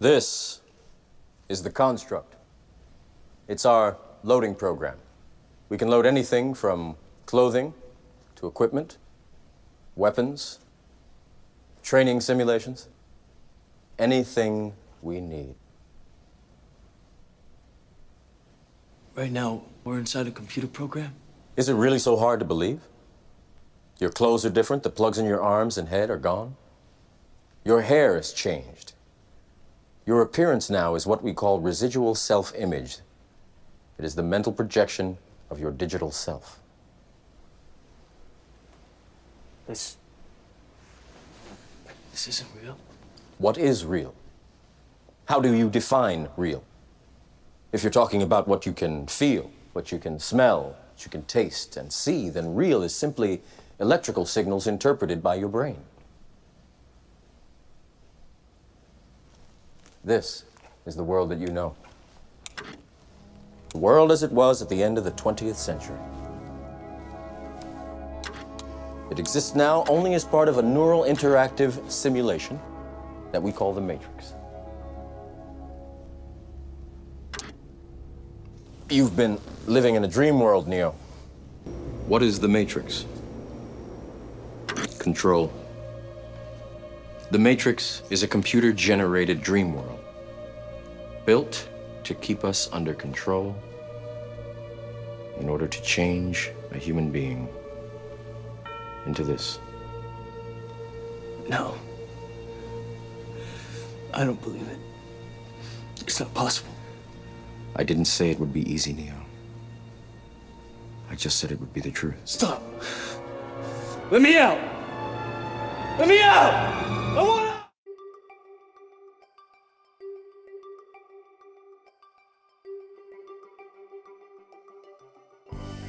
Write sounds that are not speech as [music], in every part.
This is the construct. It's our loading program. We can load anything from clothing to equipment, weapons, training simulations, anything we need. Right now, we're inside a computer program? Is it really so hard to believe? Your clothes are different, the plugs in your arms and head are gone. Your hair has changed. Your appearance now is what we call residual self image. It is the mental projection of your digital self. This. This isn't real. What is real? How do you define real? If you're talking about what you can feel, what you can smell, what you can taste and see, then real is simply electrical signals interpreted by your brain. This is the world that you know. The world as it was at the end of the 20th century. It exists now only as part of a neural interactive simulation that we call the Matrix. You've been living in a dream world, Neo. What is the Matrix? Control. The Matrix is a computer generated dream world built to keep us under control in order to change a human being into this. No. I don't believe it. It's not possible. I didn't say it would be easy, Neo. I just said it would be the truth. Stop! Let me out! Let me out! I want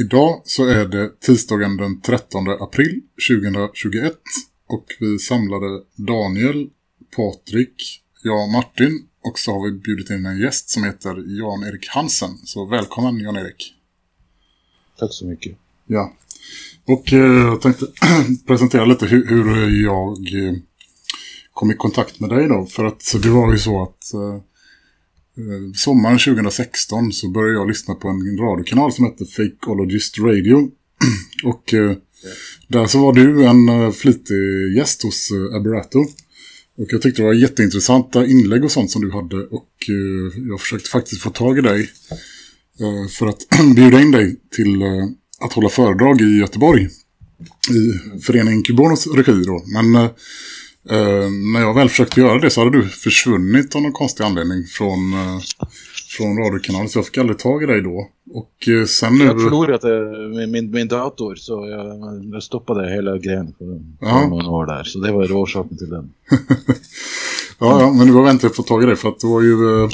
Idag så är det tisdagen den 13 april 2021 och vi samlade Daniel, Patrik, jag och Martin och så har vi bjudit in en gäst som heter Jan-Erik Hansen. Så välkommen Jan-Erik. Tack så mycket. Ja. Och eh, jag tänkte [clears throat] presentera lite hur, hur jag eh, kom i kontakt med dig då. För att det var ju så att eh, eh, Eh, sommaren 2016 så började jag lyssna på en radiokanal som heter Fakeologist Radio. [clears throat] och eh, där så var du en eh, flitig gäst hos eh, Aberato. Och jag tyckte det var jätteintressanta inlägg och sånt som du hade. Och eh, jag försökte faktiskt få tag i dig eh, för att [clears throat] bjuda in dig till eh, att hålla föredrag i Göteborg. I föreningen Kubonos regi då. Men eh, eh, eh, när jag väl försökte göra det så hade du försvunnit av någon konstig anledning från, eh, från radiokanalen. Så jag fick aldrig tag i dig då. Och eh, sen nu... Jag förlorade min, min, min dator så jag, jag stoppade hela grejen för, för några år där. Så det var orsaken till den. [laughs] Ja, ja, men nu var väntat få tag i det för att det var ju eh,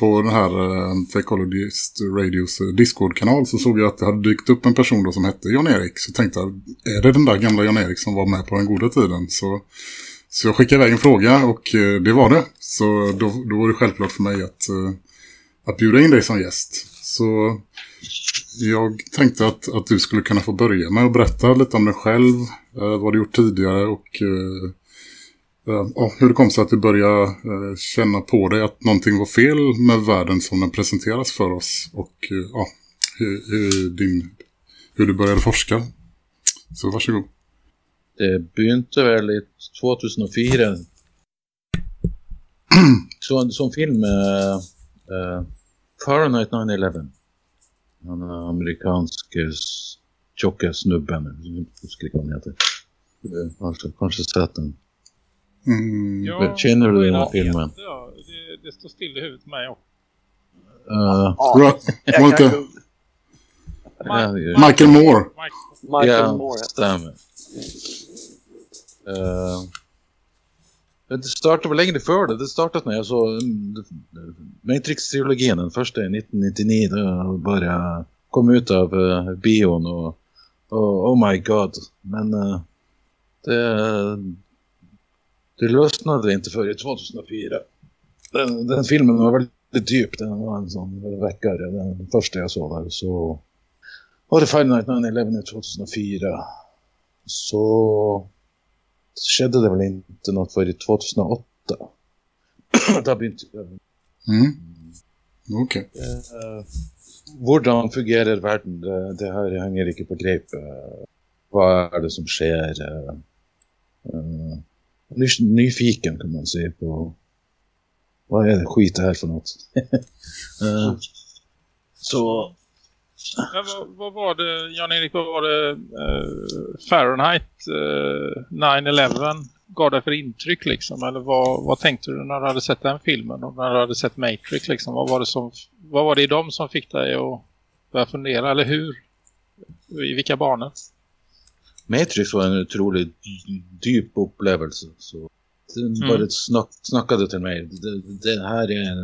på den här eh, Fakeologist Radios eh, Discord-kanal så såg jag att det hade dykt upp en person då som hette Jan-Erik. Så tänkte jag, är det den där gamla Jan-Erik som var med på den goda tiden? Så, så jag skickade iväg en fråga och eh, det var det. Så då, då var det självklart för mig att, eh, att bjuda in dig som gäst. Så jag tänkte att, att du skulle kunna få börja med att berätta lite om dig själv, eh, vad du gjort tidigare och ja, hur det kom sig att du började känna på dig att någonting var fel med världen som den presenteras för oss och ja, hur, hur, din, hur du började forska. Så varsågod. Det begynte väl i 2004. så, som film med uh, Fahrenheit 9-11. Han är amerikansk eh, tjocka snubben. Jag vad han heter. Kanske, kanske sett den. Mm, Ja, Känner du den här ja, filmen? Ja, det, det står still i huvudet på mig också. Inte, Ja, ja. Michael Moore. Michael ja, Moore. stämmer. Uh, det startade väl längre för det. Det startade när jag såg mm, Matrix-trilogin, den första 1999. Då jag komma kom ut av uh, bion och, och oh my god. Men uh, det, det lösnade inte för 2004. Den, den filmen var väldigt djup. Den var en sån väckare. Den första jag såg där. Så var det Final Night 9-11 2004. Så skedde det väl inte något för 2008. [clears throat] Där begynte jag. Mm. Okej. Eh, hvordan fungerer verden? Det, det her henger ikke på greip. Eh, hva er det som skjer? Eh, eh, nyfiken, kan man si, på hva er det skit her for noe? Eh, så Men vad, vad var det, Jan-Erik, vad var det eh, Fahrenheit eh, 9-11 gav dig för intryck liksom? Eller vad, vad tänkte du när du hade sett den filmen och när du hade sett Matrix liksom? Vad var det, som, vad var det i dem som fick dig att börja fundera? Eller hur? I vilka banor? Matrix var en utrolig dyp upplevelse. Så den Mm. bara snack, snackade till mig. Det, det, här är,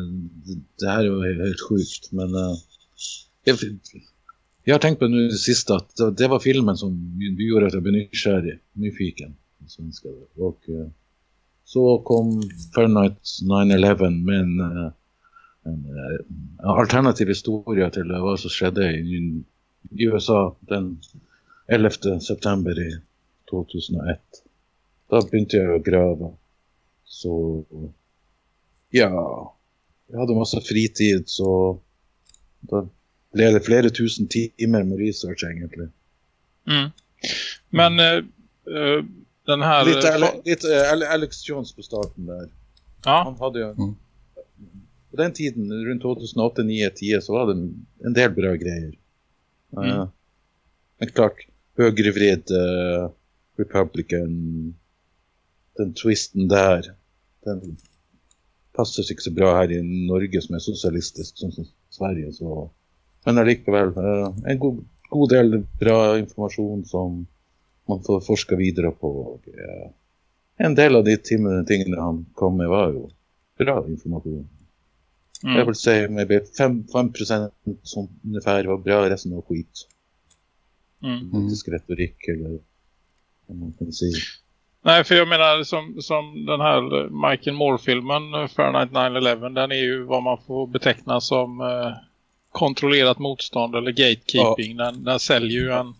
det, det här är helt sjukt. Men eh, jag, jag har tänkt på nu det sista att det, var filmen som gjorde att jag blev nykär, nyfiken. på Svenska. Och eh, så kom Fahrenheit 9-11 med en, eh, eh, en alternativ historia till vad som skedde i, i USA den 11 september 2001. Då började jag gräva. Så ja, jag hade massa fritid så då det flera tusen timmar med research egentligen. Mm. Men eh, den här... Lite, Ale- lite eh, Ale- Alex Jones på starten där. ja, Han hade ju... Mm. På den tiden, runt 2008, 9, 10, så var det en del bra grejer. Mm. Uh, men klart, högervrid uh, Republican, den twisten där, den passar sig så bra här i Norge som är socialistiskt som, som Sverige. Så. Men allikevel, uh, en god, god del bra information som man får forska vidare på. Och, eh, en del av de tingene han kom med var ju bra information. Jag mm. vill säga maybe 5, 5% som ungefär var bra, resten var skit. Mm. Politisk retorik eller vad man kan säga. Nej, för jag menar som, som den här Michael Moore-filmen eh, Fahrenheit 9-11, den är ju vad man får beteckna som eh, kontrollerat motstånd eller gatekeeping. Den, den säljer ju en...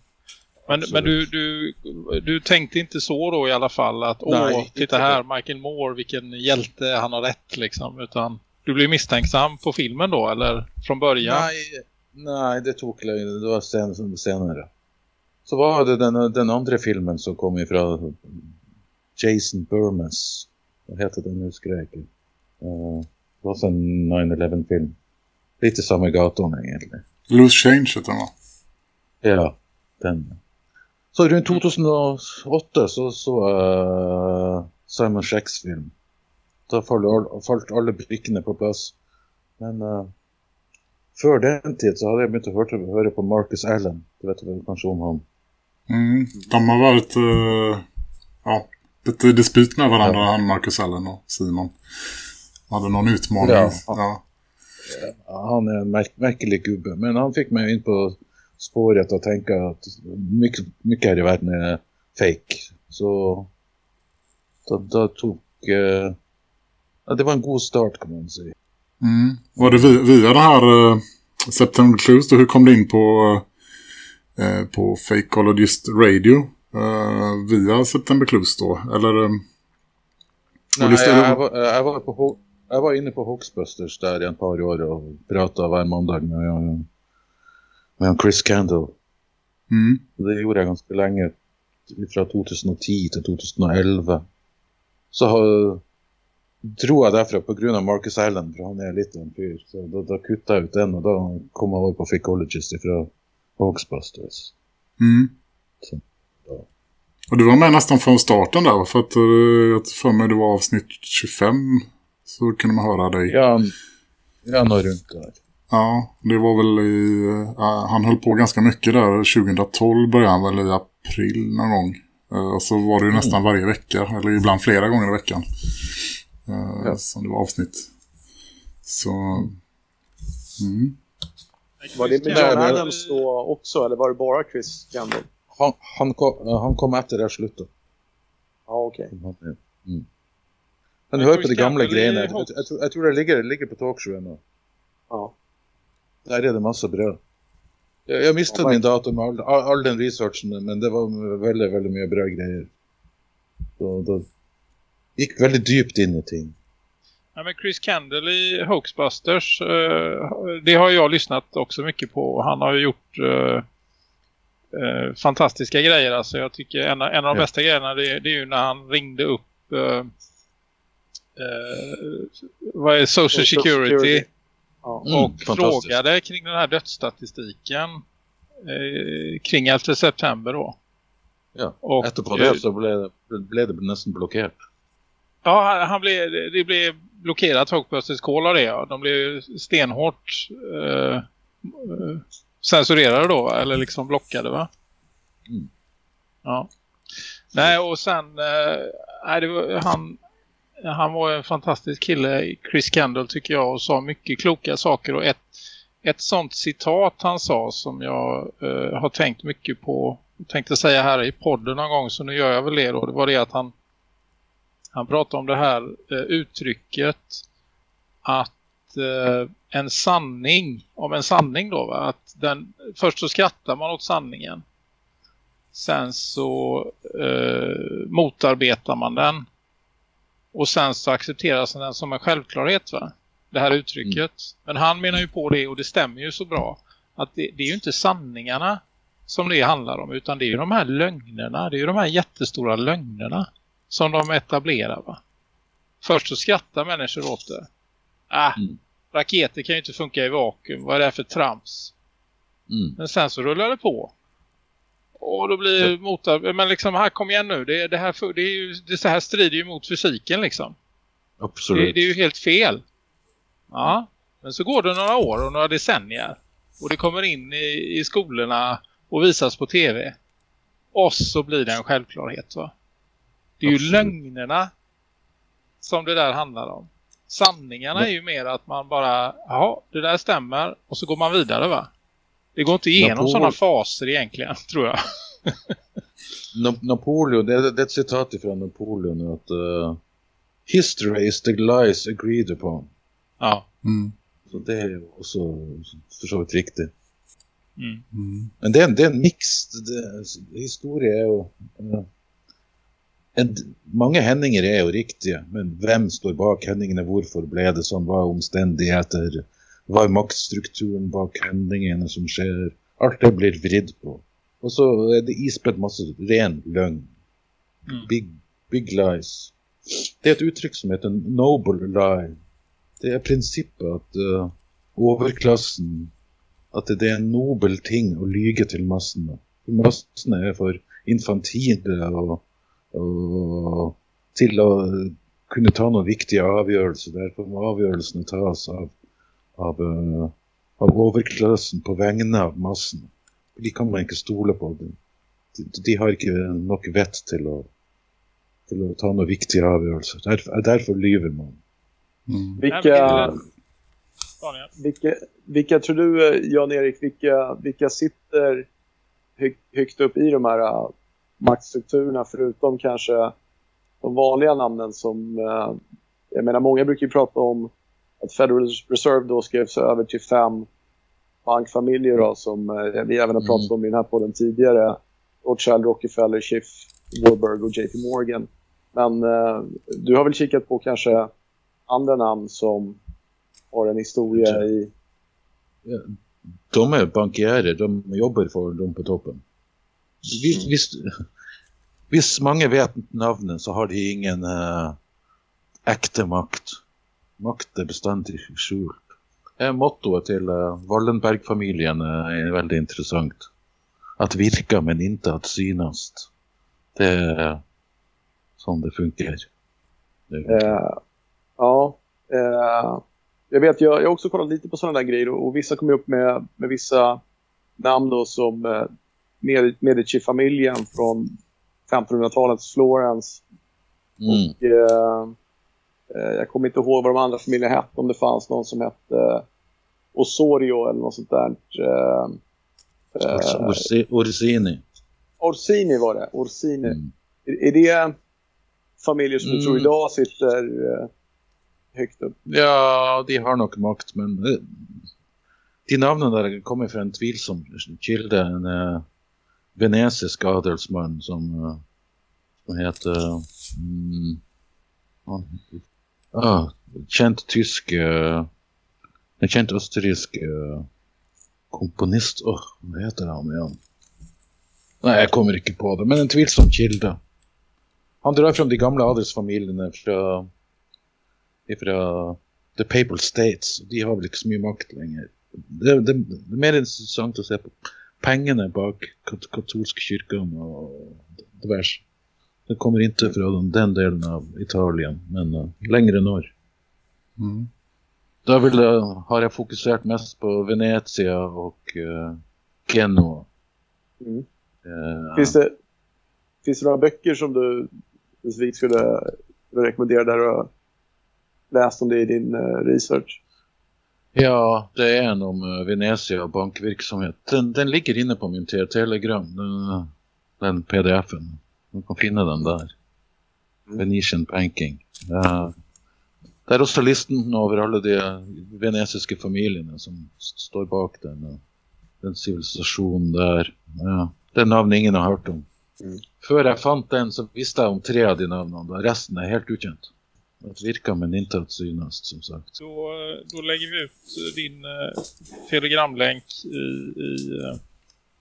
Men, Absolut. men du, du, du tänkte inte så då i alla fall att Nej, åh, titta här, Michael Moore, vilken hjälte, han har rätt liksom. Utan du blev misstänksam på filmen då, eller från början? Nej, nej, det tog längre. Det var sen, senare. Så var det den, den andra filmen som kom ifrån Jason Burmes. Vad heter den nu skräker? Uh, det var en 9-11 film. Lite samma gatan egentligen. Loose Change heter den va? Ja, den. Så runt 2008 så så uh, Simon Shacks film. Då fallt alla brickorna på plats. Men uh, för den tid så hade jag börjat höra, höra på Marcus Allen. Du vet väl kanske om han. Mm. De har varit eh, ja, lite i dispyt med varandra, han Marcus Allen och Simon. Hade någon utmaning. Ja. Ja. Han är en märk märklig gubbe. Men han fick mig in på spåret att tänka att mycket, mycket här i världen är fake. Så då, tog... Uh, ja, det var en god start kan man säga. Mm. Var det via, via det här eh, September Clues då? Hur kom du in på, eh, på Fakeologist Radio? Eh, via September Clues då? Eller... Eh, Nej, jag, jag, var, jag, var på, jag var inne på Hawksbusters där i ett par år och pratade varje måndag med, med Chris Candle. mm. Det gjorde jag ganska länge. Från 2010 till 2011. Så har, drog jag därför på grund av Marcus Allen, för han är lite en fyr. Så då, då kuttade jag ut den och då kom jag över på Fakeologist ifrån Hawksbusters. Mm. Så, ja. Och du var med nästan från starten där, för att eh, jag tror för mig det var avsnitt 25 så kunde man höra dig. Ja, jag nog runt där. Ja, det var väl i... eh, han höll på ganska mycket där. 2012 började han väl i april någon gång. Eh, och så var det ju nästan varje vecka. Eller ibland flera gånger i veckan. Eh, Som det var avsnitt. Så... Mm. Var det med John Adams då också, eller var det bara Chris Campbell? Han, han, kom, han kom etter jeg slutta. Ja, okej. Mm. Men hør på de greiene. Jeg, Hawks- jeg, tror- jeg tror det ligger, ligger på talkshowet nå. Ja. Der er det masse bra. Jeg, jeg mistet Ja, min dato med all, all, all den researchen, men det var veldig, veldig mye bra greier. Så det gikk veldig dypt inn i ting. Ja, men Chris Kendall i Hoaxbusters, eh, det har jag lyssnat också mycket på. Han har ju gjort eh, eh, fantastiska grejer. Alltså jag tycker en, av- en av de Ja. bästa grejerna det, det är ju när han ringde upp eh, vad är Social Social Security, Security. Ja. Mm, och frågade kring den här dödsstatistiken eh, kring 11 september då. Ja. Och, Etterpå eh, det så ble det, ble det nesten blokkert. Ja, han- han blev, det blev blockerat Call av det. Ja. De blev stenhårt eh, eh, censurerade då, eller liksom blockade va? Mm. Ja. Nej, och sen eh, nej, det var, han, han var en fantastisk kille, Chris Kendall tycker jag, och sa mycket kloka saker. Och ett, ett sånt citat han sa som jag eh, har tänkt mycket på, tänkte säga här i podden någon gång, så nu gör jag väl det då. Det var det att han han pratade om det här eh, uttrycket att eh, en sanning, om en sanning då va, att den, först så skrattar man åt sanningen. Sen så eh, motarbetar man den. Och sen så accepteras den som en självklarhet va, det här uttrycket. Men han menar ju på det och det stämmer ju så bra. Att det, det är ju inte sanningarna som det handlar om utan det är ju de här lögnerna, det är ju de här jättestora lögnerna som de etablerar va. Först så skrattar människor åt det. Äh, Mm. raketer kan ju inte funka i vakuum. Vad är det här för trams? Mm. Men sen så rullar det på. Och då blir det motar... Men liksom, här kom igen nu. Det, det här, det, är ju, det så här strider ju mot fysiken liksom. Det, Absolutt. det är ju helt fel. Ja, men så går det några år och några decennier. Och det kommer in i, i skolorna och visas på tv. Och så blir det en självklarhet va. Det är ju Absolut. lögnerna som det där handlar om. Sanningarna är ju mer att man bara, ja det där stämmer och så går man vidare va. Det går inte igenom Napol- sådana faser egentligen [laughs] tror jag. Na- Napoleon, det, det er et sitat fra Napoleon at uh, History is the lies agreed upon. Ja. Mm. Så det er jo også for så vidt riktig. Mm. Mm. Men det en- det er en Historie er jo eh, en, Mange hendinger er jo riktige, men hvem står bak hendingene? Hvorfor ble det sånn? Hva er omstendigheter? Hva er maktstrukturen bak hendingene som skjer? Alt det blir vridd på. Og så er det ispedd masse ren løgn. Mm. Big, big lies. Det er et uttrykk som heter noble lie. Det er prinsippet at eh, overklassen at det er en nobel ting å lyge til massene. For Massene er for infantile og, og til å kunne ta noen viktige avgjørelser. Derfor må avgjørelsene tas av, av, eh, av overklassen på vegne av massene. De kan man ikke stole på. De, de, de har ikke nok vett til å, til å ta noen viktige avgjørelser. Derfor, derfor lyver man. Mm. Vilka, vilka, vilka tror du, eh, Jan-Erik, vilka, vilka sitter hög, högt upp i de här eh, maktstrukturerna förutom kanske de vanliga namnen som, jag menar många brukar ju prata om att Federal Reserve då skrevs över till fem bankfamiljer då, som eh, vi även har pratat om i den här podden tidigare. Rothschild, Rockefeller, Schiff, Warburg och JP Morgan. Men eh, du har väl kikat på kanske andra namn som har en historia i... De er bankierer, de jobber for dem på toppen. Hvis, hvis, hvis mange vet navnet, så har de ingen eh, ekte makt. Makt er bestandig skjult. Eh, Mottoet til uh, Wallenberg-familien eh, er veldig interessant. At virka, men inte at synast. Det er sånn det funker. Eh, ja, eh, jag vet, jag, jag har också kollat lite på sådana där grejer och, och vissa kommer upp med, med vissa namn då som eh, Med- Medici-familjen från 1500-talets Florens. Mm. Och, eh, eh, jag kommer inte ihåg vad de andra familjerna hette, om det fanns någon som hette eh, Osorio eller något sånt där. Eh, eh, Orsi- Orsini. Orsini var det, Orsini. Mm. Är, är det familjer som du Mm. tror idag sitter eh, högt upp? Ja, de har nok makt, men eh, de navnene der kommer fra en tvilsom kilde. En eh, venesisk adelsmann som, eh, som heter mm, han, ah, känd tysk eh, En känd østerriksk eh, komponist Oh, vad heter han igen? Nej, jag kommer inte på det, men en tvilsom kilde. Han drar från de gamla adelsfamiljerna från fra The Papal States. De har väl inte så mycket makt längre. Det, det, det är mer intressant att se på pengarna bak katolska kyrkan och diverse. Det kommer ikke fra den, delen av Italien, men uh, lengre nord. Mm. Da vil det, har jeg fokusert mest på Venezia og uh, Genua. Mm. Eh, Finns, det, finns det några böcker som du specifikt skulle, rekommendera där du har läst om det i din eh, research? Ja, det er en om eh, Venezia og bankvirksomhet. Den, den ligger inne på min te- telegram, den, den pdf-en. Du kan finne den der. Venetian Banking. Ja. Det er også listen over alle de venesiske familiene som står bak den, den sivilisasjonen der. Ja. Det er navn ingen har hørt om. Mm. Før jeg fant den, så visste jeg om tre av de navnene. da Resten er helt ukjent. Det virker, men inte att synas, som sagt. Då, då lägger vi ut din eh, telegramlänk i, i eh,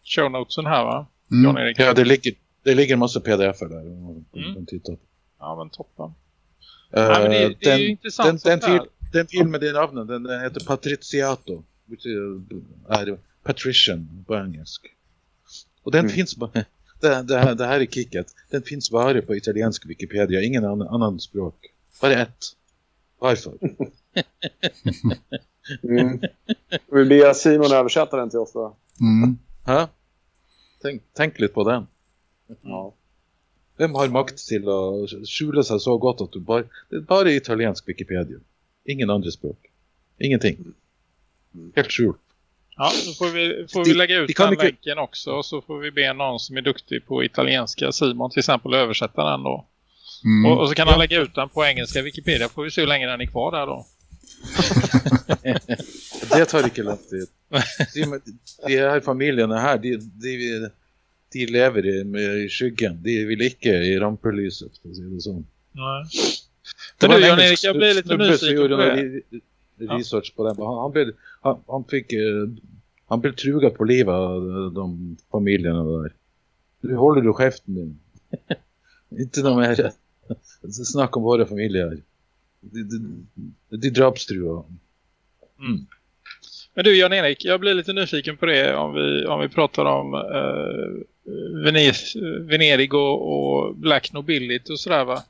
show notesen här va? Mm. Ja, det ligger, det ligger en massa pdf-er där. Mm. titta. Ja, men toppen. Eh, Nej, men det, det är ju den, intressant den, den, den film med det navnet, den heter Patriciato. Betyder, är patrician på engelsk. Och den Mm. finns bara, [laughs] det, det, här, det här är kicket. Den finns bara på italiensk Wikipedia, ingen annan, annan språk. Bara ett. Varför? [laughs] Mm. Vi ber Simon översätta den till oss då. Mm. Ha? Tänk, tänk lite på den. Ja. Vem har makt till att skjula sig så gott att du bara... Det är bara italiensk Wikipedia. Ingen andra språk. Ingenting. Helt skjult. Ja, då får vi, får vi Det- lägga ut det kan den mycket- länken också. Och så får vi be någon som är duktig på italienska, Simon till exempel, översätta den då. Mm. Och, och så kan han lägga ut den på engelska Wikipedia. Får vi se hur länge den är kvar där då. [laughs] Det tar inte lång tid. [laughs] De här familjerna här, de, de, de lever i, med, i skyggen. De vill inte i rampelyset, säga det så. Nej. Det var du en Jan-Erik, engelsk jag blir lite nyfiken på det. re- research på den. Han, han, blev, han, han fick... eh, Han blev trugad på livet av de familjerna där. Nu håller du käften din. [laughs] Inte någon mer snack om våra familjer. De, de, de drapstruar. Men du Jan-Erik, jag blir lite nyfiken på det om vi, om vi pratar om eh, Venedig och, och Black Nobility och sådär va.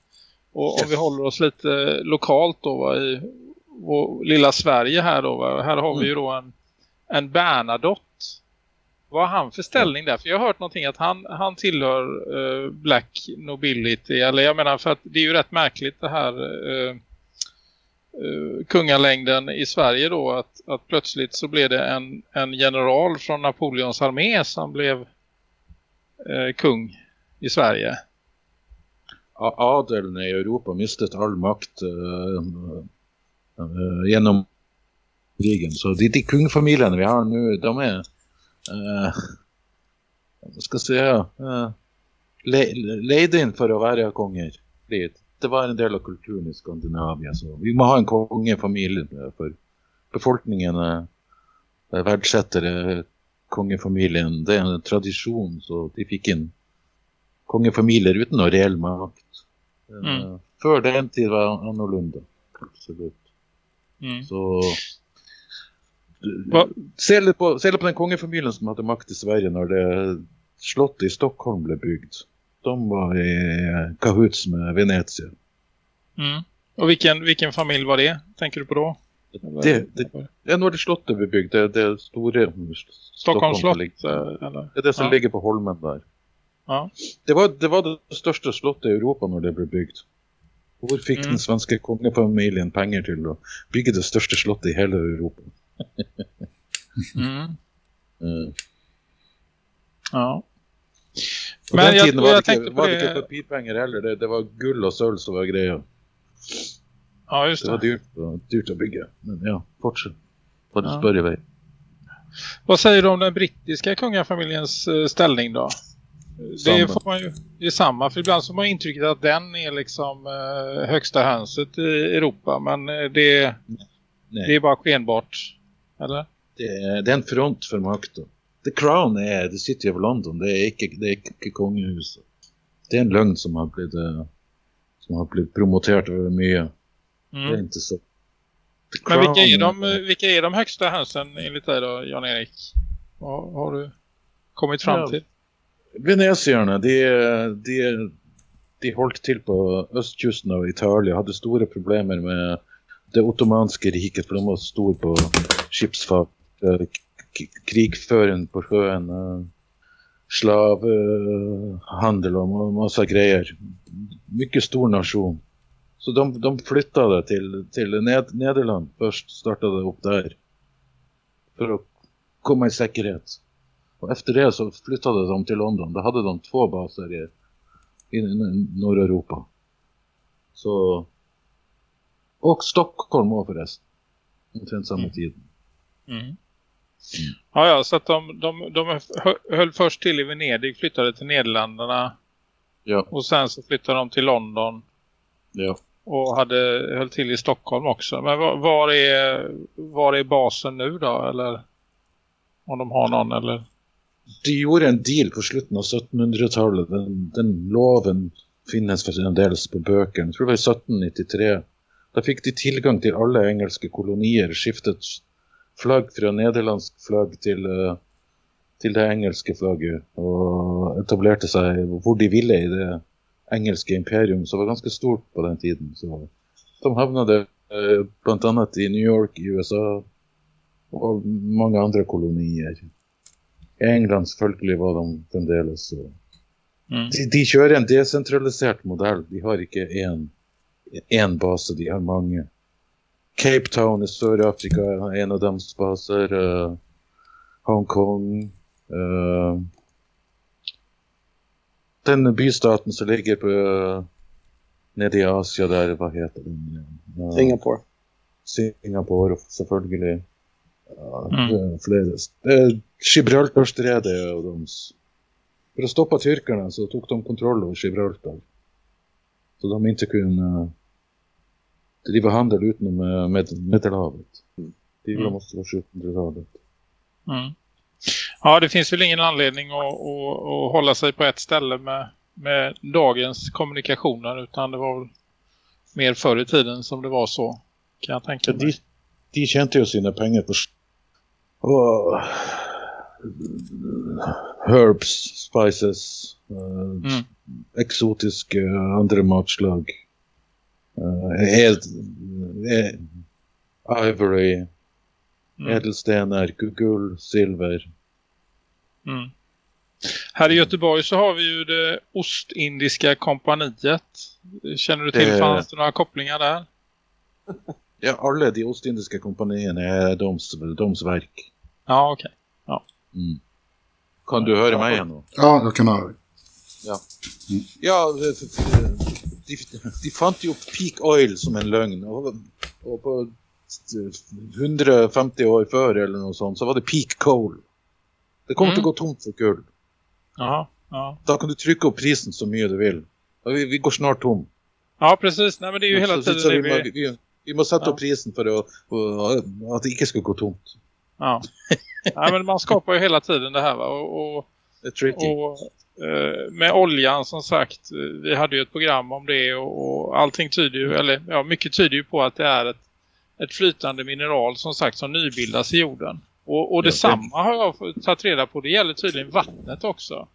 Och om vi håller oss lite lokalt då va, i vår lilla Sverige här då va. Här har vi ju då en, en Bernadotte. Vad har han för ställning där? För jag har hört någonting att han, han tillhör eh, Black Nobility. Eller jag menar för att det är ju rätt märkligt det här eh, eh, kungalängden i Sverige då att, att plötsligt så blev det en, en general från Napoleons armé som blev eh, kung i Sverige. Adeln i Europa mistet all makt eh, eh, genom krigen. Så de, de kungfamiljerna vi har nu, de är, eh, vad ska jag säga, eh, le, för att vara konger. Det var en del av kulturen i Skandinavien. Så vi måste ha en kongefamilj eh, för befolkningen eh, uh, värdesätter eh, kongefamiljen. Det är en tradition så de fick in kongefamiljer utan någon reell makt. Eh, Mm. För den tid var annorlunda. Absolut. Mm. Så Va- se på, se på den kongefamiljen som hade makt i Sverige när det slottet i Stockholm blev byggt. De var i eh, kahoots med Venezia. Mm. Och vilken, vilken familj var det? Tänker du på då? Det, det, ja, nu är det slottet vi byggde, det, det stora Stockholms slott? eh? Det är det som Ja. ligger på holmen där. Ja. Det var, det var det största slottet i Europa när det blev byggt. Hvor fick Mm. den svenska kungafamiljen pengar till att bygga det största slottet i hela Europa? [laughs] Mm. Mm. Ja. På Men den jag- tiden var jag det, tänkte inte, var det det- inte papirpengar heller. Det, det var guld och sölv som var grejer. Ja, just Det det. dyrt, var dyrt att bygga. Men ja, fortsätt. Vad Ja. spör iväg. Vad säger du om den brittiska kungafamiljens eh, ställning då? Det får man ju, det är samma, för ibland så får man intrycket att den är liksom eh, högsta hönset i Europa, men eh, det, Nej. det är bara skenbart, eller? Det är, det är en front för makten. The Crown är the City of London. Det är inte, det är inte kungahuset. Det är en lögn som har blivit, som har blivit promoterat över mycket. Det är Mm. inte så. Men vilka är, de, eh, vilka är de högsta hönsen enligt dig då, Jan-Erik? Vad har du kommit fram Ja. till? Venezierna, de, de, de hållit till på östkusten av Italien. Hade stora problem med det ottomanska riket för de var stor på skeppsfart, eh, krigföring på sjön, eh, slavhandel och ma- massa grejer. Mycket stor nation. Så de, de flyttade till, till Ned, Nederland först, startade upp där. För att komma i säkerhet. Och efter det så flyttade de till London. Då hade de två baser i, i, i norra Europa. Så... Och Stockholm var förresten. Omtrent samma tid. Mm. Ja, ja, så att de, de, de hö- höll först till i Venedig, flyttade till Nederländerna Ja, och sen så flyttade de till London ja och hade höll till i Stockholm också. Men var, var, är, var är basen nu då? Eller om de har någon eller? De gjorde en deal på slutet av 1700-talet. Den, den loven finnes för en del på böckerna. Jag tror det var 1793. Då fick de tillgång till alla engelska kolonier. Skiftet flagg från nederländsk flagg till, eh, till det engelska flagget. Och etablerade sig var de ville i det engelska imperium. som var ganska stort på den tiden. Så de hamnade eh, bland annat i New York i USA. Och många andra kolonier. I England selvfølgelig var de fremdeles så. Mm. De, de kjører en desentralisert modell. De har ikke én, én base, de har mange. Cape Town i Sør-Afrika er en av deres baser. Uh, Hongkong. Uh, den bystaten som ligger på uh, nede i Asia der, hva heter den? Uh, Singapore. Singapore, selvfølgelig. Ja, Mm. det er flere. Det er Gibraltarstredet jo deres. For å stoppe tyrkerne så tok de kontroll over Gibraltar. Så de inte kunde driva handel utenom eh, med, Medelhavet. Det Mm. måste vara 1700-talet. Mm. Ja, det finns väl ingen anledning att, att, att hålla sig på ett ställe med, med dagens kommunikationer utan det var väl mer förr i tiden som det var så kan jag tänka De, mig. de tjente jo sine penger på og, herbs, spices, eh, Mm. eksotiske andre matslag. Uh, ed, eh, ivory, Mm. edelstener, gu- gull, silver. Mm. Här i Göteborg så har vi ju det Ostindiska kompaniet. Känner du till, Det- fanns det några kopplingar där? [laughs] Ja, alle de ostindiske kompaniene er deres, deres verk. Ja, okej. Mm. Kan du høre meg nå? Ja, jag kan höra dig. Ja, f- f- de, de fant jo opp peak oil som en løgn. Og, og på 150 år før eller noe sånt, så var det peak coal. Det kommer til å gå tomt for kull. Jaha, ja. Da kan du trykke opp prisen så mye du vil. Og vi, vi går snart tom. ja, precis. Nej, men det är ju hela så, tiden så vi, vi... vi, vi må sette Ja. opp prisen for å, å, at det ikke skal gå tomt. Ja. ja, men man skapar ju hela tiden det här va? Och, och, och eh, med oljan som sagt, eh, vi hade ju ett program om det och, och allting tyder ju, eller ja, mycket tyder ju på att det är ett, ett flytande mineral som sagt som nybildas i jorden. Och, och detsamma har jag tagit reda på, det gäller tydligen vattnet också.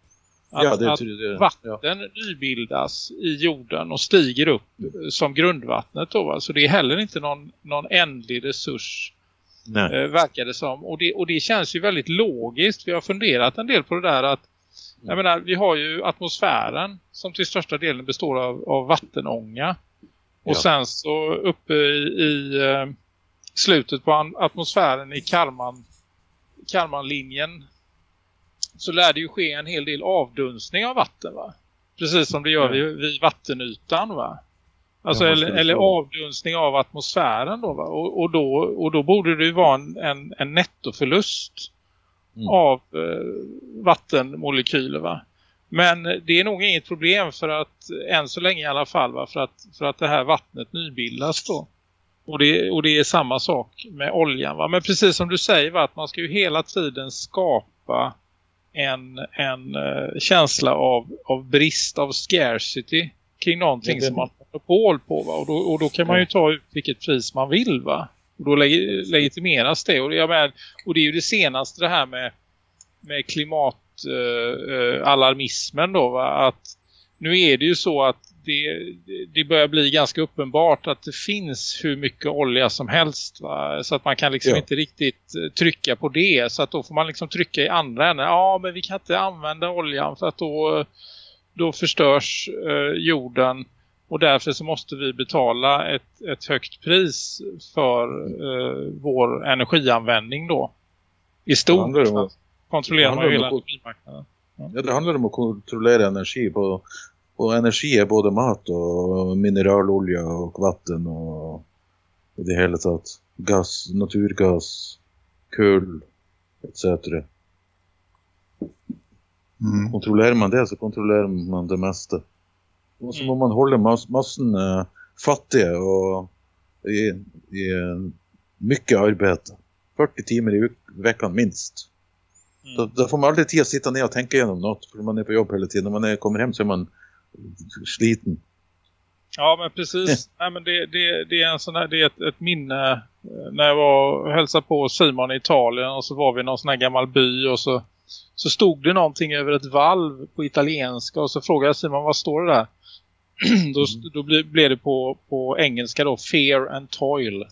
Att, ja, det att. Ja. vatten nybildas i jorden och stiger upp eh, som grundvattnet då va? Så det är heller inte någon, någon ändlig resurs eh, verkar det som. Och det, och det känns ju väldigt logiskt. Vi har funderat en del på det där att jag menar, vi har ju atmosfären som till största delen består av, av vattenånga. Och Ja. sen så uppe i, i eh, slutet på atmosfären i Karman, Karmanlinjen så lär det ju ske en hel del avdunstning av vatten va? Precis som det gör vid, vid vattenytan va? Alltså eller, eller avdunstning av atmosfären då va? Och, och, då, och då borde det ju vara en, en, en nettoförlust Mm. av eh, vattenmolekyler va? Men det är nog inget problem för att än så länge i alla fall va? För att, för att det här vattnet nybildas då. Och det, och det är samma sak med oljan va? Men precis som du säger va? Att man ska ju hela tiden skapa en, en eh, känsla av, av brist, av scarcity kring någonting Ja, som man har monopol på va? Och då, och då kan man ju ta ut vilket pris man vill va? Och då leg- legitimeras det. Och, jag menar, och det är ju det senaste det här med, med klimatalarmismen eh, alarmismen då va? Att nu är det ju så att det, det börjar bli ganska uppenbart att det finns hur mycket olja som helst va? så att man kan liksom Ja. inte riktigt eh, trycka på det så att då får man liksom trycka i andra änden. Ja men vi kan inte använda oljan för att då, då förstörs eh, jorden och därför så måste vi betala ett, ett högt pris för eh, vår energianvändning då. I stort. att- kontrollerar man ju hela energimarknaden. Ja, det handlar om att kontrollera energi. På, och energi är både mat och mineralolja och vatten och i det hela taget gas, naturgas, kol etc. Mm. Kontrollerar man det så kontrollerar man det mesta. Och så må man hålla mass, massen eh, fattiga och i, i mycket arbete. 40 timmar i veckan minst. Då, då får man aldrig tid att sitta ner och tänka igenom något för man är på jobb hela tiden. När man är, kommer hem så är man sliten. Ja men precis. Nej, men det, det, det är en sån här, det är ett, ett minne när jag var och hälsade på Simon i Italien och så var vi i någon sån här gammal by och så, så stod det någonting över ett valv på italienska och så frågade jag Simon vad står det där? [clears throat] då då ble, blev det på, på engelska då Fear and Toil.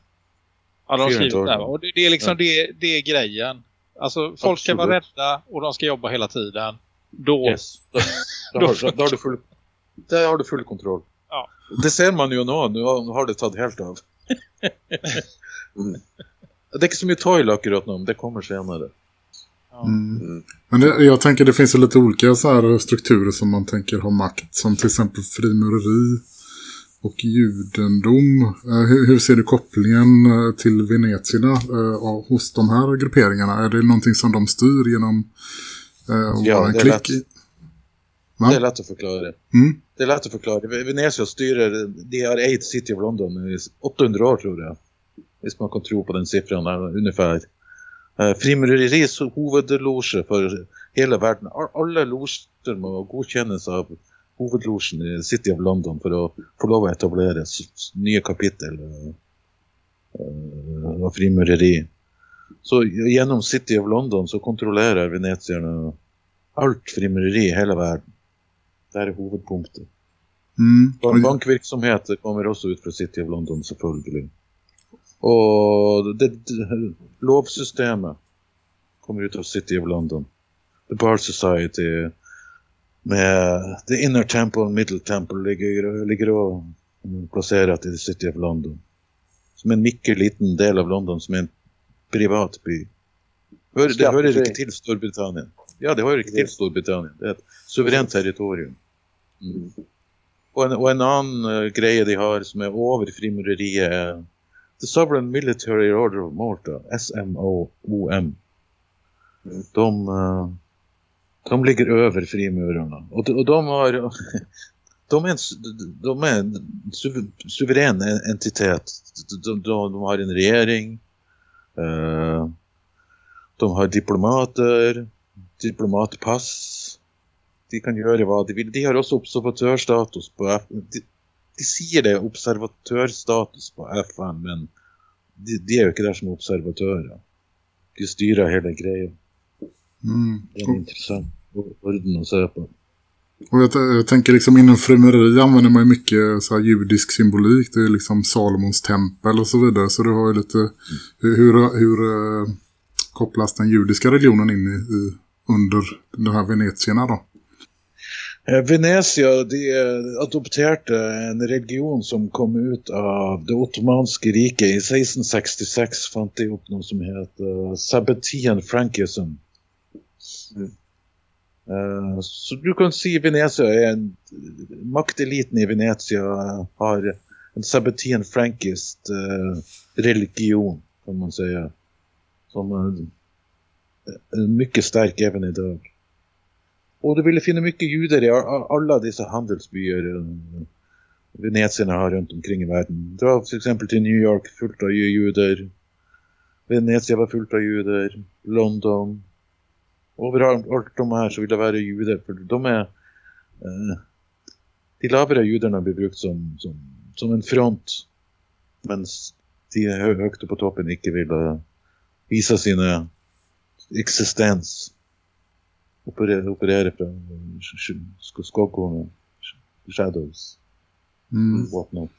Ja, de Fear and toil, där. ja. Och det, det är liksom Ja. det, det är grejen. Alltså folk ska vara Absolut. rädda och de ska jobba hela tiden. Då, Yes. Då, då, har, då, har du full, där har du full kontroll. Ja. Det ser man ju nu, nu har, nu har det tagit helt av. mm. Det är inte så mycket toil akkurat nu, men det kommer senare. Mm. Men det, jag tänker det finns ju lite olika så här strukturer som man tänker har makt. Som till exempel frimureri och judendom. Eh, hur, hur ser du kopplingen eh, till venetierna eh, hos de här grupperingarna? Är det någonting som de styr genom eh, Ja, en det är klick? lätt. Va? Det är lätt att förklara. Mm. Det är lätt att förklara. Venezia styrer, de har ägt City of London i 800 år tror jag. Hvis man kan tro på den siffran ungefär. Uh, Frimureris hovedloge för hela världen. All- Alla loger må godkännas av hovedlogen i City of London för att få lov att etablera s- s- nya kapitel uh, uh, av frimureri. Så genom City of London så kontrollerar venetierna allt frimureri i hela världen. Det här är huvudpunkten. Mm. Bankvirksomhet kommer också ut från City of London selvfølgelig. Och det, det, lovsystemet kommer ut av City of London. The Bar Society med The Inner Temple och Middle Temple ligger, ligger och placerat i City of London. Som en mycket liten del av London som är en privat by. Hör, det hör inte till Storbritannien. Ja, det hör inte till Storbritannien. Det är ett suveränt territorium. Mm. Och en, och en annan uh, grej de har som är över frimureriet är The Sovereign Military Order of Malta, SMOOM. De, eh, de ligger över frimurarna. Och, de- och de har [laughs] de är en, de är en suver, suverän en- entitet. De, de, de har en regering. eh, de har diplomater. Diplomatpass. De kan göra vad de vill. De har också observatörstatus på FN. De, de säger det, observatörstatus på FN, men de, de är ju inte där som observatörer. De styr hela grejen. Mm. Det är intressant orden att se på. Och jag, jag tänker liksom inom frimeri använder man ju mycket så här judisk symbolik. Det är liksom Salomons tempel och så vidare. Så du har ju lite hur, hur, hur eh, kopplas den judiska religionen in i, i under de här venetierna då? Eh, Venezia de eh, adopterte en religion som kom ut av det ottomanske riket. I 1666 fant de opp noe som het uh, Sabbatean Frankism. Eh, så du kan si Venezia är en Makteliten i Venezia har en Sabbatean Frankist eh, religion, kan man säga. Som är eh, mycket stark även idag. Och du ville finna mycket judar i alla dessa handelsbyar venezierna har runt omkring i världen. Dra till exempel till New York, fullt av judar. Venezia var fullt av judar. London. Överallt allt de här så vill det vara judar. För de är... Eh, de lavere judarna blir brukt som, som, som en front. Men de hö- högt upp på toppen inte vill eh, visa sin eh, existens. Operera, operera från sk- skuggorna. Shadows. Mm. What not.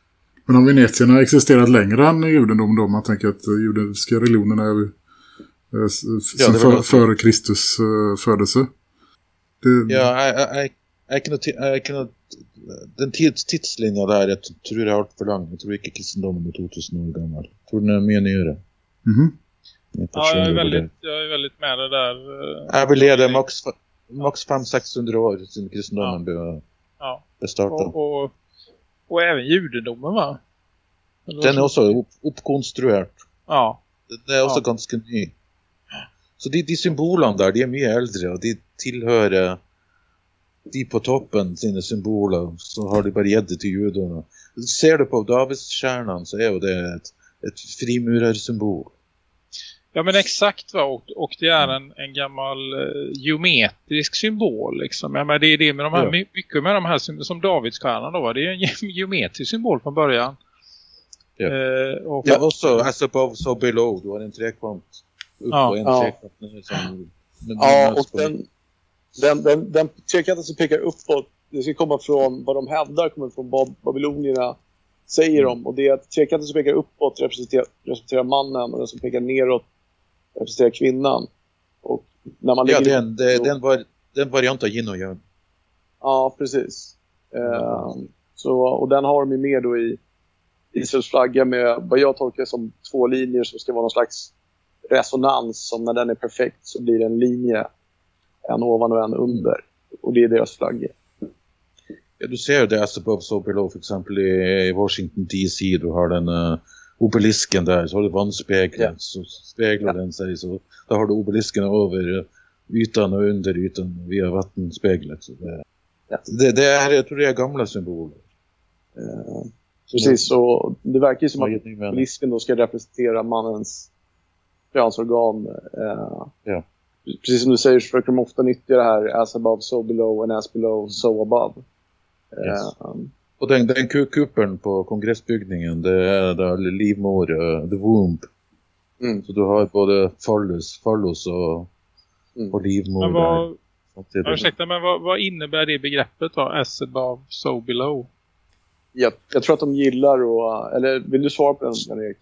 Men om venetierna har existerat längre än judendom då? Man tänker att judiska religionen är eh, Ja, sen det var för, före Kristus eh, födelse. Det, Ja, jag, jag, jag kan, jag kan, den tids, tidslinjen där jag tror jag är allt för lång. Jag tror inte kristendomen är 2000 år gammal. Jag tror den är mer nyare. Mhm. Min Ja, jag är, väldigt, jag är väldigt med det där. eh, Jag vill ge det max, max 500-600 år sedan kristendomen blev Ja. bestartad. Och, och, och även judendomen va? Eller Den är också upp, uppkonstruerad. Ja, Den är också Ja. ganska ny. Så de, de symbolerna där, de är mycket äldre och de tillhör eh, de på toppen sina symboler så har de bara gett det till judarna. Ser du på Davidstjärnan så är ju det ett, ett frimurarsymbol. ja men exakt va. Och, och det är en, en gammal eh, geometrisk symbol liksom. Ja, men det är det med de här, Ja. my- mycket med de här sym- som Davidsstjärnan då va. Det är en ge- geometrisk symbol från början. Ja. Eh, och, Ja, också as above so below. Du har en trekant upp Ja. och en Ja. trekant ner som... med- Ja, och den, den, den, den trekanten som pekar uppåt, det ska komma från vad de hävdar kommer från vad babylonierna säger om. Och det är att trekanten som pekar uppåt representerar, representerar mannen och den som pekar neråt representerar kvinnan. Och när man Ja, lägger det så- det är en, var, det är en variant av yin och yang. Ja, precis. Eh, så, och den har de ju med då i Israels flagga med vad jag tolkar som två linjer som ska vara någon slags resonans. Som när den är perfekt så blir det en linje, en ovan och en under. Och det är deras flagga. Ja, du ser det as above so below för exempel i, Washington DC. Du har den uh, obelisken där, så har du vannspegeln. Ja. Så speglar den sig. Så då har du obelisken över eh, ytan och under ytan via vattenspeglet. Så det, Ja. det, det är, jag tror det är gamla symboler. Eh, precis, så det verkar ju som att obelisken då ska representera mannens könsorgan. Eh, Ja. Precis som du säger så försöker de ofta nyttja det här as above, so below and as below, so above. Yes. Eh, Och den, den ku- kuppeln på kongressbyggningen, det är där livmor, uh, the womb. Mm. Så du har både fallus, fallus och, Mm. och livmor men vad, ja, ursäkta, men vad, vad innebär det begreppet då? As above, so below? jag, jag tror att de gillar att... Eller vill du svara på den, Jan-Erik?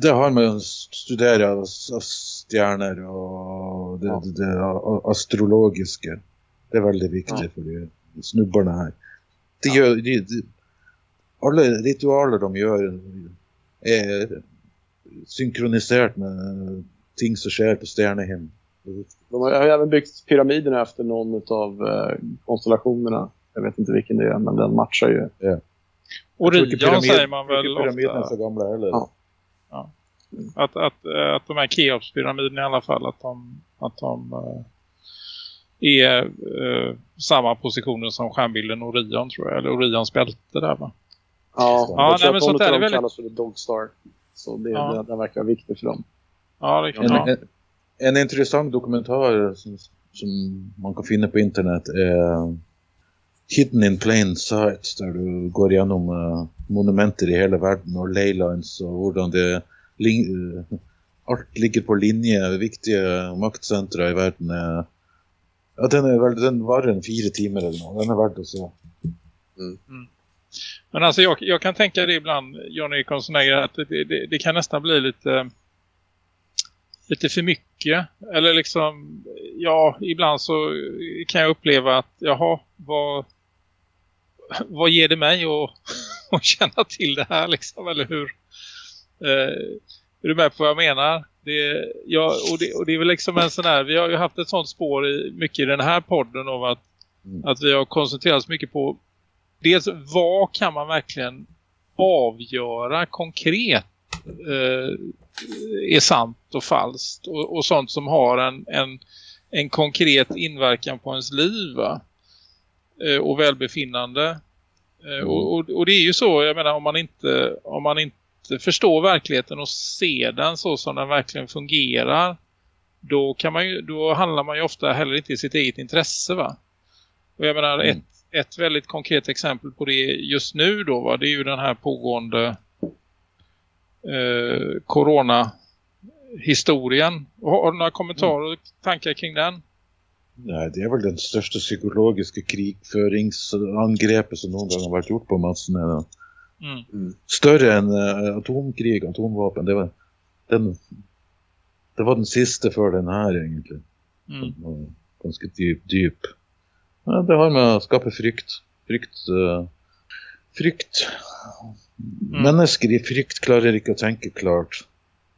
Det har man studerat av stjärnor och det, Ja. det, det astrologiska. Det är väldigt viktigt Ja. för de snubbarna här. De gör, de, de, alla ritualer de gör är synkroniserat med ting som sker på stjärnehimlen. De har, även byggt pyramiderna efter någon av eh, konstellationerna. Jag vet inte vilken det är, men den matchar ju. Orion Pyramid- säger man väl Pyramiderna är ofta. så gamla heller. Ja. Att, att, eh, att de här Keopspyramiderna i alla fall, att de, att de eh, är eh, samma positioner som stjärnbilden Orion tror jag. Eller Orions bälte där va? Ja, Ja, nej, men att sånt där är väldigt- kallas för The Dog Star. Så det, Ja. den, den verkar viktig för dem. Ja, det kan En, ja. en, en intressant dokumentär som, som man kan finna på internet är Hidden in Plain Sight där du går igenom uh, monumenter i hela världen och leylines och hur det uh, eh, allt ligger på linje. Viktiga maktcentra i världen eh. Ja, den är väl den varar en fyra timmar eller något. Den är värd att se. Mm. Men alltså jag, jag kan tänka det ibland, Johnny Eriksson, att det, det, det kan nästan bli lite lite för mycket. Eller liksom, ja, ibland så kan jag uppleva att, jaha, vad, [laughs] vad ger det mig att, [laughs] att känna till det här liksom, eller hur? Eh, är du med på vad jag menar? Det, ja, och, det, och det är väl liksom en sån här, vi har ju haft ett sånt spår i, mycket i den här podden av att, Mm. att vi har koncentrerat mycket på dels vad kan man verkligen avgöra konkret eh, är sant och falskt och, och sånt som har en, en, en konkret inverkan på ens liv va? Eh, och välbefinnande. Eh, och, och, och det är ju så, jag menar om man inte, om man inte förstår verkligheten och ser den så som den verkligen fungerar då, kan man ju, då handlar man ju ofta heller inte i sitt eget intresse va. Och jag menar Mm. ett, ett väldigt konkret exempel på det just nu då va, det är ju den här pågående eh, corona-historien. Har, har du några kommentarer och tankar kring den? Nej, det är väl den största psykologiska krigföringsangreppet som någon gång har varit gjort på massorna. Mm. Större än uh, atomkrig, atomvapen. Det var, den, det var den sista för den här egentligen. Mm. Den var Ganska djup. djup. Ja, det har med att skapa frykt. Frykt. Uh, frykt. Mm. Mennesker i frykt klarer ikke å tenke klart.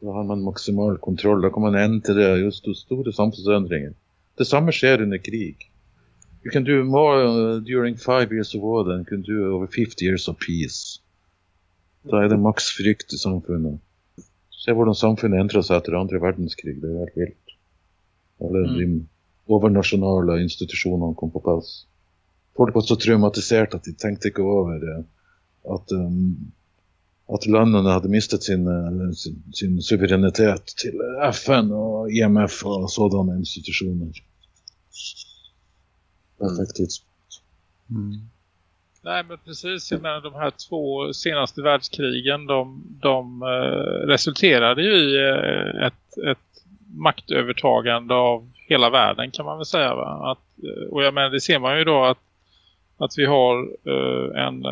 Da har man maksimal kontroll. Da kan man endre just store samfunnsendringer. Det samme skjer under krig. You can do more uh, during five years of war than you can do over 50 years of peace. Da er det maks frykt i samfunnet. Se hvordan samfunnet endret seg etter andre verdenskrig. Det er helt vilt. Alle Mm. de overnasjonale institusjonene kom på plass. Folk var så traumatisert at de tenkte ikke over eh, at, um, at landene hadde mistet sin, eh, sin, sin suverenitet til FN og IMF og sådanne institusjoner. Effektivt. Nej men precis, jag menar de här två senaste världskrigen de, de eh, resulterade ju i eh, ett, ett maktövertagande av hela världen kan man väl säga va? Att, och jag menar det ser man ju då att, att vi har eh, en,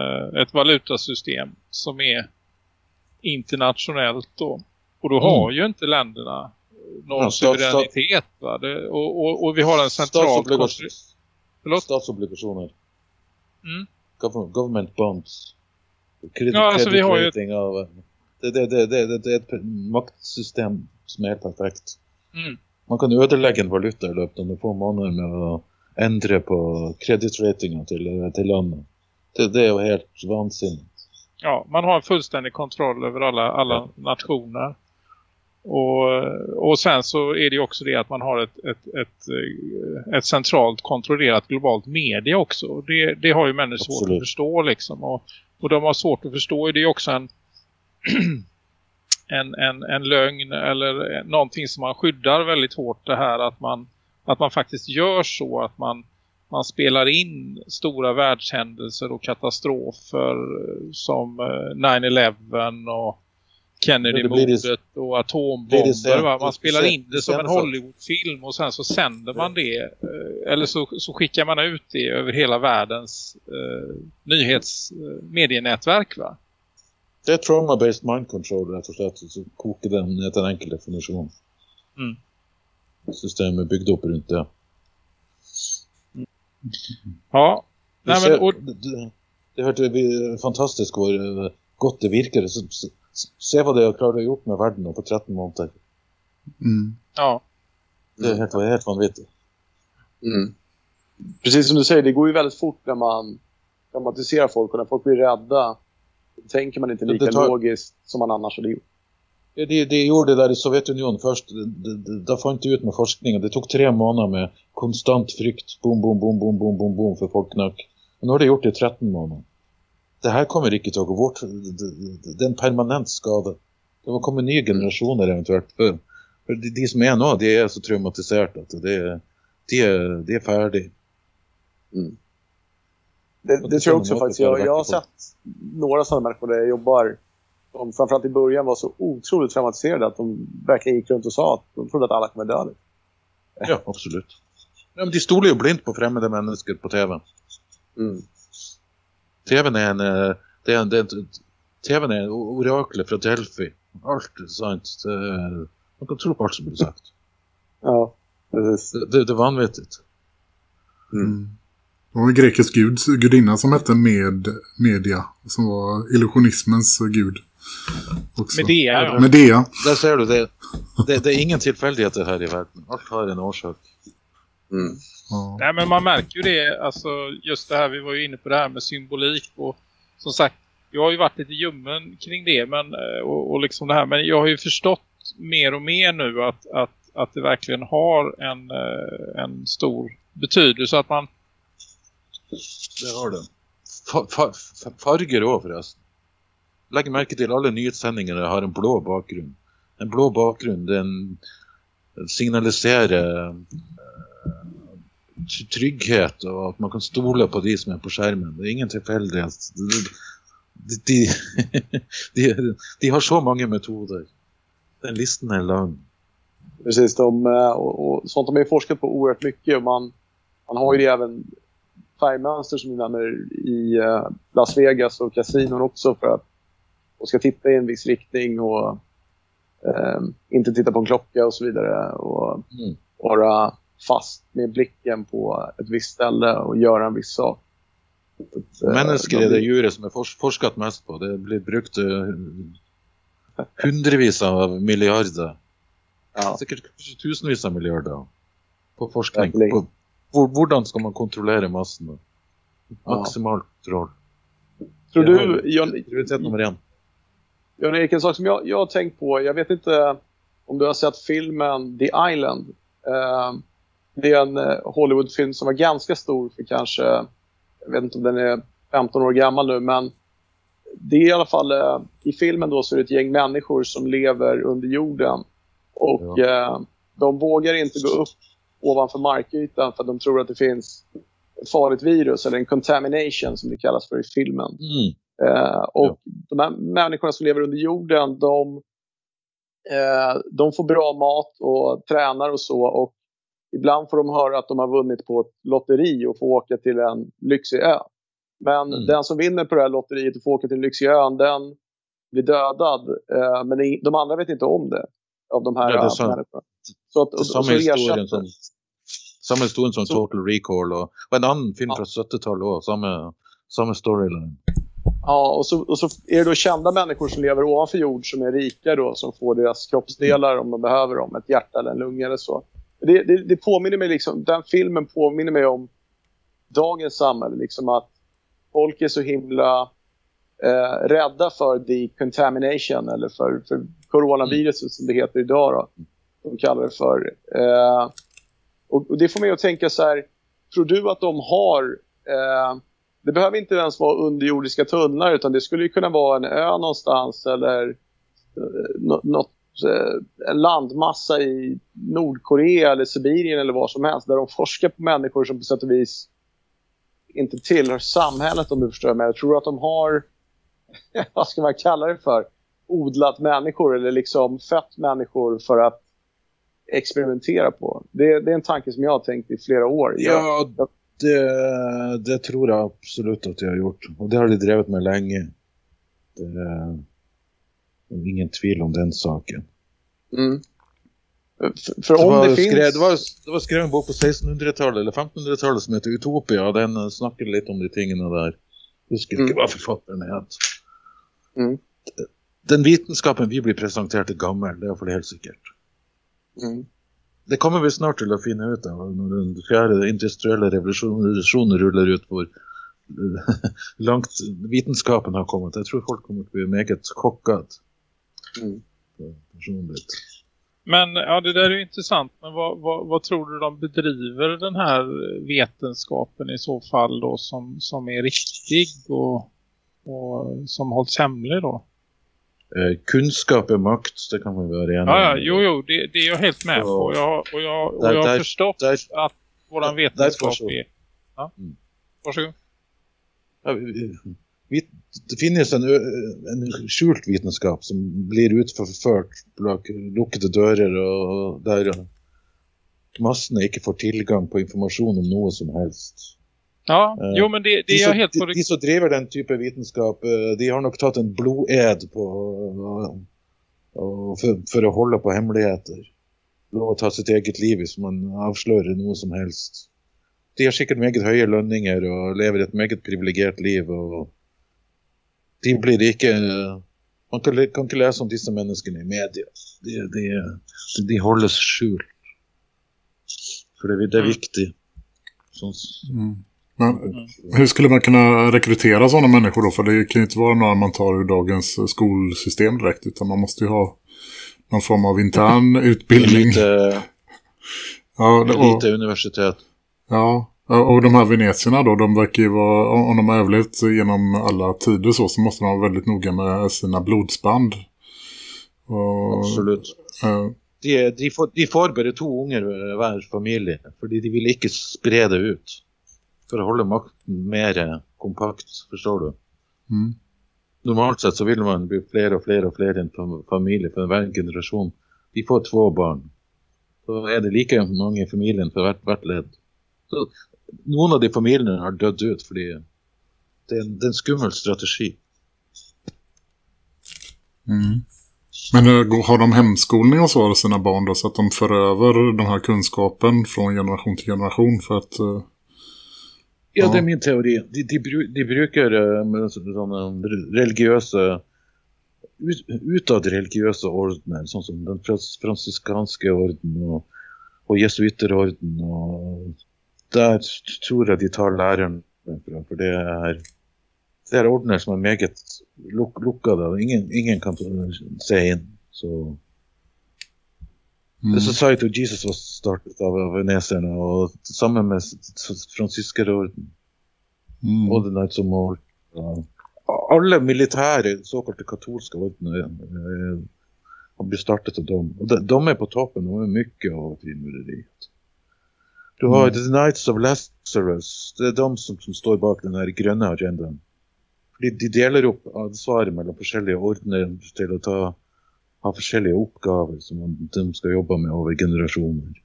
ett valutasystem som är internationellt då. Och då har ju inte länderna någon Ja, suveränitet? Det, och, och, och vi har en central... Statsobligationer. Mm. Government, government bonds. Credit, Ja, alltså, vi har ju- av... Det, det, det, det, det, är ett maktsystem som är helt perfekt. Mm. Man kan ödelägga en valuta i av få månader med att ändra på kreditratingen till, till landet. Det, det är ju helt vansinnigt. Ja, man har en fullständig kontroll över alla, alla nationer. Och, och sen så är det också det att man har ett, ett, ett, eh, ett centralt kontrollerat globalt media också. Det, det har ju människor svårt Absolut. att förstå liksom. Och, och de har svårt att förstå. Det är också en, [clears throat] en, en, en lögn eller någonting som man skyddar väldigt hårt det här att man, att man faktiskt gör så att man man spelar in stora världshändelser och katastrofer eh, som eh, 9-11 och Men det blir Kennedy-mordet det- och atombomber. va? Man spelar in det som en Hollywoodfilm och sen så sänder man det. eh, Eller så, så skickar man ut det över hela världens eh, nyhets eh, medienätverk va? Det är trauma-based mind control rätt och slett. Så kokar den ner en enkel definition. Mm. Systemet är byggt upp runt det. Ja. Nej, men, och, det, det, det hørte vi fantastisk hvor eh, godt det virker. Så, se, se vad det har klarat gjort med världen på 13 månader. Mm. ja. Det är helt, helt vanvittigt. Mm. Precis som du säger, det går ju väldigt fort när man dramatiserar folk och när folk blir rädda. Tänker man inte lika tar- logiskt som man annars hade gjort. Ja, De, de gjorde det där i Sovjetunionen först. De, de, de, de fant ut med forskningen. Det tog tre månader med konstant frykt. Boom, boom, boom, boom, boom, boom, boom för folk knök. Och nu har de gjort det i 13 månader. Det här kommer inte att gå bort. Det, det, det är en permanent skada. Det må komme nye generasjoner eventuelt. For, for de, de som er nå, de er så traumatiserte at det, de, er, de er ferdig. Det, Och det det tror jag också faktiskt. Jag, jag har sett några sådana människor där jag jobbar som framförallt i början var så otroligt traumatiserade att de verkligen gick runt och sa att de trodde att alla kommer dö. nu. Ja, absolutt. Ja, men de stoler jo blindt på fremmede mennesker på TV. Mm. TV-en er en, eh, det er en, det er en TV-en er oraklet fra Delphi. Alt er sant. Det, man kan tro på alt som blir sagt. Ja, precis. Det, det, det är vanvettigt. Det var en grekisk gud, gudinna som hette med, Media. Som var illusionismens gud. Också. Medea, ja. Medea. Där ser du, det, det, det är ingen tillfälligheter här i världen. Allt har en orsak. Mm. Ja. Nej, men man märker ju det, alltså just det här, vi var ju inne på det här med symbolik och som sagt, jag har ju varit lite ljummen kring det men, eh, och, och liksom det här, men jag har ju förstått mer och mer nu att, att, att det verkligen har en, eh, en stor betydelse att man, Det har det. Fa, fa, fa, farger også forresten. Legg merke til alle nyhetssendingene har en blå bakgrunn. En blå bakgrunn, den signaliserer eh, trygghet og at man kan stole på de som er på skjermen. Det er ingen tilfeldighet. De, de, [laughs] de, de har så mange metoder. Den listen är lång. Precis, de, eh, och, och sånt har man ju forskat på oerhört mycket. Och man, man har ju det även färgmönster som du nämner i eh, Las Vegas och kasinon också för att och ska titta i en viss riktning och eh, inte titta på en klocka och så vidare. Och Mm. vara fast med blicken på ett visst ställe och göra en viss sak. Att, eh, Mennesker de er det djuret som er fors forsket mest på. Det blir brukt eh, hundrevis av milliarder. Ja. Kanskje tusenvis av milliarder på forskning. På hvordan skal man kontrollere massene? Maximal kontroll. Tror du, Jan, Prioritet nummer en. Jan-Erik, en sak som jag, jag har tänkt på, jag vet inte om du har sett filmen The Island. Eh, det är en eh, Hollywoodfilm som var ganska stor för kanske, jag vet inte om den är 15 år gammal nu, men det är i alla fall, eh, i filmen då så är det ett gäng människor som lever under jorden. Och eh, de vågar inte gå upp ovanför markytan för att de tror att det finns ett farligt virus eller en contamination som det kallas för i filmen. Mm. Eh, och de här människorna som lever under jorden, de, eh, de får bra mat och tränar och så. Och ibland får de höra att de har vunnit på ett lotteri och får åka till en lyxig ö. Men Mm. den som vinner på det här lotteriet och får åka till den lyxiga ön, den blir dödad. Eh, men de andra vet inte om det. Av de här Ja, det är människorna. Så att, och, er och så historien som Samme historien som Så- Total Recall og en annen film Ja. fra 70-tallet òg. Samme, samme storyline. Ja, och så, och så är det då kända människor som lever ovanför jord som är rika då, som får deras kroppsdelar om de behöver dem, ett hjärta eller en lunga eller så. Det, det, det påminner mig liksom, den filmen påminner mig om dagens samhälle, liksom att folk är så himla eh, rädda för decontamination eller för, för coronaviruset som det heter idag då. De kallar det för. Eh, och, och det får mig att tänka så här, tror du att de har eh, det behöver inte ens vara underjordiska tunnlar utan det skulle ju kunna vara en ö någonstans eller eh, nå- något, eh, en landmassa i Nordkorea eller Sibirien eller vad som helst där de forskar på människor som på sätt och vis inte tillhör samhället om du förstår mig. Jag tror att de har, [laughs] vad ska man kalla det för, odlat människor eller liksom fött människor för att experimentera på. Det, det är en tanke som jag har tänkt i flera år. Jag- Ja, det, det tror jeg absolutt at de har gjort. Og det har de drevet med lenge. Det er ingen tvil om den saken. Mm. För, för Det om det finns... skrevet, det, var, det var skrevet en bok på 1600-tallet eller 1500-tallet som heter Utopia. Den eh, snakker litt om de tingene der. Jeg husker ikke Mm. hva forfatteren het. Mm. Den vitenskapen vi blir presentert er gammel, det er iallfall helt sikkert. Mm. Det kommer vi snart å finne ut av når den fjerde industrielle revolusjonen revolusjonen ruller ut hvor eh, langt [laughs] vitenskapen har kommet. Jeg tror folk kommer å bli meget chockat. Mm. Personligt. Men ja, det där är ju intressant. Men vad, vad, vad tror du de bedriver den här vetenskapen i så fall då som, som är riktig och, och som hålls hemlig då? Eh, kunskap är makt, det kan man vara enig Ja, ja, jo, jo, det, det är jag helt med på. Och jag, och jag, och Där- jag har där- förstått där- att våran där- vetenskap är... Ja, Mm. varsågod. Ja, vi- det finnes en, en skjult vitenskap som blir utført bak lukkede dører og der massene ikke får tilgang på informasjon om noe som helst. Ja, Eh, jo men det, det De är jag helt på de, de som driver den type vitenskap, eh, de har nok tatt en bloded på, og for, for å holde på hemmeligheter. Lov å ta sitt eget liv hvis man avslører noe som helst. De har sikkert meget høye lønninger og lever et meget privilegert liv. og De blir ikke Man kan, kan ikke lese om disse menneskene i media. De, de, de, de holdes skjult. For det, det er viktig. Sånn, Men hur skulle man kunna rekrytera sådana människor då? För det kan ju inte vara några man tar ur dagens skolsystem direkt. Utan man måste ju ha någon form av intern [laughs] utbildning. lite, [laughs] Ja, det- och, lite universitet. ja, och de här venetierna då, de verkar ju vara, om de har överlevt genom alla tider så, så måste de vara väldigt noga med sina blodsband. Och, Absolutt. eh, De, de, får, de får bare to unger hver familie, fordi de vil ikke spre det ut. For å holde makten mer kompakt, forstår du. mm, Normalt sett så vil man bli flere og flere og flere i en fam- familie for hver generasjon. De får två barn. Så er det like mange i familien for hvert, hvert ledd. Så noen av de familiene har dødd ut fordi det er en, det er en skummel strategi. mm. Men eh, har de hemskolning och så av sina barn då, så att de för över den här kunskapen från generation till generation för att eh, Ja, det er min teori. De, de, de bruker eh, med så- sånne religiøse ut, Utad religiøse ordener, sånn som den fransiskanske orden og jesuitterorden. Og der t- tror jeg de tar læreren fra, for det er det er ordener som er meget luk, lukkede, og ingen, ingen kan se inn. Så mm, The Society of Jesus var startet av av veneserne, og sammen med fransiskerorden. mm, Og The Knights of Malta. Alle militære, såkalte katolske ordener eh, har blitt startet av dem. Og de, de er på toppen og er mye over frimureriet. Du har The Knights of Lazarus. Det er de som, som står bak den her grønne agendaen. Fordi de deler opp ansvaret mellom forskjellige ordener til å ta, ha forskjellige oppgaver som de skal jobbe med over generasjoner.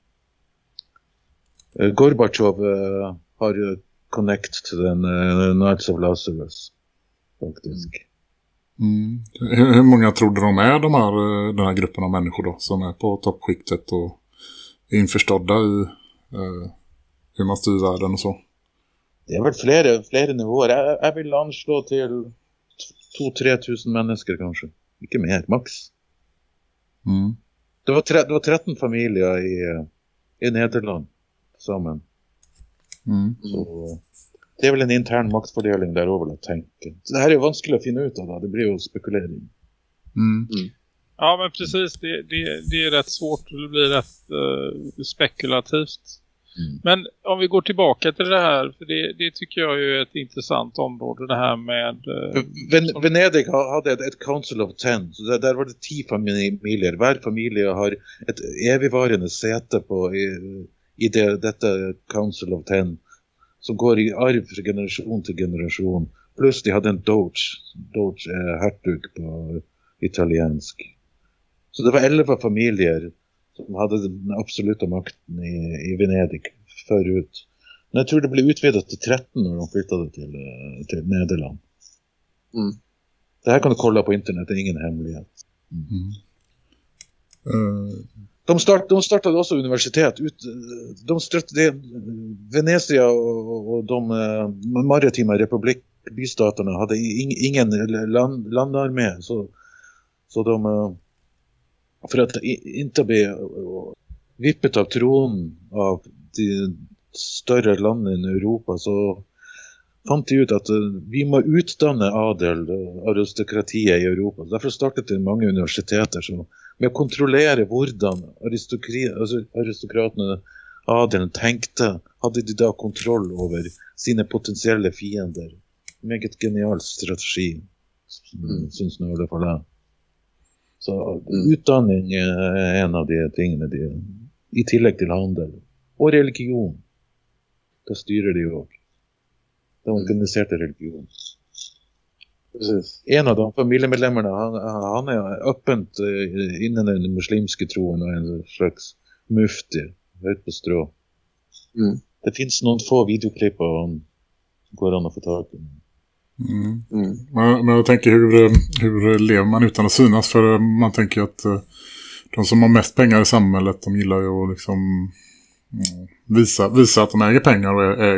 Eh, Gorbatsjov eh, har eh, connect til den eh, Knights of Lazarus, faktisk. mm. Hur, många trodde de är de här, eh, den här gruppen av människor då som är på toppskiktet och är införstådda i eh, hur man styr världen och så? Det er vel flere, flere nivåer. Jeg, jeg vil anslå til 2000-3000 mennesker, kanskje. Ikke mer, maks. Mm. Det var, tre, det var 13 familier i, i Nederland sammen. Mm. Så det er vel en intern òg, vil jeg tenke. Så det her er jo vanskelig å finne ut av, det blir jo spekulering. Mm. Ja men precis, det, det, det är rätt svårt det blir rätt eh, spekulativt. Mm. Men om vi går tillbaka till det här, för det, det tycker jag är ett intressant område det här med... eh, Ven Venedig ha- hadde et, et Council of Ten. så der, der var det ti familier. Hver familie har et evigvarende sete på i, i det, dette Council of Ten, som går i arv fra generasjon til generasjon. Pluss de hadde en doge. Doge er hertug på italiensk. Så det var elleve familier som hadde den absolutte makten i, i Venedig forut. Men jeg tror det ble utvidet til 13 når de flytta det til, eh, til Nederland. Mm. Det her kan du kolla på internett, det er ingen hemmelighet. Eh, De, start, de startade også universitet. Ut, de startade, Venezia og, og de eh, maritima republikkbystatene hadde ing, ingen land, landarmé. Så, så de eh, For at i- ikke bli vippet av tronen av de større landene i Europa, så fant de ut at eh, vi må utdanne adel, eh, aristokratiet i Europa. Derfor startet det mange universiteter som med hvordan aristokri- altså aristokratene, adelen, tenkte, hadde de da kontroll over sine potensielle fiender. Meget genial strategi, mm. syns nå i hvert fall Så utdanning er en av de tingene de I tillegg til handel. Og religion. Det styrer de òg. Den organiserte religion. Precis. En av de familjemedlemmarna, han, han är öppet eh, innen den muslimske troen och en slags mufti. Höjt på strå. Mm. Det finns någon få videoklipp av honom som går an att få tag i. Mm. Mm. Men, men jag tänker hur, hur lever man utan att synas? För man tänker att eh, de som har mest pengar i samhället de gillar ju att liksom mm, visa, visa att de äger pengar och äg,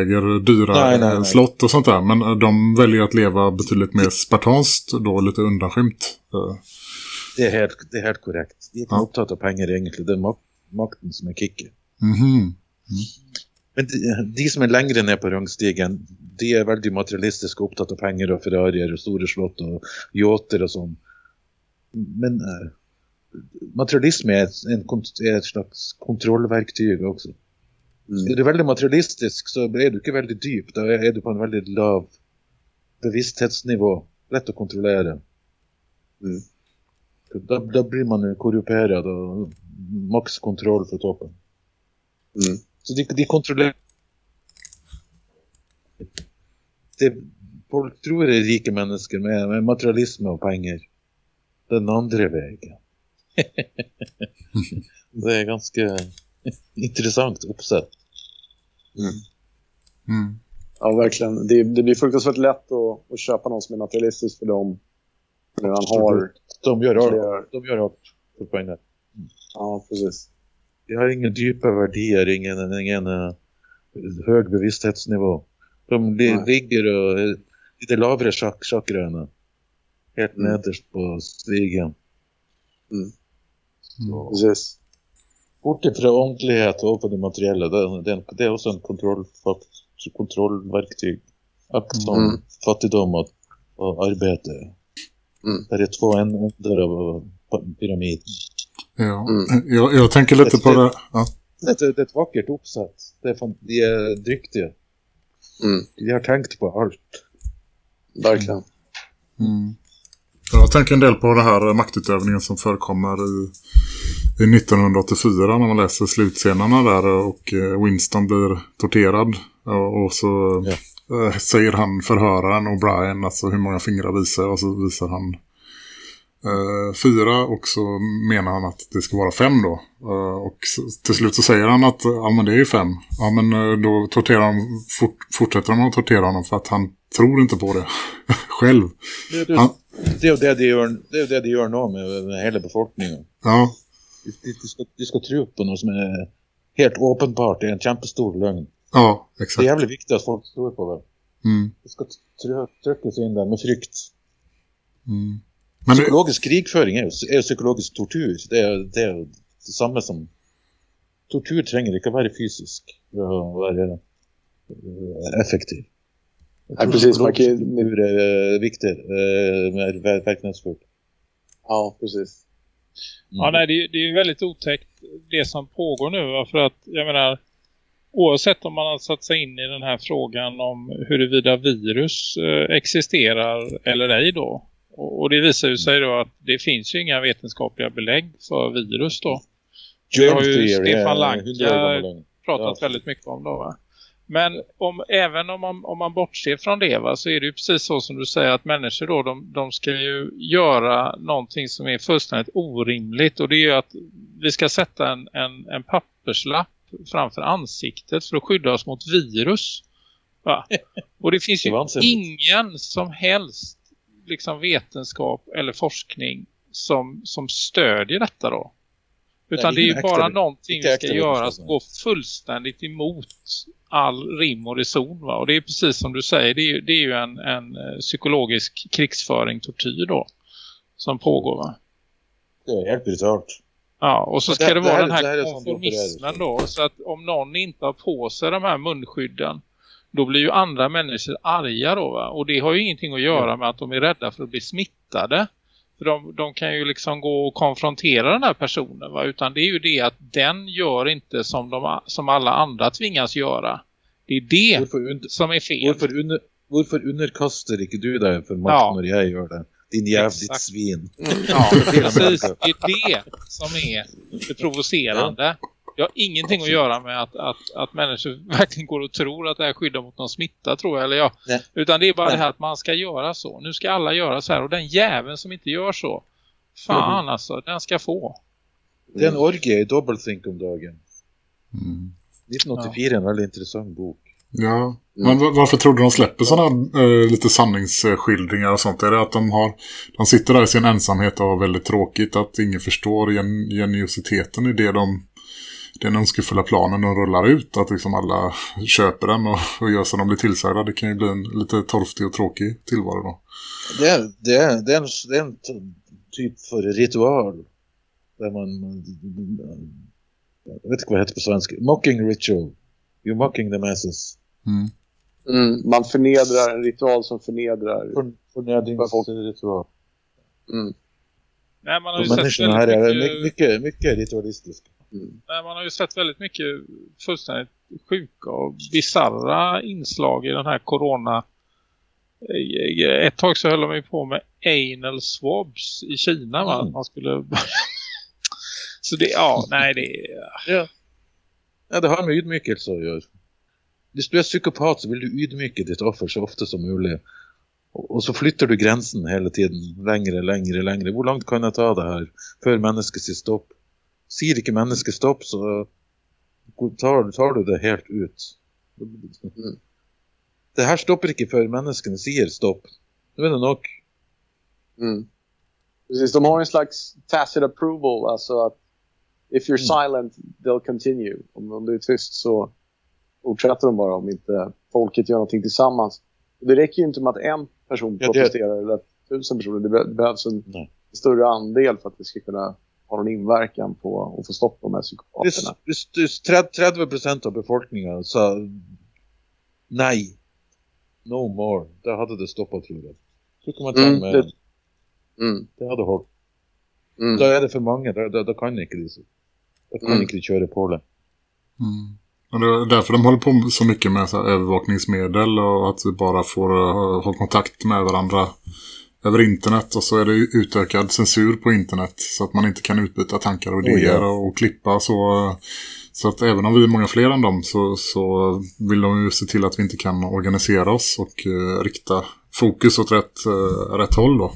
äger dyra Mm. Nej, nej, eh, nej. slott och sånt där. Men eh, de väljer att leva betydligt mer spartanskt då lite undanskymt. Eh, Det är helt, det är helt korrekt. De är ikke Ja. opptatt av penger egentlig. Det er mak makten som er kicket. mhm. Men de, de som er lengre ned på rangstigen, de er veldig materialistiske, opptatt av penger og Ferrarier og store slott og yachter og sånn. Men eh, materialisme er en, er et slags kontrollverktyg også. Mm. Er du veldig materialistisk, så er du ikke veldig dyp. Da er du på en veldig lav bevissthetsnivå. Lett å kontrollere. Mm. Da, da blir man korruperet og maks kontroll fra toppen. Mm. Så de, de kontrollerer det, Folk tror er rike mennesker med, med materialisme og penger. Den andre veien. [laughs] det er ganske intressant uppsett. Mm. Ja, verkligen. Det, det blir fruktansvärt lätt att, att köpa någon som är materialistisk för dem. När han har... De gör allt, de gör allt för pengar. Ja, precis. De har ingen djupa värdier, ingen, ingen eh, hög bevissthetsnivå. De li, Nej. ligger och är lite lavere chak chakraene. Helt Mm. nederst på stigen. Mm. precis. Borte fra åndelighet og over på det materielle, det, det, en- det er også en kontrollfakt, kontrollverktyg. Akkurat som Mm. fattigdom og, og arbete. Mm. Det er två ender av pyramiden. Ja. Mm. Jag, jag tänker lite på det. Ja. Det, det er et vakkert oppsett. Det er, fan- de er dyktige. Mm. De har tenkt på alt. Verkligen. Mm. Jag tänker en del på det här maktutövningen som förekommer i, i 1984 när man läser slutscenerna där och eh, Winston blir torterad och, och så eh, säger han förhöraren och Brian alltså hur många fingrar visar och så visar han fyra och så menar han att det ska vara fem då. Eh, och till slut så säger han att ja men det är ju fem. Ja men eh, då torterar de, fort, fortsätter de att tortera honom för att han tror inte på det [laughs] själv. Det, det, Han, det jo det de gjør, det jo det de gjør nå med, med hele befolkningen. ja, De, de, de, de skal tro på noe som er helt åpenbart er en kjempestor løgn. ja, Det er exakt. jævlig viktig at folk tror på det. Mm, Det skal trø- trykkes inn der med frykt. mm. Men Psykologisk krigføring er jo, er psykologisk tortur. Det er, det er det samme som Tortur trenger ikke å være fysisk for å være effektiv. Tror precis, man psykologisk kan- tortur er eh, viktig, eh, mer ver- verkningsfullt. Ja, precis. Ja, nej, det, är- det är ju väldigt otäckt det som pågår nu. För att, jag menar, oavsett om man har satt sig in i den här frågan om huruvida virus eh, existerar eller ej då. Och, och det visar ju sig då att det finns ju inga vetenskapliga belägg för virus då. Det har ju Stefan 100 år Lanka pratat Ja. väldigt mycket om då va? Men om, även om man, om man bortser från det va, så är det ju precis så som du säger att människor då, de, de ska ju göra någonting som är fullständigt orimligt och det är ju att vi ska sätta en, en, en papperslapp framför ansiktet för att skydda oss mot virus. Va? Och det finns [laughs] Det ju vansinnigt. ingen som helst liksom vetenskap eller forskning som, som stödjer detta då. Utan Nej, det är ju bara äkta- någonting vi ska göra som går fullständigt emot all rim och reson. Va? Och det är precis som du säger, det är ju, det är ju en, en eh, psykologisk krigsföring, tortyr då, som pågår va? Det är helt brutalt. Ja, och så ska det- det, det vara här- den här det här konformismen det då. Så att om någon inte har på sig de här munskydden då blir ju andra människor arga då va? Och det har ju ingenting att göra med att de är rädda för att bli smittade. För de, de kan ju liksom gå och konfrontera den här personen va? Utan det är ju det att den gör inte som, de, som alla andra tvingas göra. Det är det som är fel. hvorfor, under, hvorfor underkaster ikke du deg for makt Ja. når jeg gjør det? Din jævligt Exakt. svin. Ja, [laughs] precis. Det är det som är det provocerande. Det har ingenting att göra med att, att, att människor [laughs] verkligen går och tror att det här skyddar mot någon smitta tror jag. Eller ja. Nej. Utan det är bara Nej. det här att man ska göra så. Nu ska alla göra så här. Och den jäveln som inte gör så. Fan alltså, den ska få. Det er en orgie i doublethink om dagen. 1984 är en väldigt intressant bok. Ja, men va- varför tror du de släpper sådana eh, lite sanningsskildringar och sånt? Är det att de har de sitter där i sin ensamhet och har väldigt tråkigt att ingen förstår gen, geniositeten i det de den önskefulla planen de rullar ut att liksom alla köper den och, och gör så de blir tillsagda. Det kan ju bli en lite torftig och tråkig tillvaro då. Det är, det är, det är, en, det är en typ för ritual. Där man, jag vet inte vad det heter på svenska. Mocking ritual. You're mocking the masses. Mm. Mm, man förnedrar en ritual som förnedrar. För, förnedringsritual. Mm, Nej, man har ju sett här är mycket, mycket, mycket ritualistiska. Mm, man har ju sett väldigt mycket fullständigt sjuka och bizarra inslag i den här corona. Ett tag så höll de ju på med anal swabs i Kina va? Mm. Man skulle [laughs] Så det, ja, nej det är... Ja. ja, det har med ydmykelse att göra. Hvis du är psykopat så vill du ydmyka ditt offer så ofta som möjligt. Och, och så flyttar du gränsen hela tiden längre, längre, längre. Hur långt kan jag ta det här för människan säger stopp? Säger inte människan stopp så tar, tar du det helt ut. Mm. Det här stoppar inte för människan säger stopp. Nu är det nog. mm. Precis, de har en slags tacit approval, alltså att if you're silent, they'll continue. Om, om du är tyst så fortsätter de bara om inte folket gör någonting tillsammans. Det räcker ju inte med att en person Ja, det- protesterar eller att tusen personer. Det, be- det behövs en Nej. större andel för att det ska kunna ha någon inverkan på att få stopp på de här psykopaterna. hvis 30 prosent av befolkningen sa nej, no more, då hade det stoppat tror jag. Så kan man ta Mm, med, det- det, Mm, hade hållit. mm, Då är det för många, då, då, då kan inte. Då kan Mm. inte de köra på det. Mm. Och det är därför de håller på så mycket med så övervakningsmedel och att vi bara får uh, ha kontakt med varandra över internet. Och så är det utökad censur på internet så att man inte kan utbyta tankar och Oh, idéer ja. och, och klippa. Så, så att även om vi är många fler än dem så, så vill de ju se till att vi inte kan organisera oss och uh, rikta fokus åt rätt, uh, rätt håll då.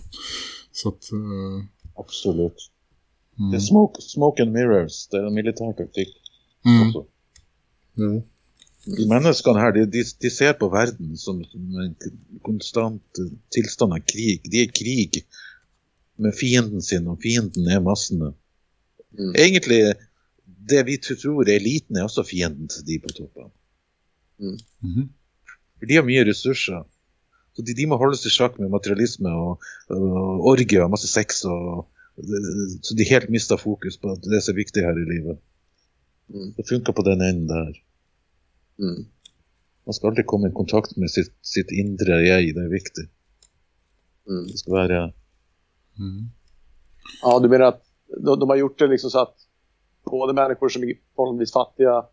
Så att... Uh, Absolut. mm. Det är smoke, smoke and mirrors, det är en militär taktik Mm. också. Jo. De människorna här, de, de, de ser på världen som, som en konstant tillstånd av krig. Det är krig med fienden sin och fienden är massorna. Mm. Egentligen, det vi tror är eliten är också fienden till de på toppen. Mhm. För de har mycket resurser. Så de, de må hålla sig i schack med materialism och, och orgie och massa sex och så de helt mistar fokus på det som är viktigt här i livet. Mm. Det funkar på den änden där. Mm. Man ska alltid komma i kontakt med sitt, sitt inre jag, det är viktigt. Mm. Det ska vara... Mm. Ja, du menar att de, de har gjort det liksom så att både människor som är förhållandevis fattiga,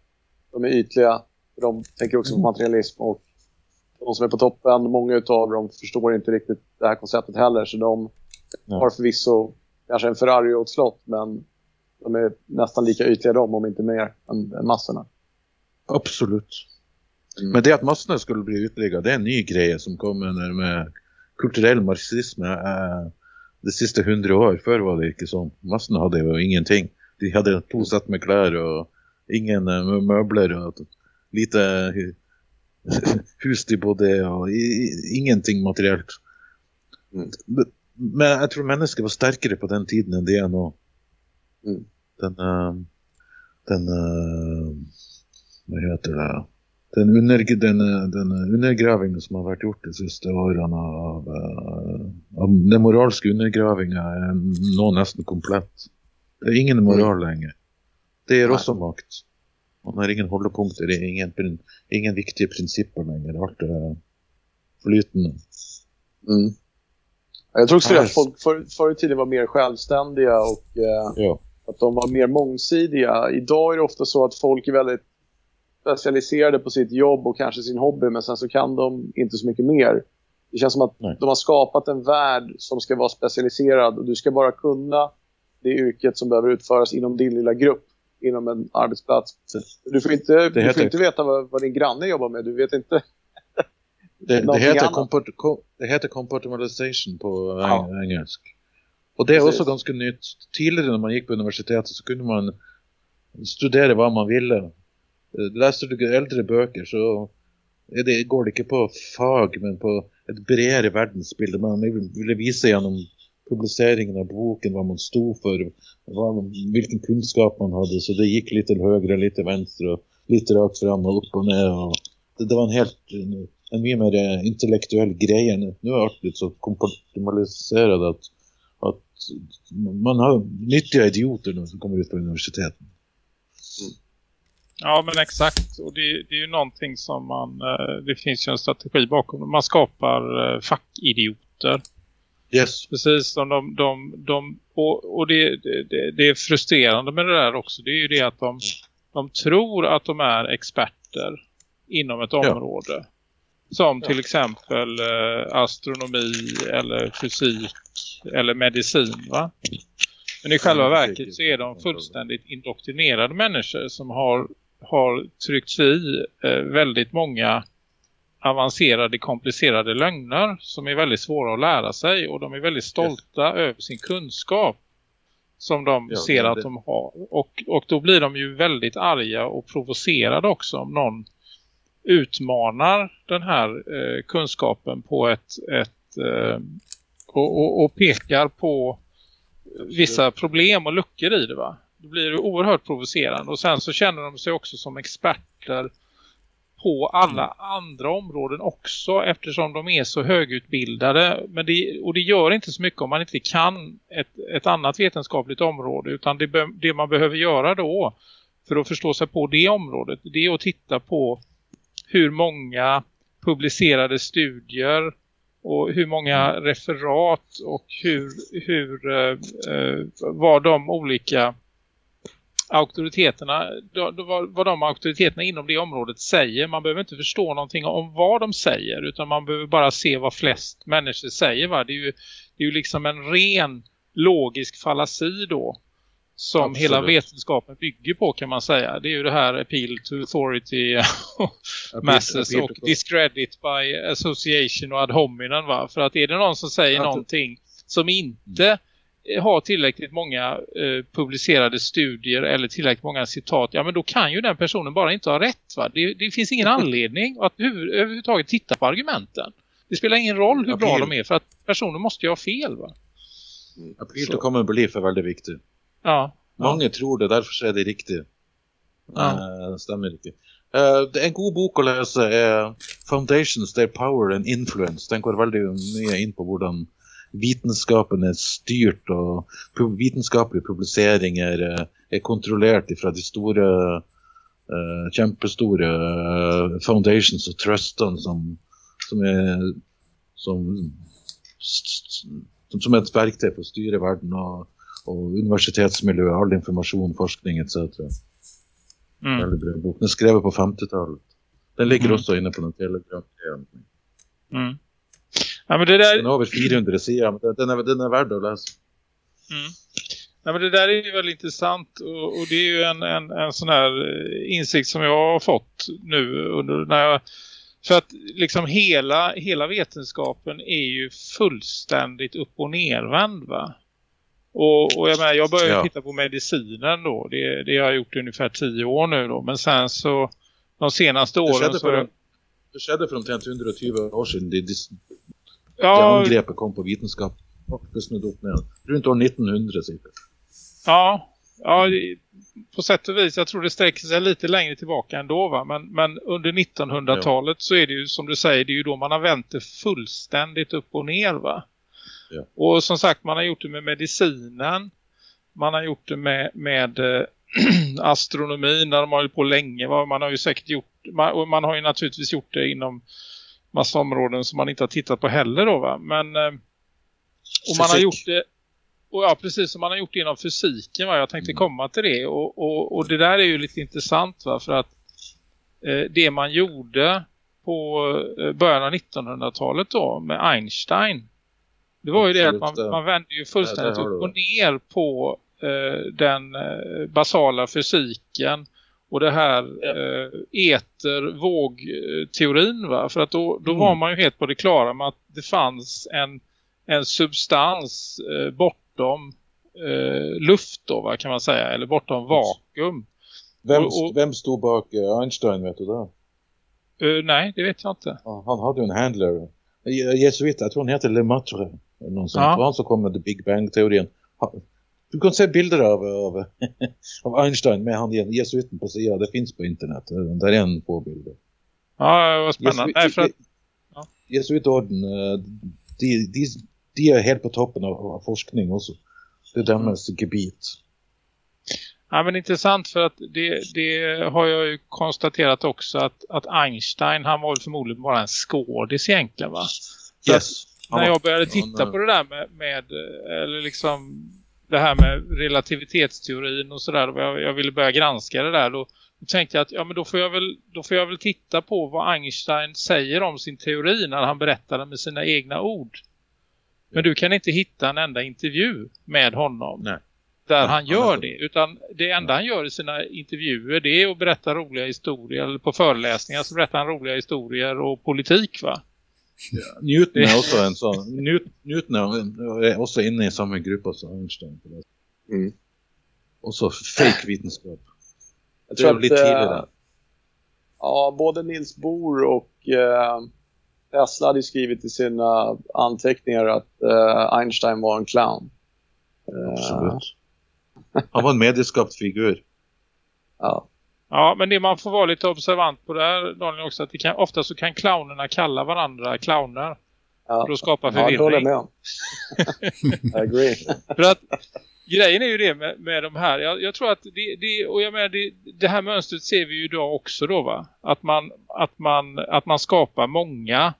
de är ytliga, de tänker också på materialism och de som är på toppen, många utav dem förstår inte riktigt det här konceptet heller så de Nej. har förvisso kanske en Ferrari och ett slott men de är nästan lika ytliga de om inte mer än, än massorna. Absolut. Mm. Men det att massorna skulle bli ytterligare, det är en ny grej som kommer när med kulturell marxism är de sista hundra år. Förr var det inte så. Massorna hade ju ingenting. De hade två sätt med kläder och ingen eh, möbler och lite hu- [laughs] hus de bodde och i, ingenting materiellt. Mm. Men- jag tror människor var starkare på den tiden än det är nu. Mm. Den, eh, den, eh, vad heter det? Den, under, den, eh, den undergravingen som har varit gjort de sista åren av, eh, av den moralska undergravingen är nå nästan komplett. Det är ingen moral längre. Det är också makt. Man har ingen hållpunkter, det är ingen, ingen viktiga principer längre. Allt är flytande. Mm. Jag tror också det att folk för, förr i tiden var mer självständiga och eh, Ja. att de var mer mångsidiga. Idag är det ofta så att folk är väldigt specialiserade på sitt jobb och kanske sin hobby men sen så kan de inte så mycket mer. Det känns som att Nej. de har skapat en värld som ska vara specialiserad och du ska bara kunna det yrket som behöver utföras inom din lilla grupp, inom en arbetsplats. Du får inte, du får heter- inte veta vad, vad din granne jobbar med. Du vet inte Det, det, heter comport, co, det heter compartmentalization på Ja. eng, engelsk. Och det är Precis. också ganska nytt. Tidigare när man gick på universitetet så kunde man studera vad man ville. Eh, läser du äldre böcker så är det, går det inte på fag men på ett bredare världsbild. Man ville visa genom publiceringen av boken vad man stod för, vad, vilken kunskap man hade. Så det gick lite högre höger, lite vänster och lite rakt fram och upp och ner. Och det, det var en helt en, en mycket mer eh, intellektuell grej. Nu har jag blivit så kompartimaliserad att, att man har nyttiga idioter nu som kommer ut på universiteten. Ja men exakt och det, det är ju någonting som man, eh, det finns ju en strategi bakom. Man skapar eh, fackidioter. Yes. Precis som de, de, de och, och det, det, det är frustrerande med det där också. Det är ju det att de, de tror att de är experter inom ett område. Som till exempel eh, astronomi eller fysik eller medicin va? Men i själva Ja, verket så är de fullständigt indoktrinerade människor som har, har tryckt i eh, väldigt många avancerade, komplicerade lögner som är väldigt svåra att lära sig och de är väldigt stolta över sin kunskap som de Ja, ser det- att de har. Och, och då blir de ju väldigt arga och provocerade också om någon utmanar den här eh, kunskapen på ett, ett eh, och, och, och pekar på vissa problem och luckor i det va. Då blir det oerhört provocerande. Och sen så känner de sig också som experter på alla andra områden också eftersom de är så högutbildade. Men det, och det gör inte så mycket om man inte kan ett, ett annat vetenskapligt område utan det, be, det man behöver göra då för att förstå sig på det området det är att titta på hur många publicerade studier och hur många referat och hur, hur eh, eh, vad de olika auktoriteterna, vad, de auktoriteterna inom det området säger. Man behöver inte förstå någonting om vad de säger utan man behöver bara se vad flest människor säger. Va? Det, är ju, det är ju liksom en ren logisk fallasi då som Absolut. hela vetenskapen bygger på kan man säga. Det är ju det här appeal to authority [laughs] masses appeal och discredit by association och ad hominem va. För att är det någon som säger Att- någonting som inte eh, har tillräckligt många eh, publicerade studier eller tillräckligt många citat, ja men då kan ju den personen bara inte ha rätt va. Det, det finns ingen anledning att huvud, överhuvudtaget titta på argumenten. Det spelar ingen roll hur bra de är för att personen måste ju ha fel va. Appeal to common belief är väldigt viktigt. Ja. Många tror det, därför är det riktigt. Ja. Eh, stämmer inte. Eh, är en god bok att läsa är Foundations, Their Power and Influence. Den går väldigt mycket in på hur vetenskapen är styrt och pu- vetenskapliga publiceringar är, kontrollerat ifrån de stora uh, kämpestora eh, foundations och trusten som, som är som, som, som ett verktyg för att styra världen och, och universitetsmiljö, all information, forskning etc. Mm. Väldigt bra bok. Den skrev på 50-talet. Den ligger Mm. också inne på någon telegram. Mm. Ja men det där, Den har över 400 sidor, men den- är, den är värd att läsa. Mm. Nej, men det där är ju väldigt intressant och, och det är ju en, en, en sån här eh, insikt som jag har fått nu under när jag för att liksom hela, hela vetenskapen är ju fullständigt upp- och nervänd va? Och, och jag menar, jag började Ja. titta på medicinen då. Det, det har jag gjort i ungefär tio år nu då. Men sen så de senaste Det åren skedde, så... för, det skedde för omtrent 120 år sedan. Det, det, det ja, angreppet kom på vetenskap. Och snudde upp med. Runt år 1900 säkert. Ja, ja, det- på sätt och vis. Jag tror det sträcker sig lite längre tillbaka ändå va. Men, men under 1900-talet så är det ju som du säger, det är ju då man har vänt det fullständigt upp och ner va. Ja. Och som sagt, man har gjort det med medicinen. Man har gjort det med, med eh, [clears throat] astronomin där de har hållit på länge. Va? Man har ju säkert gjort, man, och man har ju naturligtvis gjort det inom massa områden som man inte har tittat på heller då va. Men eh, och man har gjort det och ja, precis som man har gjort inom fysiken va? Jag tänkte Mm. komma till det och, och, och det där är ju lite intressant va? För att eh, det man gjorde på eh, början av 1900-talet då med Einstein det var ju det att Absolut, man, man vände ju fullständigt upp och ner på eh, den eh, basala fysiken och det här eh, eter-vågteorin va? För att då, då Mm. var man ju helt på det klara med att det fanns en, en substans eh, bortom eh, luft då va, kan man säga. Eller bortom vakuum. Vem, Och- och- vem stod bak eh, Einstein, vet du det? Eh, nej, det vet jag inte. Ja, Han hade ju en handler. Je- Jesuit, jag tror han heter Lemaitre. eller Någon sånt. Ja. Han som kom med the Big Bang-teorien. Du kan se bilder av, av, av Einstein med han jesuiten på sidan. Det finns på internet. Det är en på bilder. Ja, vad spännande. Nej, för att, Ja. Jesuitorden, eh, de, de, de är helt på toppen av, av forskning också. Det är deras gebit. ja, men intressant för att det, det har jag ju konstaterat också att, att Einstein, han var förmodligen bara en skådis egentligen va? Yes. när jag började titta på det där med, med eh, eller liksom det här med relativitetsteorin och sådär, och jag, jag ville börja granska det där, då, då tänkte jag att ja, men då, får jag väl, då får jag väl titta på vad Einstein säger om sin teori när han berättar den med sina egna ord. Men du kan inte hitta en enda intervju med honom Nej. där han gör det. Utan det enda han gör i sina intervjuer det är att berätta roliga historier, eller på föreläsningar så berättar han roliga historier och politik va? Newton är också en sån. Newt- Newton är också inne i samma grupp som Einstein. Mm. Och så fake vetenskap. Jag tror att, lite eh, tidigare. Ja, både Nils Bohr och eh, Tesla hade skrivit i sina anteckningar att eh, Einstein var en clown. Eh, Absolut. Han var en medieskapt figur. ja. Ja, men det man får vara lite observant på där, Daniel, också att det kan, ofta så kan clownerna kalla varandra clowner Ja. för att skapa Ja, det förvirring. med om. [laughs] I agree. för att grejen är ju det med, med de här, jag, jag tror att det, det och jag menar det, det här mönstret ser vi ju idag också då va? Att man, att man, att man skapar många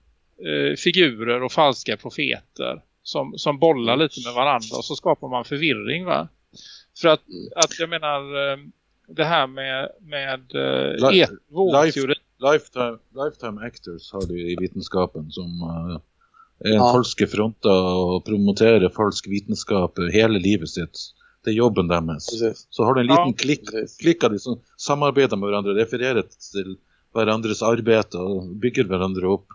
eh, figurer och falska profeter som, som bollar lite med varandra och så skapar man förvirring va? För att, att jag menar eh, det här med, med eh, Li- et- vågteori Lifetime, lifetime actors har du i vetenskapen som uh, är en Ja. falske fronter och promoterar falsk vetenskap hela livet sitt. Det är jobben där mest. Precis. Så har du en Ja, liten klick, precis. klick av de som samarbetar med varandra, refererar till varandras arbete och bygger varandra upp.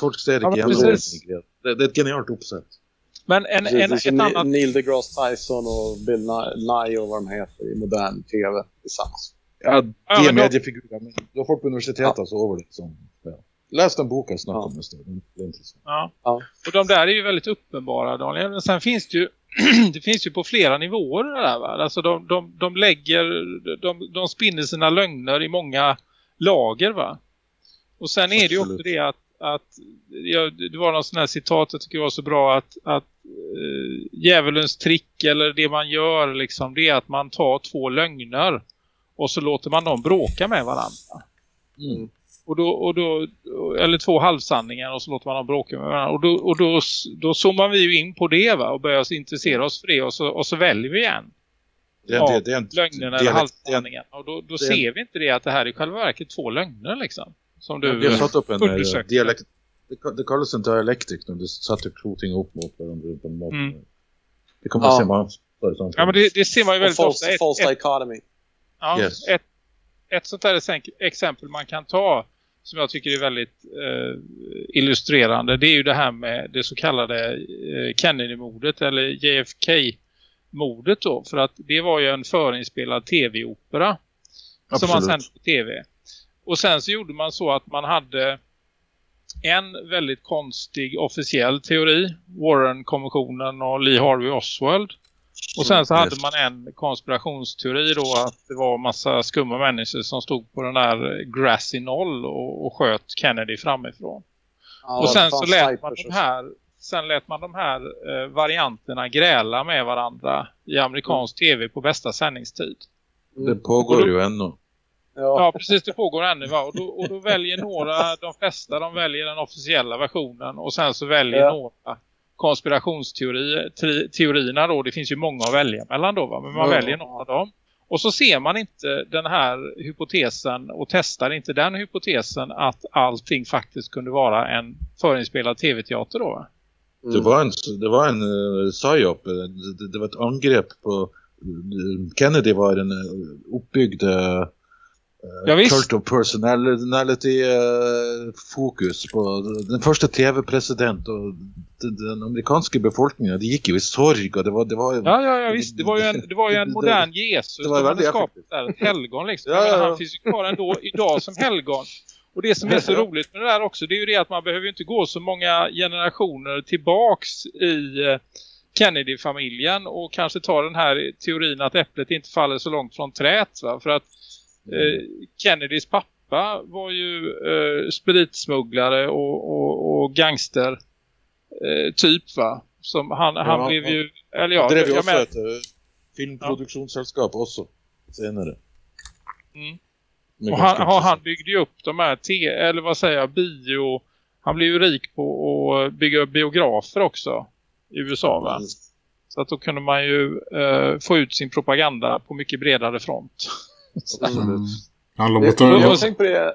Folk ser Ja, inte men igenom precis. det. Det, det är ett genialt uppsätt. Men en, Precis, en, det ett som annat... Neil deGrasse Tyson och Bill Nye och vad de heter i modern tv tillsammans. Ja, de Ja, är då- mediefigurer. Men har folk på universitetet så över det. Som, ja. Läs den boken snart Ja. om en stund. Det. Ja. Ja. Och de där är ju väldigt uppenbara Daniel. Men sen finns det ju [clears throat] det finns ju på flera nivåer det där va. Alltså de, de, de lägger de, de spinner sina lögner i många lager va. Och sen är det ju också Absolut. det att, att ja, det var någon sån här citat jag tycker var så bra att, att uh, djävulens trick eller det man gör liksom det är att man tar två lögner och så låter man dem bråka med varandra. Mm. Och då, och då, eller två halvsanningar och så låter man dem bråka med varandra. Och då, och då, då zoomar vi ju in på det va? Och börjar intressera oss för det och så, och så väljer vi igen. Det Ja, det, det Lögnerna eller det är en- halvsanningarna. Och då, då ser vi inte det att det här är i själva verket två lögner liksom. Som du har satt upp en eh, undersökte. dialekt. Det, ka- det kallas en dialektik när du sätter två ting upp mot varandra. på en måte. Mm. Det kommer Ja. att se man för sånt. Ja men det, det ser man ju väldigt false, ofta. Ett, false ett, dichotomy. ja, Yes. ett, ett sånt där exem- exempel man kan ta som jag tycker är väldigt eh, illustrerande det är ju det här med det så kallade eh, Kennedy-mordet eller JFK-mordet då. För att det var ju en förinspelad tv-opera som man sände på tv. Och sen så gjorde man så att man hade en väldigt konstig officiell teori, Warren-kommissionen och Lee Harvey Oswald. Och sen så hade man en konspirationsteori då att det var massa skumma människor som stod på den där Grassy Knoll och, och sköt Kennedy framifrån. Ja, och sen så lät man de här sen lät man de här eh, varianterna gräla med varandra i amerikansk tv på bästa sändningstid. Det pågår ju ännu. Ja, Ja, precis. Det pågår ännu va? Och då, och då väljer några, de flesta de väljer den officiella versionen och sen så väljer Ja. några konspirationsteorierna då. Det finns ju många att välja mellan då va? Men man Ja. väljer några av dem. Och så ser man inte den här hypotesen och testar inte den hypotesen att allting faktiskt kunde vara en förinspelad tv-teater då va? Mm. Det var en, det var en uh, psyop. eh, Det, det var ett angrepp på... eh, Kennedy var en uh, uppbyggd uh, Ja, visst. cult of personality eh, fokus på den första tv-president och den, amerikanska befolkningen. Det gick ju i sorg och det var, det var Ja, ja, ja visst. Det var ju en, det var ju en [laughs] modern Jesus. det var väldigt skapat där, ett helgon liksom. [laughs] Ja, ja. Han finns ju kvar ändå idag som helgon. Och det som är så roligt med det där också, det är ju det att man behöver inte gå så många generationer tillbaks i eh, Kennedy-familjen och kanske ta den här teorin att äpplet inte faller så långt från trät. Va? För att eh, Kennedys pappa var ju eh, spritsmugglare och, och, och gangster eh, typ va. Som han, han Ja, blev ja. ju, eller ja, Ja, drev ju också men- ett eh, filmproduktionssällskap också senare. Mm. Och han, han, han byggde ju upp de här, te, eller vad säger jag, bio. Han blev ju rik på att bygga biografer också i USA va. Mm. Så att då kunde man ju eh, få ut sin propaganda på mycket bredare front. Mm. Han Det, lobotomerade jag har Ja. tänkt på det.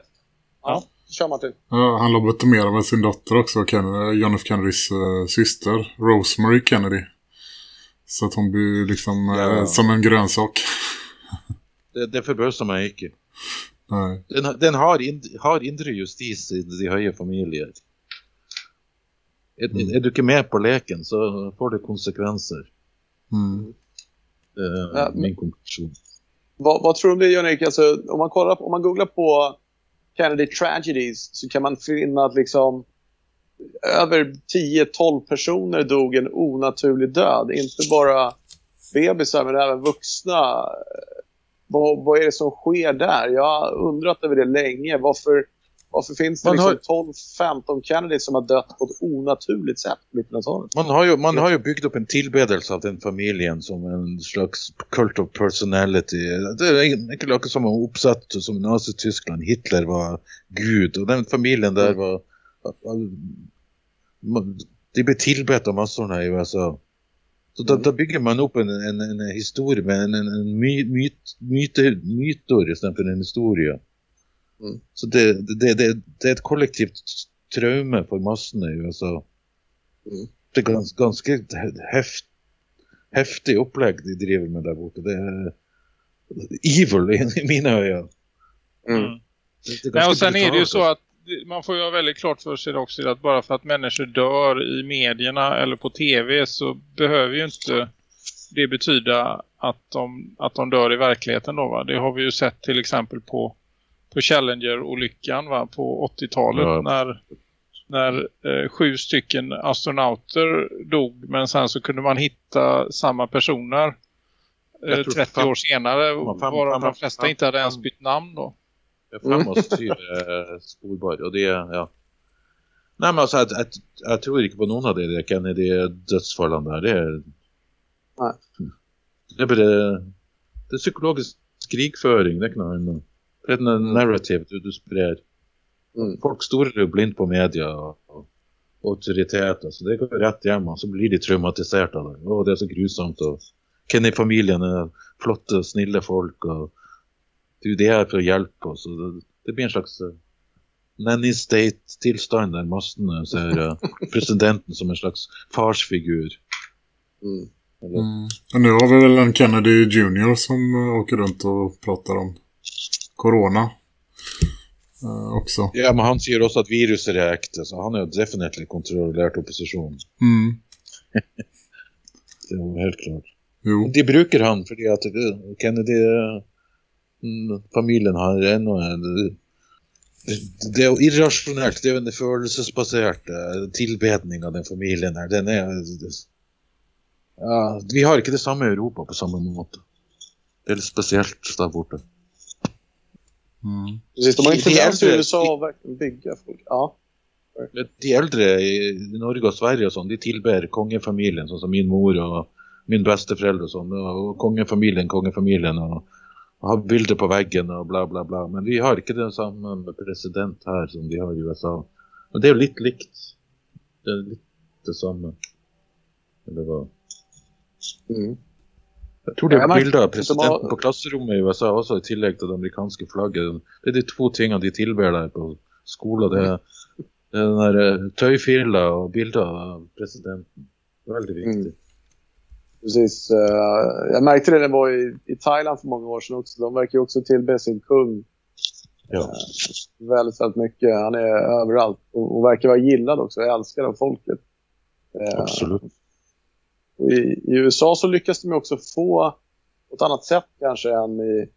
Ja. Kör Martin. ja, han lobotomerade sin dotter också, Kennedy, John F. Kennedys eh, syster, Rosemary Kennedy. Så att hon blir liksom eh, Ja. som en grönsak. Det, det förbösar mig inte. Nej. Den, den har, in, har inre justis i de höga familjer. Är, Mm. är du inte med på leken så får det konsekvenser. Mm. Det är Ja, min konklusion. Vad, vad tror du om det, Jan-Erik? Alltså, om, man kollar om man googlar på Kennedy Tragedies så kan man finna att liksom över 10-12 personer dog en onaturlig död. Inte bara bebisar men även vuxna. Eh, vad, vad är det som sker där? Jag har undrat över det länge. Varför, varför finns det har- liksom 12-15 Kennedy som har dött på ett onaturligt sätt på 1900-talet? Man har, ju, man har ju byggt upp en tillbedelse av den familjen som en slags cult of personality. Det är inte lika som man uppsatt som Nazi-Tyskland. Hitler var gud och den familjen där var... man- De blev tillbett av massorna i USA. Så då, då bygger man upp en, en, en historia med en, en, en my, myt, myter, myter istället för en historia. Mm. Så det, det, det, det är ett kollektivt trauma för massorna i USA. Det är gans, ganska häft, häftig upplägg de driver med där borta. Det är evil i, i mina ögon. Mm. Är Nej, och sen är det ju så att det- man får ju ha väldigt klart för sig också att bara för att människor dör i medierna eller på tv så behöver ju inte det betyda att de, att de dör i verkligheten då va. Det har vi ju sett till exempel på, på Challenger-olyckan va, på 80-talet Ja. när, när eh, sju stycken astronauter dog men sen så kunde man hitta samma personer eh, Jag tror 30 fem- år senare varav de flesta inte hade ens bytt namn då. Det är framåtstyr eh, spolbar och det ja. Nej men alltså att, att, jag tror inte på någon av det där Kennedy dödsfallen där. Det är, Nej. det är bara, det är psykologisk krigföring, det kan Det är en narrativ du, du sprer. Mm. Folk står ju blind på media och, och auktoritet, alltså det går rätt hem och så blir de traumatiserade av det. Det är så grusamt och Kenny-familjen är flotta, snilla folk och det är ju det här för att hjälpa oss. och Det, det blir en slags uh, nanny state-tillstånd där massorna ser uh, [laughs] presidenten som en slags farsfigur. Mm. Mm. Och nu har vi väl en Kennedy Jr. som eh, åker runt och pratar om corona eh, också. Ja, men han säger också att viruset är äkta, så han är definitivt kontrollerat opposition. Mm. [laughs] Det är helt klart. Jo. Det brukar han för det att Kennedy mm, familjen har ännu en det, är irrationellt, det är en födelsebaserad eh, tillbedning av den familjen här. Den är ja, vi har inte det samma i Europa på samma måte. Det är lite speciellt där borta. Mm. Precis, de har inte tendens i USA att verkligen bygga folk. Ja. De äldre i Norge och Sverige och sånt, de tillber kongefamiljen, som min mor och min bästa förälder och sånt, och kongefamiljen, kongefamiljen och, och har bilder på väggen och bla bla bla. Men vi har inte den samma president här som de har i USA. Och det är lite likt. Det är lite samma. Eller vad? Mm. Jag tror det Ja, är jag märker bilder av de presidenten har- på klassrummet i USA också i tillägg till den amerikanska flaggan. Det är de två tingarna de tillber där på skolan. Det är, den här eh, töjfilla och bilder av presidenten. Väldigt viktigt. Mm. Precis. eh, jag märkte det när jag var i, i Thailand för många år sedan också. De verkar ju också tillbe sin kung Ja. Väldigt, väldigt mycket. Han är överallt och, och verkar vara gillad också. Älskad av folket. Eh, Absolut. Och i, I USA så lyckas de också få på ett annat sätt kanske än i,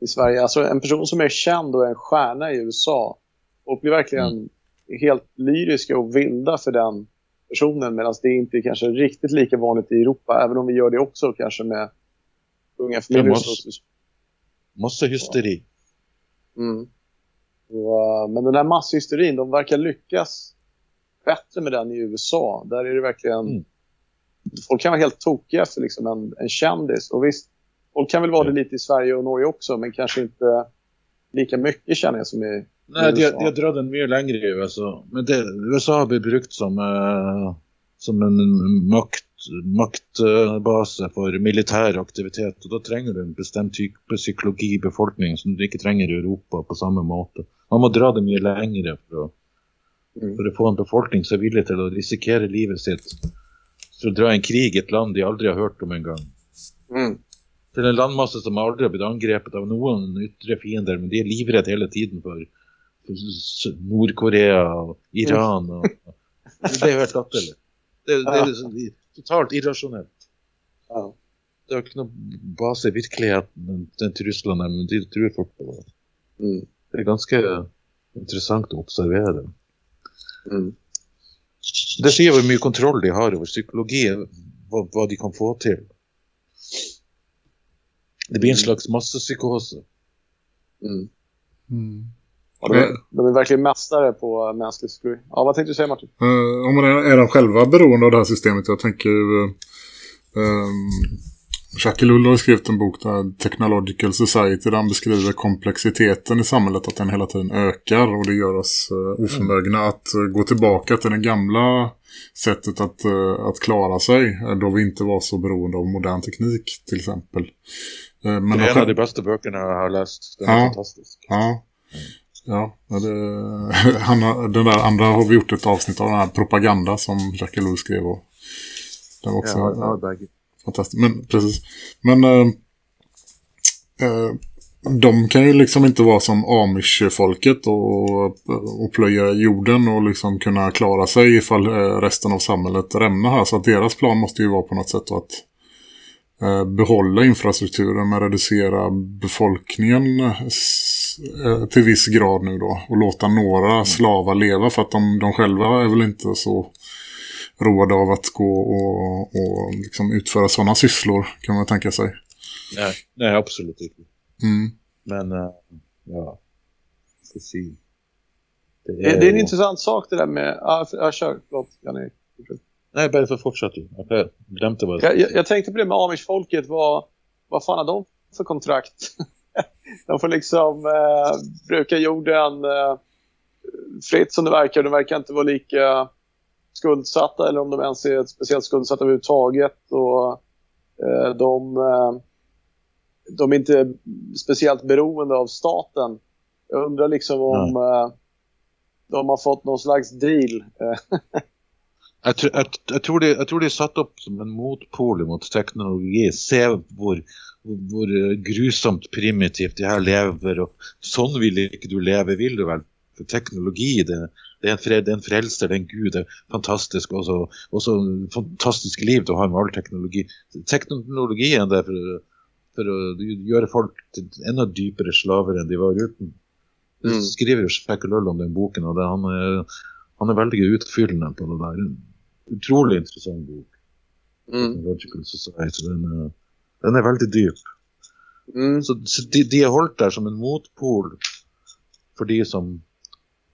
i Sverige. Alltså en person som är känd och är en stjärna i USA och blir verkligen helt lyriska och vilda för den personen medan det inte är kanske riktigt lika vanligt i Europa även om vi gör det också kanske med unga familjer. måste- hysteri. Mm. Och, uh, men den här masshysterin, de verkar lyckas bättre med den i USA. Där är det verkligen... Mm. Folk kan vara helt tokiga för liksom en, en kändis. Och visst, folk kan väl vara det Mm. lite i Sverige och Norge också, men kanske inte lika mycket känner jag som i... Nej, USA. de har dragit den mye längre i USA. Men det, USA har blivit brukt som, eh, som en makt, maktbase for militær aktivitet. Og da trenger du en bestemt type psykologi i befolkningen som du ikke trenger i Europa på samme måte. Man må dra det mye lengre for å, Mm. for å få en befolkning som er villig til å risikere livet sitt for å dra en krig i et land de aldri har hørt om engang. Mm. Til en landmasse som aldri har blitt angrepet av noen ytre fiender, men de er livredde hele tiden for s- Nord-Korea og Iran. Og, det er jo helt latterlig. Det, det er liksom totalt irrasjonelt. Ja. Det har noe base i virkeligheten, den, trusselen der, men de tror på det. Mm. Det er ganske interessant å observere. Mm. Det sier hvor mye kontroll de har over psykologi, hva, hva de kan få til. Det blir en slags massepsykose. Mm. Mm. Ja, de, är, de är verkligen mästare på mänsklig psykologi. Ja, vad tänkte du säga Martin? Uh, om är, är de själva beroende av det här systemet? Jag tänker ju... Uh, um, Jacques Lull har skrivit en bok där Technological Society där han beskriver komplexiteten i samhället att den hela tiden ökar och det gör oss uh, oförmögna att uh, gå tillbaka till det gamla sättet att, uh, att klara sig då vi inte var så beroende av modern teknik till exempel. Men det de är en av de bästa böckerna jag har läst. Den är Ja. fantastisk. Ja, ja det, [laughs] han den där andra har vi gjort ett avsnitt av den här propaganda som Jacques Ellul skrev och den var också Ja, fantastiskt. Men precis, men eh, eh, de kan ju liksom inte vara som Amish-folket och, eh, och plöja jorden och liksom kunna klara sig ifall eh, resten av samhället rämnar här. Så att deras plan måste ju vara på något sätt att eh, behålla infrastrukturen men reducera befolkningen till viss grad nu då och låta några slavar leva för att de, de själva är väl inte så roade av att gå och, och liksom utföra sådana sysslor kan man tänka sig. Nej, nej, absolut inte. Mm. Men, eh, ja. Ska se. Det Det, det är en intressant sak det där med... Ja, ja kör. Förlåt, Jan-Erik. Nej, bara för fortsätt du. Jag glömde vad Jag, jag, jag tänkte på det med Amish-folket. Vad, vad fan har de för kontrakt? [laughs] de får liksom eh, bruka jorden eh, fritt som det verkar. De verkar inte vara lika skuldsatta eller om de ens är speciellt skuldsatta överhuvudtaget. Och, eh, de, eh, de är inte speciellt beroende av staten. Jag undrar liksom om eh, de har fått någon slags deal. [laughs] Eh, Jeg, tr jeg, jeg, tror de, jeg tror de er satt opp som en motpol mot teknologi. Se hvor, hvor grusomt primitivt de her lever. og Sånn vil ikke du leve, vil du vel? For teknologi, det, det, er, en fred, en frelser, det er en gud. Det er fantastisk. Også, også fantastisk liv du har med all teknologi. Teknologien er for, for å gjøre folk til enda dypere slaver enn de var uten. Du Mm. skriver jo Spekulull om den boken, og det, han, er, han er veldig utfyllende på det der. En utrolig interessant bok. mm. Den er, den er veldig dyp. mm, Så, så de, de er holdt der som en motpol for de som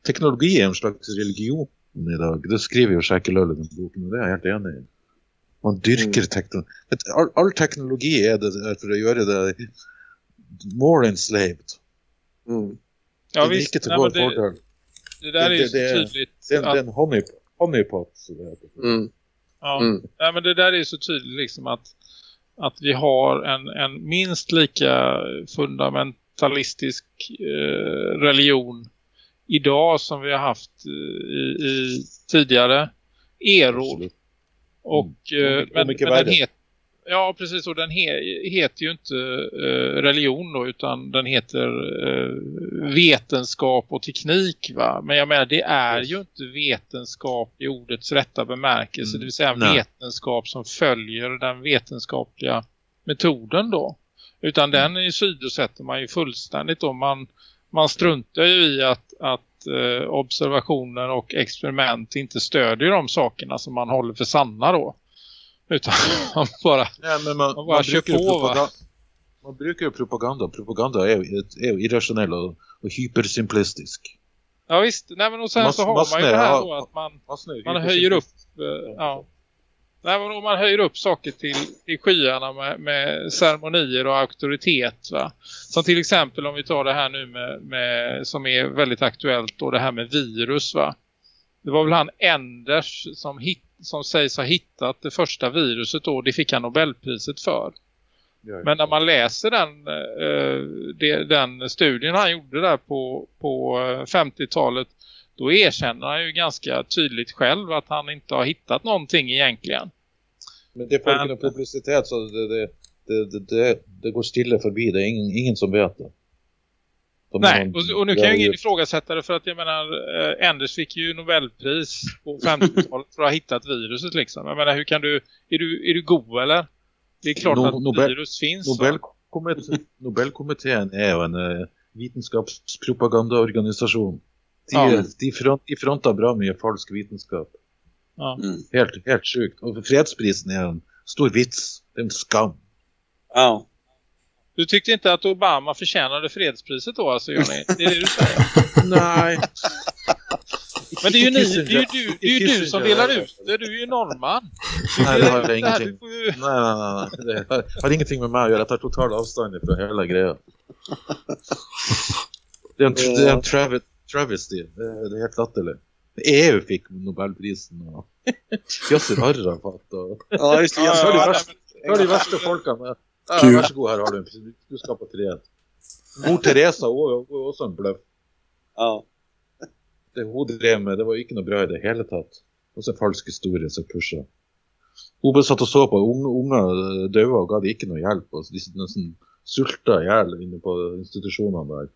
Teknologi er en slags religion i dag. Det skriver jo Skjekkeløl i den boken, og det er jeg helt enig i. Man dyrker teknologi. All, all teknologi er det for å gjøre det more enslaved. mm. Ja, det visst. Nej, det, det där är ju det- så det är- tydligt. Det att- det er en honey, honeypot. Så det heter. Mm. Ja, Mm. Nej, men det där är ju så tydligt liksom att, att vi har en, en minst lika fundamentalistisk eh, religion idag som vi har haft eh, i, i tidigare eror. Absolut. Och, Mm. Om- men, om mycket men den, värre. het, ja, precis. Och den he heter ju inte eh, religion då, utan den heter eh, vetenskap och teknik va. Men jag menar, det är ju inte vetenskap i ordets rätta bemärkelse. Mm. Det vill säga en Nej. vetenskap som följer den vetenskapliga metoden då. Utan den är ju sidosätter man ju fullständigt då. Man, man struntar ju i att, att eh, observationer och experiment inte stödjer de sakerna som man håller för sanna då. Utan [laughs] man bara Ja, men man, Man bara man, kör på, va? man brukar ju propaganda. Propaganda är är irrationell och, och hypersimplistisk. Ja visst, nej men och sen Mass- så har man ju det här då att man, nu, man höjer upp, eh, ja. Nej men om man höjer upp saker till, till skyarna med, med ceremonier och auktoritet va. Som till exempel om vi tar det här nu med, med som är väldigt aktuellt då det här med virus va. Det var väl han Enders som, hit, som sägs ha hittat det första viruset då, det fick han Nobelpriset för. Men när man läser den, eh, den studien han gjorde där på, på eh, 50-talet då erkänner han ju ganska tydligt själv att han inte har hittat någonting egentligen. Men det inte någon publicitet så det, det, det, det, det, det går stilla förbi. Det är ingen, ingen som vet det. De Nej, och, och nu kan ju ingen ifrågasätta det för att jag menar, eh, Anders fick ju Nobelpris på [laughs] 50-talet för att ha hittat viruset liksom. Jag menar, hur kan du, är du, är du god eller? Det är klart No- att Nobel- virus finns. va? Nobelkomit- Nobelkomiteen är ju en eh, vetenskapspropagandaorganisation. De, Ja. de, front, de frontar bra med falsk vetenskap. Ja. Mm. Helt, helt sjukt. Och fredsprisen är en stor vits. Det är en skam. Ja. Du tyckte inte att Obama förtjänade fredspriset då alltså Johnny? Det är det du säger? [laughs] Nej. Men det är ju, ni, det är ju du, det är ju du som delar ut det. Du är ju norrman. Nej, det har jag ingenting. ju... Nej, nej, nej, nej. Det har, har ingenting med mig att göra. Jag tar total avstånd från hela grejen. Det är en, det är en travi, travesty. Det är, det är helt latterligt. EU fick Nobelprisen och [laughs] Yasser Arafat och... Ja, just det. Ja, Så det ja, så är det värsta folken. Ja, Kul. varsågod, här har du en. Du ska på träd. Mor Teresa och, och, också en bluff. Ja. Det hon drev med, det var ikke noe bra i det hele tatt. Så en falsk historie som pusha. Hun bare satt og så på unge, unger døde og ga de ikke noe hjelp. Og de nesten sulta i hjel inne på institusjonene der.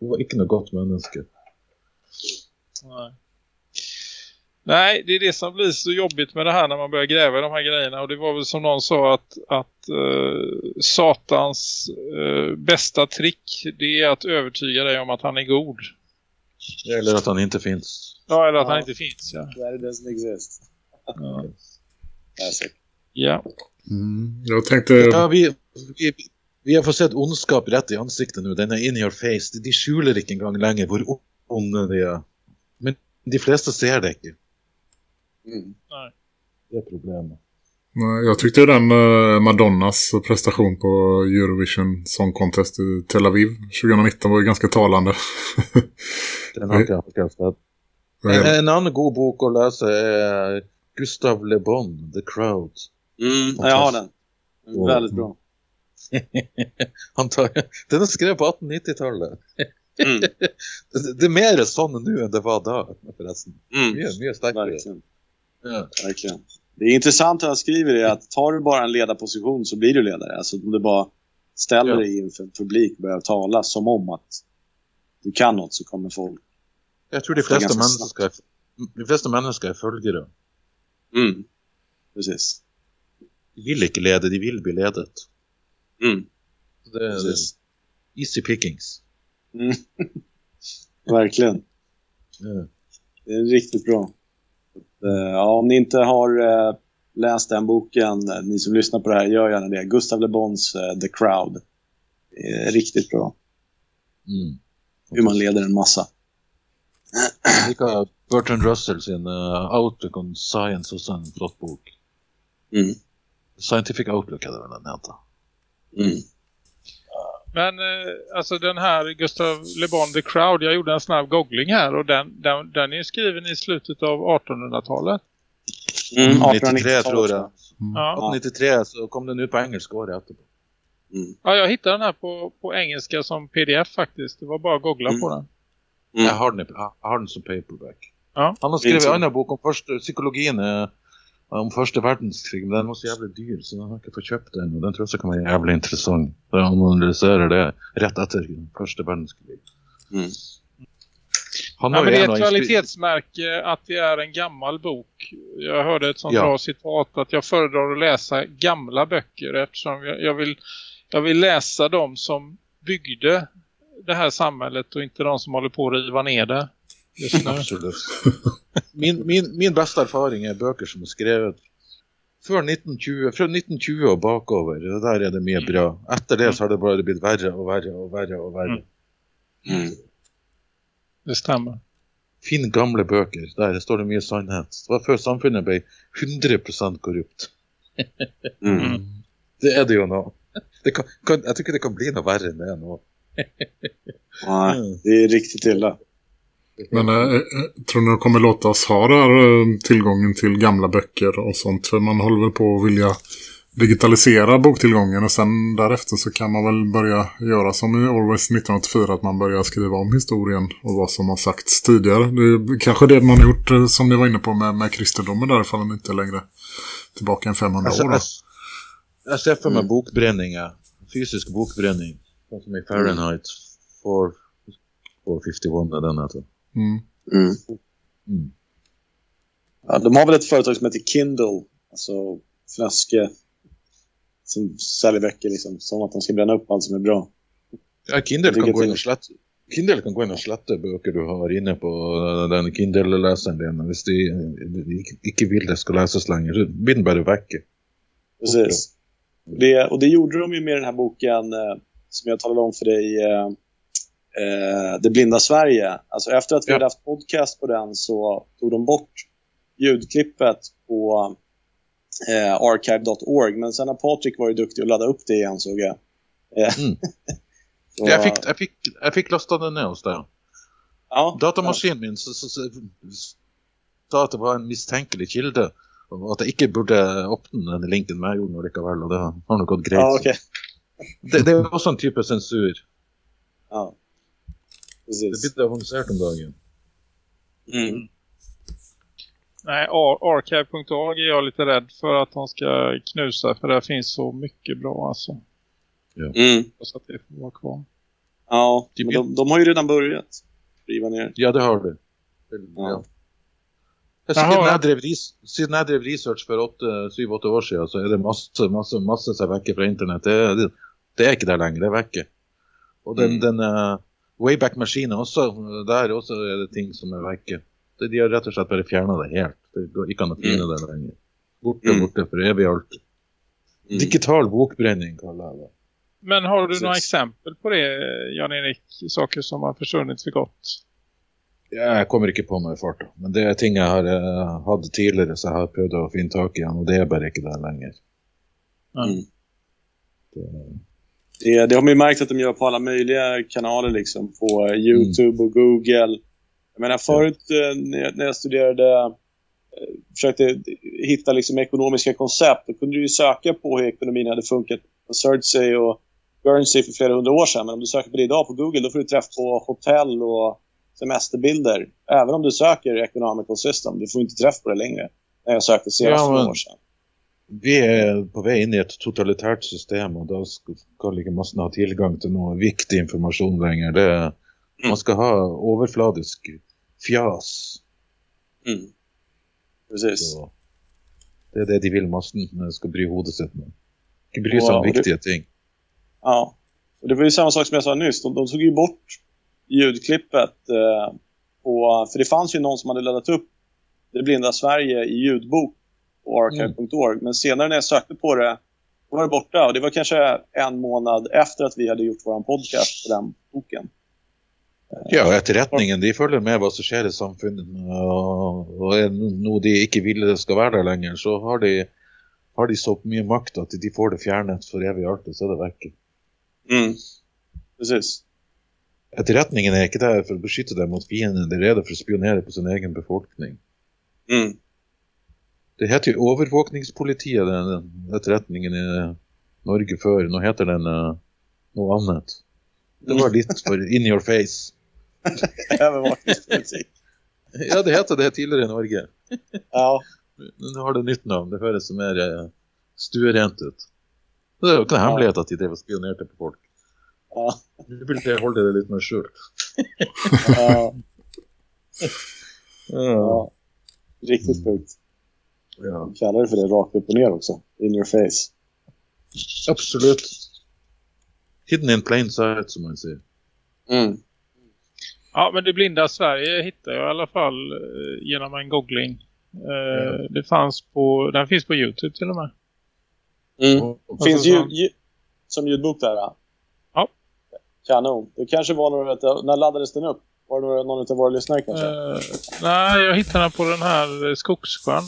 Hun var ikke noe godt menneske. Nej. Nej, det är det som blir så jobbigt med det här när man börjar gräva i de här grejerna. Och det var väl som någon sa att, att eh, Satans eh, bästa trick det är att övertyga dig om att han är god. Eller at han ikke finnes. Ja, eller att Ja. han inte finns. Ja. That it doesn't exist. Ja. Ja. Mm. Jag tänkte... Ja, vi, vi, vi har fått sett ondskap rett i ansiktet nå. Den er in your face. De skjuler ikke engang lenger hvor onde er. Men de fleste ser det ikke. Mm. Det er problemet. Nej, Jag tyckte den eh, Madonnas prestation på Eurovision Song Contest i Tel Aviv 2019 var ju ganska talande. [laughs] Den har ikke sett. En, en annen god bok å lese er Gustav Le Bon, The Crowd. Mm. Ja, jag har den. Är Väldigt bra. [laughs] Han tar, den skrevet på 1890-tallet. Mm. [laughs] Det, det er mer sånn nå enn det var da, forresten. Mm. Mye, mye sterkere. Verkligen. Ja. Verkligen. Det är intressant att han skriver det att tar du bara en ledarposition så blir du ledare. Alltså om du bara ställer Ja. dig inför en publik och börjar tala som om att du kan något så kommer folk. Jeg tror de Det ganske mennesker er, de fleste mennesker er følgere. Mm. Precis. De vil ikke lede, de vil bli ledet. Mm. Det er Precis. easy pickings. Mm. [laughs] Verkligen. Ja. Det är riktigt bra. Eh, Ja, om ni inte har eh, läst den boken, eh, ni som lyssnar på det här, gör gärna det. Gustav Le Bons The Crowd. Det är riktigt bra. Mm. Hur man leder en massa. Liker Bertrand Russell sin uh, Outlook on Science også en flott bok. Mm. Scientific Outlook vel den heter. Mm. Men eh, alltså den här Gustav Le Bon The Crowd, jag gjorde en snabb googling här och den, den, den är ju skriven i slutet av 1800-talet. Mm. 93 tror jag. Ja. 1893 så kom den ut på engelska året. Mm. ja, jag hittade den här på, på engelska som pdf faktiskt. Det var bara att googla Mm. på den. Mm. Jeg har den, i- jeg har den som paperback. Ja. Han har skrevet Min en bok om først psykologien er om första världskrig, men den var så jävla dyr så jag har inte fått köpt den och den tror jag så kan vara jävla intressant. För han analyserar det rätt efter första världskrig. Mm. Han Ja, var men det är ett kvalitetsmärke att det är en gammal bok. Jag hörde ett sånt Ja. bra citat att jag föredrar att läsa gamla böcker eftersom jag, jag, vill, jag vill läsa de som byggde det här samhället och inte de som håller på att riva ner det just nu. Absolut. [laughs] Min, min, min bästa erfaring är böcker som är skrivet för 1920, från 1920 och bakover. Det där är det mer bra. Efter det så har det bara blivit värre och värre och värre och värre. Mm. Mm. Det stämmer. Fin gamla böcker, där står det mer sannhet. Det var för samfunnet blev 100% korrupt. Mm. [laughs] Det är det ju nå. Det kan, kan, jag tycker det kan bli något värre än det nå. Nej, det är riktigt illa. Men eh, tror ni det kommer låta oss ha där, eh, tillgången till gamla böcker och sånt? För man håller väl på att vilja digitalisera boktillgången och sen därefter så kan man väl börja göra som i Orwells 1984 att man börjar skriva om historien och vad som har sagts tidigare. Det är kanske det man har gjort som ni var inne på med, med kristendomen där ifall inte längre tillbaka än 500 Alltså, år. jag, ser för mig bokbränning, ja. fysisk bokbränning. Som i Fahrenheit 4, 451 är den heter. Mm. Mm. Mm. Ja, de har väl ett företag som heter Kindle, alltså flaske som säljer böcker liksom, som att de ska bränna upp allt som är bra. Ja, Kindle kan, gå in och slätta, Kindle kan gå in och slätta böcker du har inne på den Kindle-läsaren din. Hvis de de ikke vil det skal läsas längre, så blir den bara väck. Precis. Det, och det gjorde de ju med den här boken eh, som jag talade om för dig, eh, eh, Det blinda Sverige. Alltså efter att vi Ja. hade haft podcast på den så tog de bort ljudklippet på eh, archive.org. Men sen har Patrik varit duktig och laddat upp det igen såg jag. Eh, Mm. [laughs] så, Jag fick, jag fick, jag fick lasta den ner hos dig. ja, Datamaskinen min så, så, så, sa att det var en misstänkelig kilde. Och att jag inte borde öppna den linken, men jag gjorde nog likevel, och det har nog gått greit. Ja, okej. det, det är också en typ av censur. Ja. Det Precis. blir avancerat om dagen. Mm. Nej, Ar- archive.org är jag lite rädd för att de ska knusa för där finns så mycket bra alltså. Mm. Så att det får vara kvar. Ja, men de, de har ju redan börjat riva ner. Ja, det har du. Ja. Ja. Jag. Siden jeg, drev, research for 7-8 år siden, så er det masse, masse, masse som er vekke fra internett. Det, det, det er ikke der lenger, det er vekke. Og den, Mm. den uh, Wayback-maskinen også, eh, der også er det ting som er vekke. Det, de har rett og slett bare fjernet det helt. Det går ikke an å finne det lenger. Borte, Mm. borte, for evig alt. Mm. Digital bokbrenning, kaller jeg det. Men har du Precis. några exempel på det, Jan-Erik? Saker som har försvunnit för gott? Ja, Jeg kommer ikke på noe i farta, men det er ting jeg har uh, hatt tidligere, så jeg har prøvd å finne tak i igjen, og det er bare ikke der lenger. Mm. Det, det har man ju märkt att de gör på alla möjliga kanaler, liksom, på eh, YouTube och Google. Jag menar, förut eh, när jag, studerade, eh, försökte hitta liksom, ekonomiska koncept, då kunde du ju söka på hur ekonomin hade funkat på Surtsey och Guernsey för flera hundra år sedan. Men om du söker på det idag på Google, då får du träff på hotell och semesterbilder. Även om du söker economical system, du får inte träff på det längre. När jag sökte senast Ja, för några år sedan. Vi er på vei inn i et totalitært system, og da skal ikke massen ha tilgang til noe viktig informasjon lenger. Det, man skal ha overfladisk fjas. Mm. Precis. Så det er det de vil massen skal bry hodet sitt med. Ikke bry Ja, om og det- ting. Ja, och det var ju samma sak som jag sa nyss. De, de tog ju bort ljudklippet. Eh, på, för det fanns ju någon som hade laddat upp Det blinda Sverige i ljudbok på archive.org. Men senare när jag sökte på det, då var det borta. Och det var kanske en månad efter att vi hade gjort vår podcast på den boken. Ja, etterretningen de følger med hva som skjer i samfunnet. Og, og er noe de ikke vil det skal være der lenger, så har de, har de så mye makt at de får det fjernet for evig alltid, så er det vekk. Mm. Precis. Etterretningen er ikke der for å beskytte dem mot fienden, de er rede for å spionere på sin egen befolkning. Mm. Det heter jo overvåkningspolitiet, den, etterretningen i Norge før. Nå heter den eh, noe annet. Det var litt for in your face. [laughs] Övervakningspolitik. Ja, det heter det tidligere i Norge. Ja, Nu har det nytt namn. Det høres mer eh, stuerent ut. Det er jo ikke noe hemmelighet at de drev og spionerte på folk. Ja. Nu vill jeg holde det litt mer skjult. Ja, [laughs] Ja. ja. Riktigt sjukt. Ja. De kallar det för det rakt upp och ner också. In your face. Absolutt. Hidden in plain sight, som man sier. Mm. Ja, men det blinda Sverige hittar jag i alla fall eh, genom en googling. Eh, Det fanns på, den finns på Youtube till och med. Mm. Och- Finns Alltså, ju, ju, som ljudbok där. Ja. Ja. Kanon. Det kanske var några, när laddades den upp? Var det någon av våra lyssnare kanske? Eh, nej, jag hittade den på den här Skogssjön.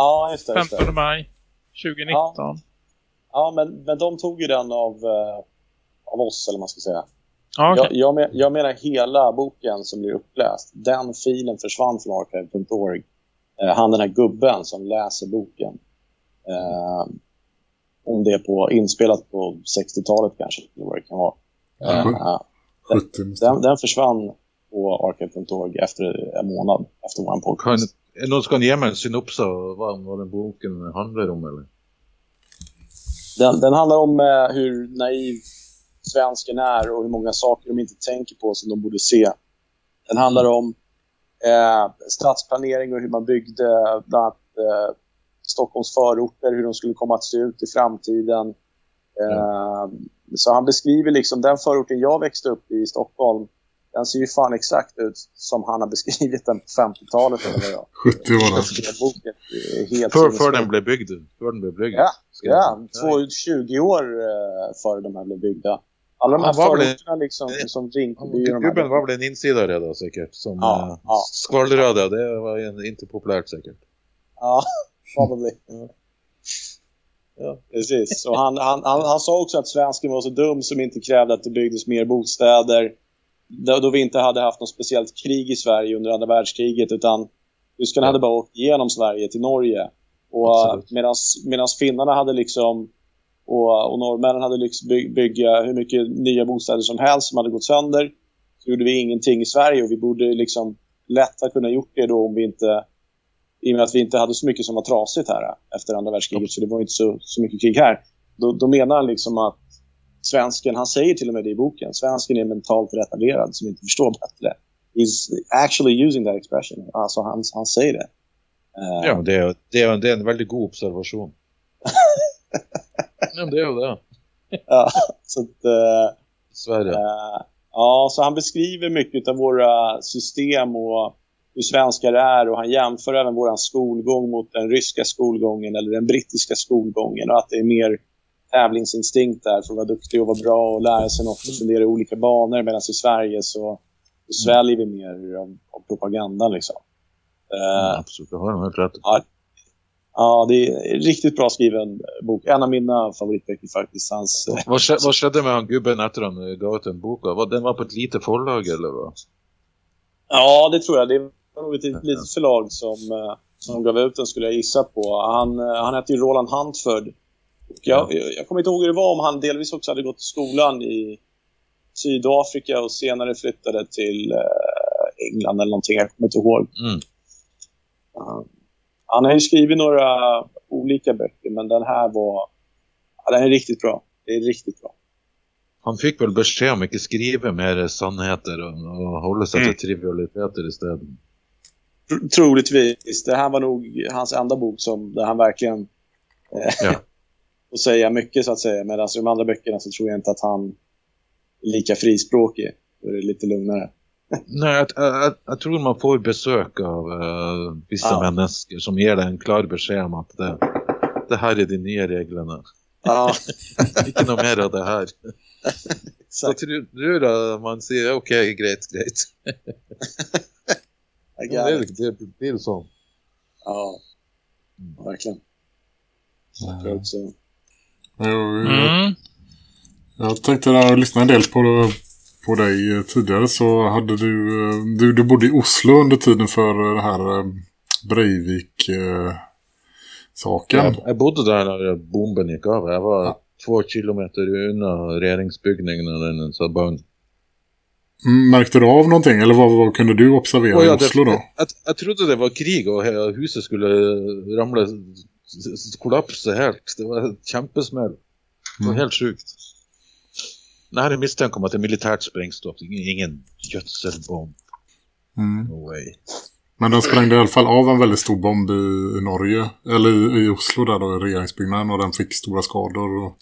Ja, just det. Just 15 det. maj 2019. Ja, men, men de tog ju den av, eh, av oss, eller man ska säga. Ja, okej. Jag, jag, men, jag menar hela boken som blir uppläst. Den filen försvann från archive.org. Eh, han den här gubben som läser boken. Eh, om det är på, inspelat på 60-talet kanske, eller vad det kan vara. Eh, 70 måste den, den försvann på archive.org efter en månad efter vår podcast. Er noen som kan gi meg en synopse av hva, den boken handler om, eller? Den, den handlar om eh, hur naiv svensken är och hur många saker de inte tänker på som de borde se. Den handlar om eh, stadsplanering och hur man byggde bland annat eh, Stockholms förorter, hur de skulle komma att se ut i framtiden. Eh, Så han beskriver liksom den förorten jag växte upp i i Stockholm. Den ser ju fan exakt ut som han har beskrivit den på 50-talet eller vad jag 70 var det. skrev boken. Det är helt Før, før sinnessjukt. den ble bygd. Før den ble bygd. Ja, Ja, den. två, 20 år eh, före de här blev byggda. Alla de här väl- förorterna liksom, som Han- Rinkeby Gubben var vel en innsidere da, sikkert. Som Ja, ja, ja. skvallrade. Det var en- inte populärt, sikkert. Ja, [laughs] probably. Ja, precis. Och han, han, han, han sa också att svensken var så dum som inte krävde att det byggdes mer bostäder. Då, vi inte hade haft något speciellt krig i Sverige under andra världskriget utan tyskarna Ja. hade bara åkt igenom Sverige till Norge. Och Absolut. medan finnarna hade liksom och, och norrmännen hade lyckats by, bygga hur mycket nya bostäder som helst som hade gått sönder. Så gjorde vi ingenting i Sverige och vi borde liksom lätt ha kunnat gjort det då om vi inte i och med att vi inte hade så mycket som var trasigt här efter andra världskriget, så det var inte så, så mycket krig här. Då, då menar han liksom att svensken, han säger till och med det i boken, svensken är mentalt retarderad som inte förstår bättre. He's actually using that expression. Alltså han, han säger det. Eh, Ja, det er, det, er, det er en veldig god observasjon. [laughs] ja, det jo det. ja, så att, eh, Dessverre. Eh, ja, så han beskriver mycket av våra system och hur svenskar är och han jämför även vår skolgång mot den ryska skolgången eller den brittiska skolgången och att det är mer tävlingsinstinkt där för att vara duktig och vara bra och lära sig något och fundera i olika banor medan i Sverige så, så sväljer vi mer av, av propagandan liksom. Ja, Eh, absolutt, det har han helt rett i. ja, det är en riktigt bra skriven bok. En av mina favoritböcker faktiskt. Hans, eh, Hva, skje, hva skjedde med han gubben etter han eh, ga ut den boka? Var, den var på et lite forlag, eller hva? Ja, det tror jag. Det var nog ett litet förlag som, eh, som gav ut den skulle jag gissa på. Han, han hette ju Roland Huntford. Och jag, jag, kommer inte ihåg hur det var om han delvis också hade gått i skolan i Sydafrika och senare flyttade till eh, England eller någonting. Jag kommer inte ihåg. Mm. Uh, han har ju skrivit några olika böcker, men den här var... Ja, den är riktigt bra. Det är riktigt bra. Han fikk vel beskjed om ikke skrive mer sannheter og, og holde seg til trivialiteter i stedet. Tr- Troligtvis. Det här var nog hans enda bok som, där han verkligen eh, Ja. [laughs] får säga mycket så att säga. Medan i de andra böckerna så tror jag inte att han är lika frispråkig. Då är det lite lugnare. Nei, jeg, jeg, jeg tror man får besøk av uh, visse Ja. mennesker som gir deg en klar beskjed om at det, det her er de nye reglene. Ja, [laughs] Ikke noe mer av det her. [laughs] Så tror, jeg man sier ok, greit, greit. I Ja, got det, det, det blir sånn. Ja, verkligen. Jag tror också. Jag, jag, Mm. jag tänkte när jag lyssnade en del på, på dig eh, tidigare så hade du, eh, du... Du bodde i Oslo under tiden för det här eh, Breivik-saken. Jeg, jeg bodde der da bomben gikk av. Jeg var Ja. två kilometer unna regjeringsbygningen når den sa bang. Mm, Märkte du av någonting? Eller vad, vad kunde du observera Och i ja, Oslo då? jag, jag trodde det var krig och huset skulle ramla, s- s- kollapsa helt. Det var ett kämpesmäll. Det var Mm. helt sjukt. Det är misstänkt om att det är militärt sprängstoff. Ingen, ingen gödselbomb. Mm. No way. Men den sprängde i alla fall av en väldigt stor bomb i, i Norge. Eller i, i Oslo där då, i regeringsbyggnaden. Och den fick stora skador och,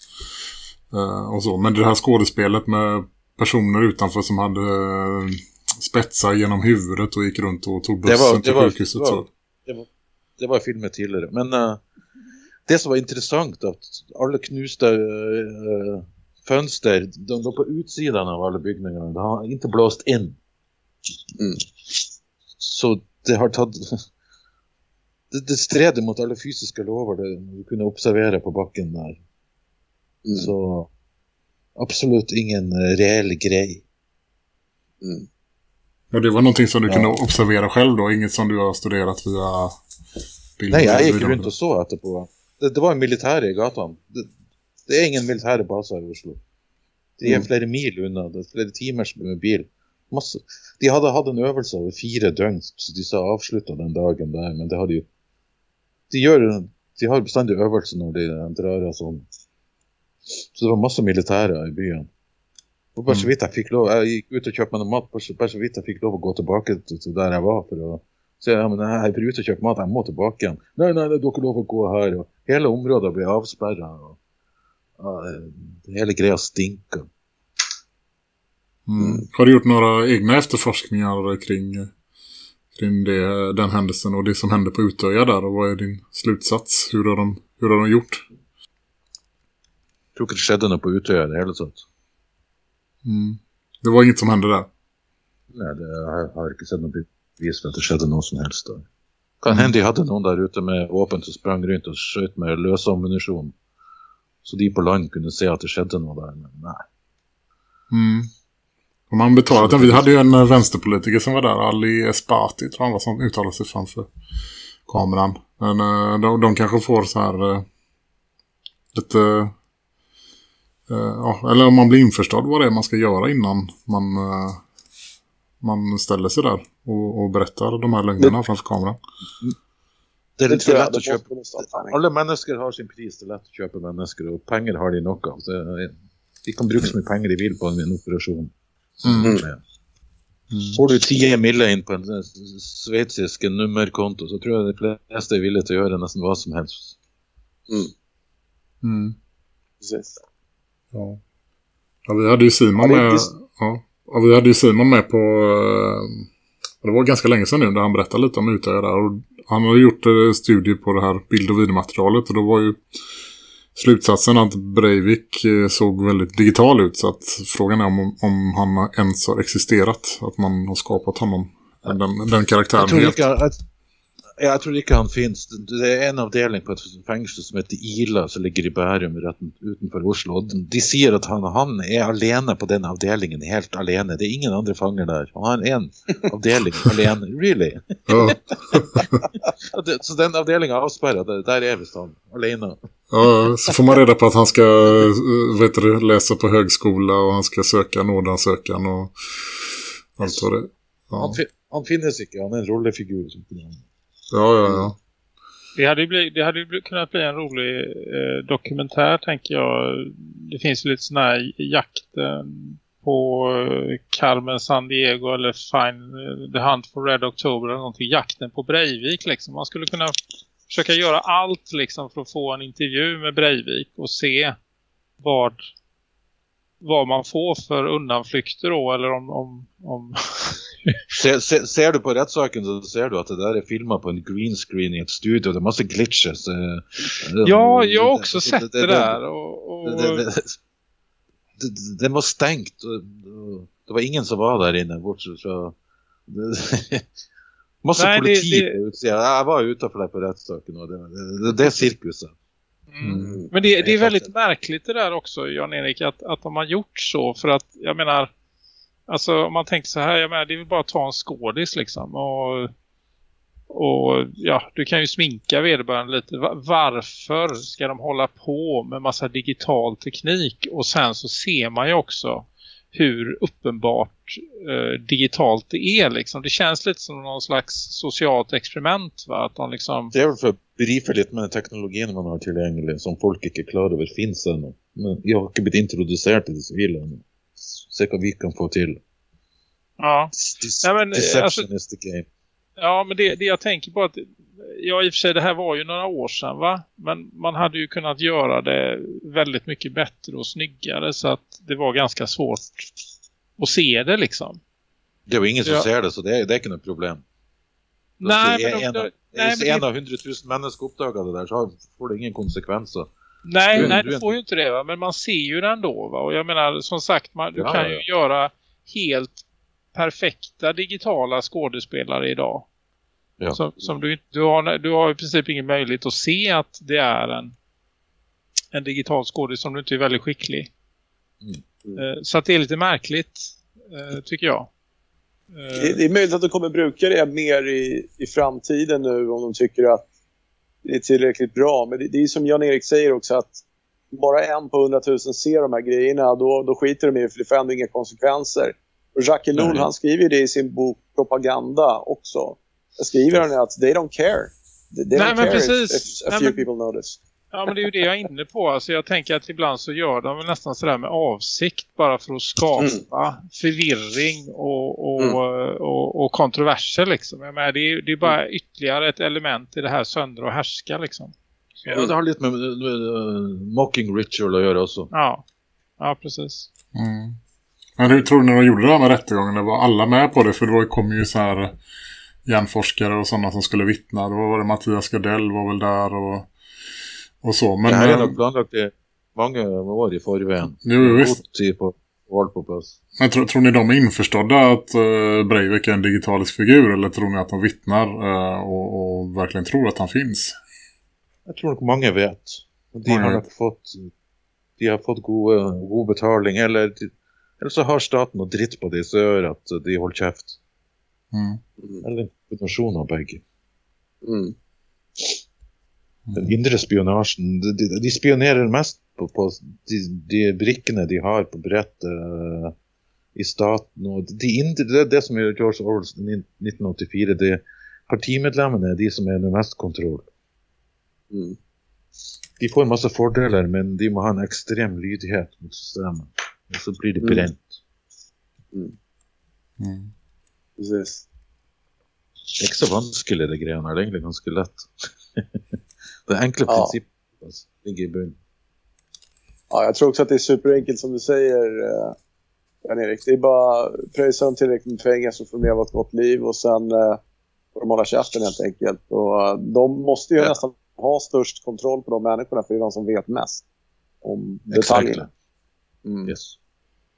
eh, och så. Men det här skådespelet med personer utanför som hade eh, spetsar genom huvudet och gick runt och tog Det var- bussen det till var- sjukhuset. det var-. Det var, det var filmer tidigare. Men eh, det som var intressant att alla knusta eh, fönster, de låg på utsidan av alla byggnaderna. Det har inte blåst in. Mm. Så det har tagit... [laughs] Det, det stred mot alla fysiska lover det vi kunde observera på backen där. Mm. Så absolut ingen eh, reell grej. Mm. Och det var någonting som du Ja. kunde observera själv då? Inget som du har studerat via bilder? Nej, jag gick runt och såg att det på... Det, det var en militär i gatan. Det, det är ingen militär bas i Oslo. Det är Mm. flera mil undan, det är flera timmars med bil. Masse. De hade haft en övelse över fyra dygn, så de sa avsluta den dagen där, men det hade ju... De gör... De har beständig övelse när de drar och sånt. Så det var massa militärer i byn. Och bara så Mm. vitt jag fick lov, jag gick ut och köpte mig mat, bara så, vitt jag fick lov att gå tillbaka till, till där jag var för att säga, ja men nej, jag ute och köpa mat, jag må tillbaka igen. Nej, nej, nej, du kan lov att gå här och hela området blir avspärrat och ja, det- hela grejen stinker. Mm. Har du gjort några egna efterforskningar kring, kring det, den händelsen och det som hände på Utöja där? Och vad är din slutsats? Hur har de, hur har de gjort? Jag tror inte det skedde på Utöya i det hela taget. Mm. Det var inget som hände där. Nej, det, jag har inte sett något bevis för att det skedde något som helst där. Kan Mm. hända de hade någon där ute med vapen som sprang runt och sköt med lösammunition. Så de på land kunde se att det skedde något där, men nej. Mm. Och man betalat den. Vi hade ju en vänsterpolitiker som var där. Ali Esbati tror han var som uttalade sig framför kameran. Men eh, de, de kanske får så här eh, lite... eh, ja, eller om man blir införstådd vad det är man ska göra innan man, man ställer sig där och, och berättar de här lögnerna framför kameran. Det är lite lätt att köpa. Alla människor har sin pris, det är lätt att köpa människor och pengar har de nog av. De kan bruka så mycket pengar de vill på en, operation. Mm. Ja. Får du 10 mille in på en eh, schweizisk nummerkonto så tror jag de flesta är villiga att göra nästan vad som helst. Mm. Precis. Ja. ja, vi hade ju Simon med. Ja. ja, vi hade ju Simon med på... Det var ganska länge sedan nu där han berättade lite om Utöja där. Och han har gjort eh, studier på det här bild- och videomaterialet. Och då var ju slutsatsen att Breivik eh, såg väldigt digital ut. Så att frågan är om, om han ens har existerat. Att man har skapat honom. Den, den karaktären Jag tror, helt. jag, jag tror inte han finns. Det är en avdelning på ett fängelse som heter Ila som ligger i rätt utanför Oslo. De säger att han, han är alene på den avdelningen, helt alene. Det är ingen andra fångar där. Han har en [laughs] avdelning alene. Really? Ja, [laughs] Så den avdelningen är avspärrad, där- är visst han, alene. ja, så får man reda på att han ska vet du, läsa på högskola och han ska söka nådansökan och allt vad det Han, ja. fi- han finns inte, han är en rollefigur ja, ja, ja. Det hade ju, det hade ju kunnat bli en rolig eh, dokumentär tänker jag. Det finns ju lite sån här jakten på eh, Carmen San Diego eller Fine, eh, The Hunt for Red October eller någonting. Jakten på Breivik liksom. Man skulle kunna försöka göra allt liksom för att få en intervju med Breivik och se vad vad man får för undanflykter då eller om, om, om [laughs] Ser, ser, ser du på rättssaken så ser du att det där är filmat på en green screen i ett studio. Det massa glitches. Ja, det- jag har det- också sett det, där och, och Det, det, det, det, var stängt. Det var ingen som var där inne. Så, det, [laughs] massa Nej, det- politi det-. Jag var utanför där på rättssaken. Och det, det, det, det är cirkusen. Mm. Men det, det är väldigt märkligt det där också, Jan-Erik, att, att de har gjort så. För att, jag menar, alltså om man tänker så här, jag menar, det är väl bara att ta en skådis liksom. Och, och ja, du kan ju sminka vederbörande lite. Va- Varför ska de hålla på med massa digital teknik? Och sen så ser man ju också hur uppenbart eh, digitalt det är liksom. Det känns lite som någon slags socialt experiment va? Att de liksom... Det er vel for litt med teknologien man har tilgjengelig, som folk ikke er klar over finnes ennå. Men vi har ikke blitt introdusert til det ennå. Se hva vi kan få til. Ja, Dis Ja, men, eh, deception is the game. ja men det, det jag tänker på att ja i och för sig det här var ju några år sedan va? Men man hade ju kunnat göra det väldigt mycket bättre och snyggare så att det var ganska svårt att se det liksom. Det jo ingen som Ja. ser det, så det det er ikke noe problem. Nej, men, en, de, nej, men en av 100 000 mennesker oppdager det der, så får det ingen konsekvenser. nej, du- nej, du- det får ju inte det va? Men man ser ju det ändå va? Och jag menar som sagt, man, du Ja, kan ju ja. göra helt perfekta digitala skådespelare idag. Ja. Som, som du, du, har, du har i princip ingen möjlighet att se att det är en, en digital skådis som du inte är väldigt skicklig. Mm. Eh, Så att det är lite märkligt, eh, tycker jag. Eh, Det, det är möjligt att de kommer bruka det mer i, i framtiden nu om de tycker att det är tillräckligt bra. Men det, det är som Jan-Erik säger också att bara en på hundratusen ser de här grejerna, då, då skiter de i det för det får ändå inga konsekvenser. Och Jacques Ellul, han skriver ju det i sin bok Propaganda också. Där skriver han att they don't care. They, they Nej, don't care precis. if, if a Nej, few men- people notice. Ja, men det är ju det jag är inne på. Alltså jag tänker att ibland så gör de väl nästan sådär med avsikt bara för att skapa förvirring och, och, Mm. och, och kontroverser liksom. Jag menar, det, är, det är bara ytterligare ett element i det här söndra och härska liksom. Ja, det har litt med, med, med uh, mocking ritual å gjøre også. Ja, ja precis. Mm. Men hur tror ni de gjorde det här med rättegången? Var alla med på det? För det var, kom ju så här hjärnforskare och sådana som skulle vittna. Då var det Mattias Gardell var väl där och, och så. Men, det her er eh, nok planlagt i mange år i forveien. Jo, visst. God tid på på men tror, tror ni de är införstådda att uh, Breivik är en digitalisk figur? Eller tror ni att de vittnar eh, och, och verkligen tror att han finns? Jeg tror nok mange vet. Og De Mange har vet. fått, de har fått gode, god betaling, eller, de, eller så har staten noe dritt på de som gjør at de holder kjeft. Mm. Eller en kombinasjon av begge. Mm. Den indre spionasjen, de, de, de spionerer mest på, på de, de brikkene de har på brettet eh, i staten. Og de indre, det er det som gjør George Orwells 1984. Det, partimedlemmene er de som er under mest kontroll. Mm. De får masse fordeler, men de må ha en ekstrem lydighet mot systemet. Og så blir de Mm. brent. Mm. Precis. Det er ikke så vanskelig det her, det er egentlig ganske lett. [laughs] det enkle Ja. altså, ligger i bunnen. Ja, jag tror också att det är superenkelt som du säger, eh, Jan-Erik. Det är bara pröjsa dem tillräckligt med pengar så får de leva ett gott liv och sen eh, får de hålla käften helt enkelt. Och, eh, de måste ju Ja. nästan ha störst kontroll på de människorna för det är de som vet mest om Exactly. detaljerna. Mm. Yes.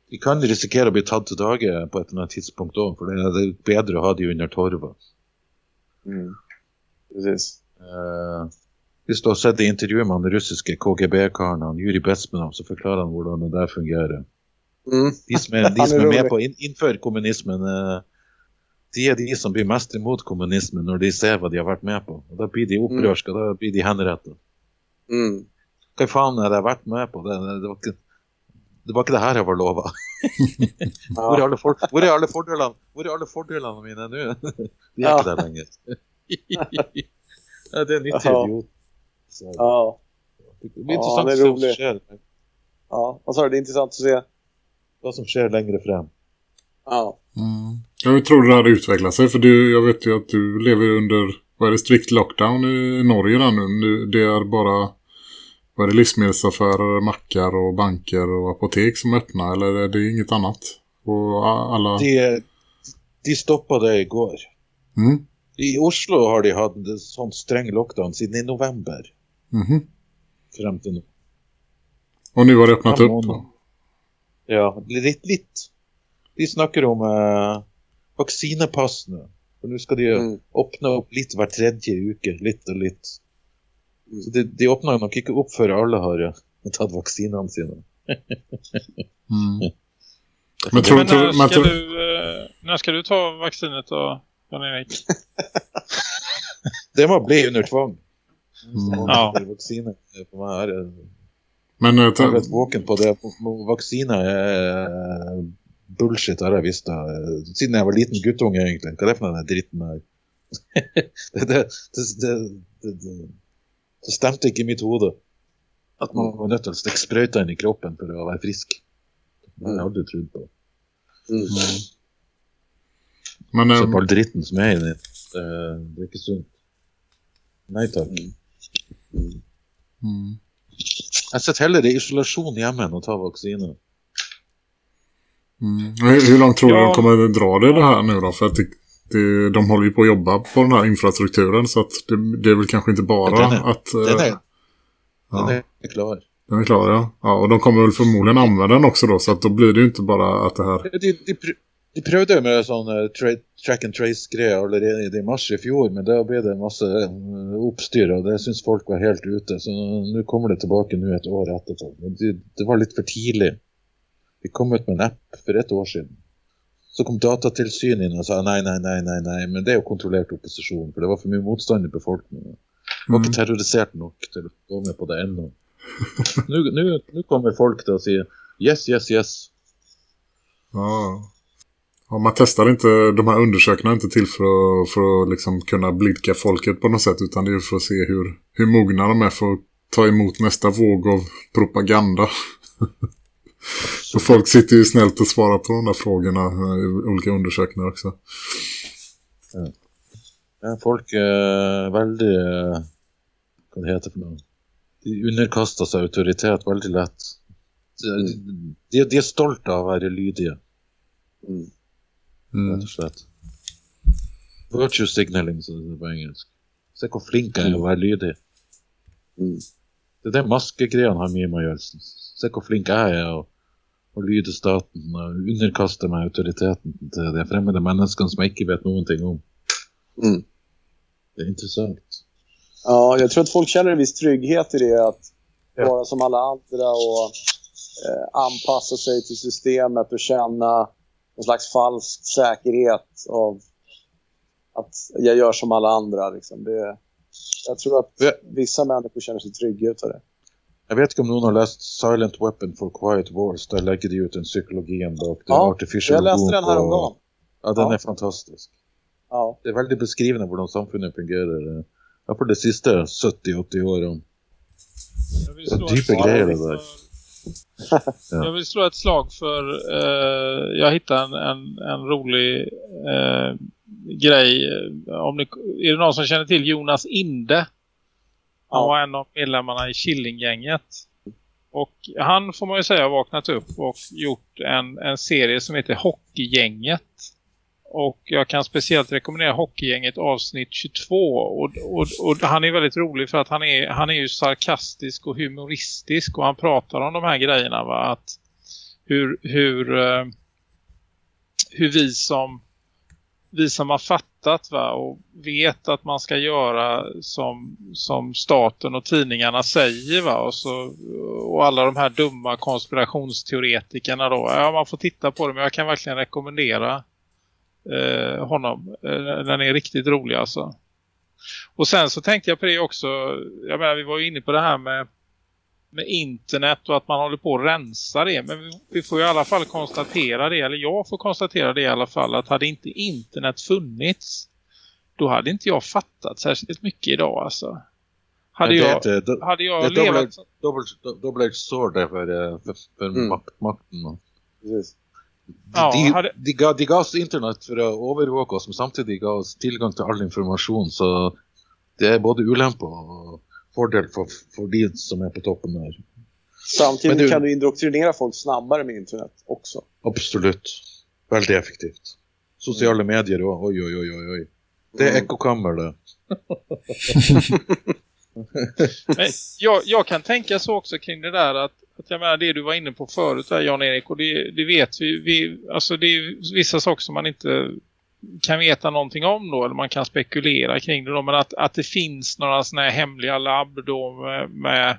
De kan risikere å bli tatt til dage på et eller annet tidspunkt òg, for det det er bedre å ha de under torva. Mm. Precis. Hvis du har sett det intervjuet med han russiske KGB-karen, Juri Besmenov, så forklarer han hvordan det der fungerer. Mm. De som er, [laughs] de som er med på å inn, innføre kommunismen, eh, de er de som blir mest imot kommunismen når de ser hva de har vært med på. Og Da blir de opprørske, og da blir de henrettet. Mm. Hva faen har jeg vært med på? Det, det, var ikke, det var ikke det her jeg var lova. [laughs] Hvor er alle, for, hvor er alle fordelene Hvor er alle fordelene mine nå? [laughs] De er ikke der lenger. det er nytt Ja. idiot. Så, Ja. det blir Ja, interessant han å är se hva som skjer, ja. Vad sa du? Det är intressant att se. hva som skjer längre frem. Ja. Mm. Jag tror det hade utvecklat sig för du, jag vet ju att du lever under vad är det, strikt lockdown i Norge där nu. Det är bara vad är det, livsmedelsaffärer, mackar och banker och apotek som är öppna eller är det inget annat? Och alla... De, de stoppa det i går. Mm. I Oslo har de hatt en sånn streng lockdown siden i november Mhm. frem til nå. Och nu har det öppnat Ja, upp. månad. Ja, litt, litt. De snakker om eh, vaksinepassene. For nå skal de Mm. åpne opp litt hver tredje uke, litt og litt. Så de, de åpner nok ikke opp før alle har eh, tatt vaksinene sine. Mm. [laughs] Men tror, Men när tror, ska, tror, du, eh, när ska du ta vaccinet då, Jan-Erik? Det må bli under tvang. Mm. Ja. Vaksine eh, for meg er eh, men, eh, ta- har vært våken på det. Vaksine er bullshit har jeg visst eh, siden jeg var liten guttunge egentlig. Hva er det for den dritten her? [laughs] det, det, det, det, det, det, det stemte ikke i mitt hode. At man var å stikke sprøyta inn i kroppen for å være frisk. Det har jeg aldri trodd på. Men Se eh, på all dritten som er i det. Det, er ikke sunt. Nei takk. mm. Jeg sitter heller i isolasjon hjemme enn å ta vaksine. Mm. Hur, långt tror du Ja. de kommer dra det, det här nu då? För att det, det, de håller ju på att jobba på den här infrastrukturen så att det, det är väl kanske inte bara Ja, den är- att... eh, Den er, ja, den er klar. den är klar, ja. ja. Och de kommer väl förmodligen använda den också då så att då blir det ju inte bara att det här... De, de, pr- de prøvde jo med sånn eh, tra track and trace-greier allerede i mars i fjor, men da ble det masse eh, oppstyr, og det syns folk var helt ute. Så nå kommer det tilbake nå et år etterpå. Det, det var litt for tidlig. Vi kom ut med en app for et år siden. Så kom Datatilsynet inn og sa nei, nei, nei, nei, nei, men det er jo kontrollert opposisjon, for det var for mye motstand i befolkningen. Det var Mm. ikke terrorisert nok til å gå med på det ennå. Nå, kommer folk til å si yes, yes, yes. Ja. Ja, man testar inte, de här undersökningarna är inte till för att, för att liksom kunna blidka folket på något sätt utan det är för att se hur, hur mogna de är för att ta emot nästa våg av propaganda. [laughs] och folk sitter ju snällt och svarar på de där frågorna eh, i olika undersökningar också. Ja, folk er veldig eh, Hva det heter for noe? De underkaster seg autoritet veldig lett. De, de, de er stolte av å være lydige, Mm. Mm. rett og slett. Virtue signaling, som det heter på engelsk. Se hvor flink jeg er å være lydig. Mm. Det det maskegreiene har med å gjøre. Se hvor flink jeg er å, å lyde staten og underkaste meg autoriteten til de fremmede menneskene som jeg ikke vet noen ting om. Mm. Det är intressant. Ja, jag tror att folk känner en viss trygghet i det att Ja. vara som alla andra och eh, anpassa sig till systemet och känna en slags falsk säkerhet av att jag gör som alla andra. Liksom. Det, jag tror att vissa människor känner sig trygga utav det. Jeg vet ikke om noen har lest Silent Weapon for Quiet Wars. Der legger de ut den psykologien bak det. Ja, artificial Jag läste den här om dagen. Ja, den Ja. er fantastisk. Ja. Det er veldig beskrivende hvordan samfunnet fungerer. eh, Ja, for de siste 70-80 årene. Jag vill Det är slag grejer det där. Ja. Jag vill slå ett slag för eh, jag hittade en, en, en rolig eh, grej. Om ni, är det någon som känner till Jonas Inde? Han Ja. var en av medlemmarna i Killinggänget. Och han får man ju säga har vaknat upp och gjort en, en serie som heter Hockeygänget. Och jag kan speciellt rekommendera Hockeygänget avsnitt 22. Och, och, och han är väldigt rolig för att han är, han är ju sarkastisk och humoristisk. Och han pratar om de här grejerna va. Att hur, hur, eh, hur vi som vi som har fattat va, och vet att man ska göra som, som staten och tidningarna säger va, och, så, och alla de här dumma konspirationsteoretikerna då. Ja, man får titta på det men jag kan verkligen rekommendera eh, honom. Eh, den är riktigt rolig alltså. Och sen så tänkte jag på det också, jag menar vi var ju inne på det här med med internet och att man håller på att rensa det. Men vi, vi får ju i alla fall konstatera det, eller jag får konstatera det i alla fall, att hade inte internet funnits, då hade inte jag fattat särskilt mycket idag alltså. Hade Men det jag, heter- det- hade jag det levat... double- double- Double-edged sword der for, eh, for, for Mm. mak makten. Precis. Ja, de, hade- de, ga, de ga oss internett for å overvåke oss, men samtidig ga oss tilgang til all informasjon. Så det er både ulemper og fordel for, for de som er på toppen der. Samtidigt du- kan du indoktrinera folk snabbare med internet också. Absolutt. Veldig effektivt. Sosiale medier. Oi, oi, oi, oi, oi. Det er ekkokammer, det. [laughs] Men jag, jag kan tänka så också kring det där att, att jag menar det du var inne på förut där Jan-Erik och det, det vet vi, vi, alltså det är vissa saker som man inte kan veta någonting om då eller man kan spekulera kring det då men att, att det finns några sådana här hemliga labb då med, med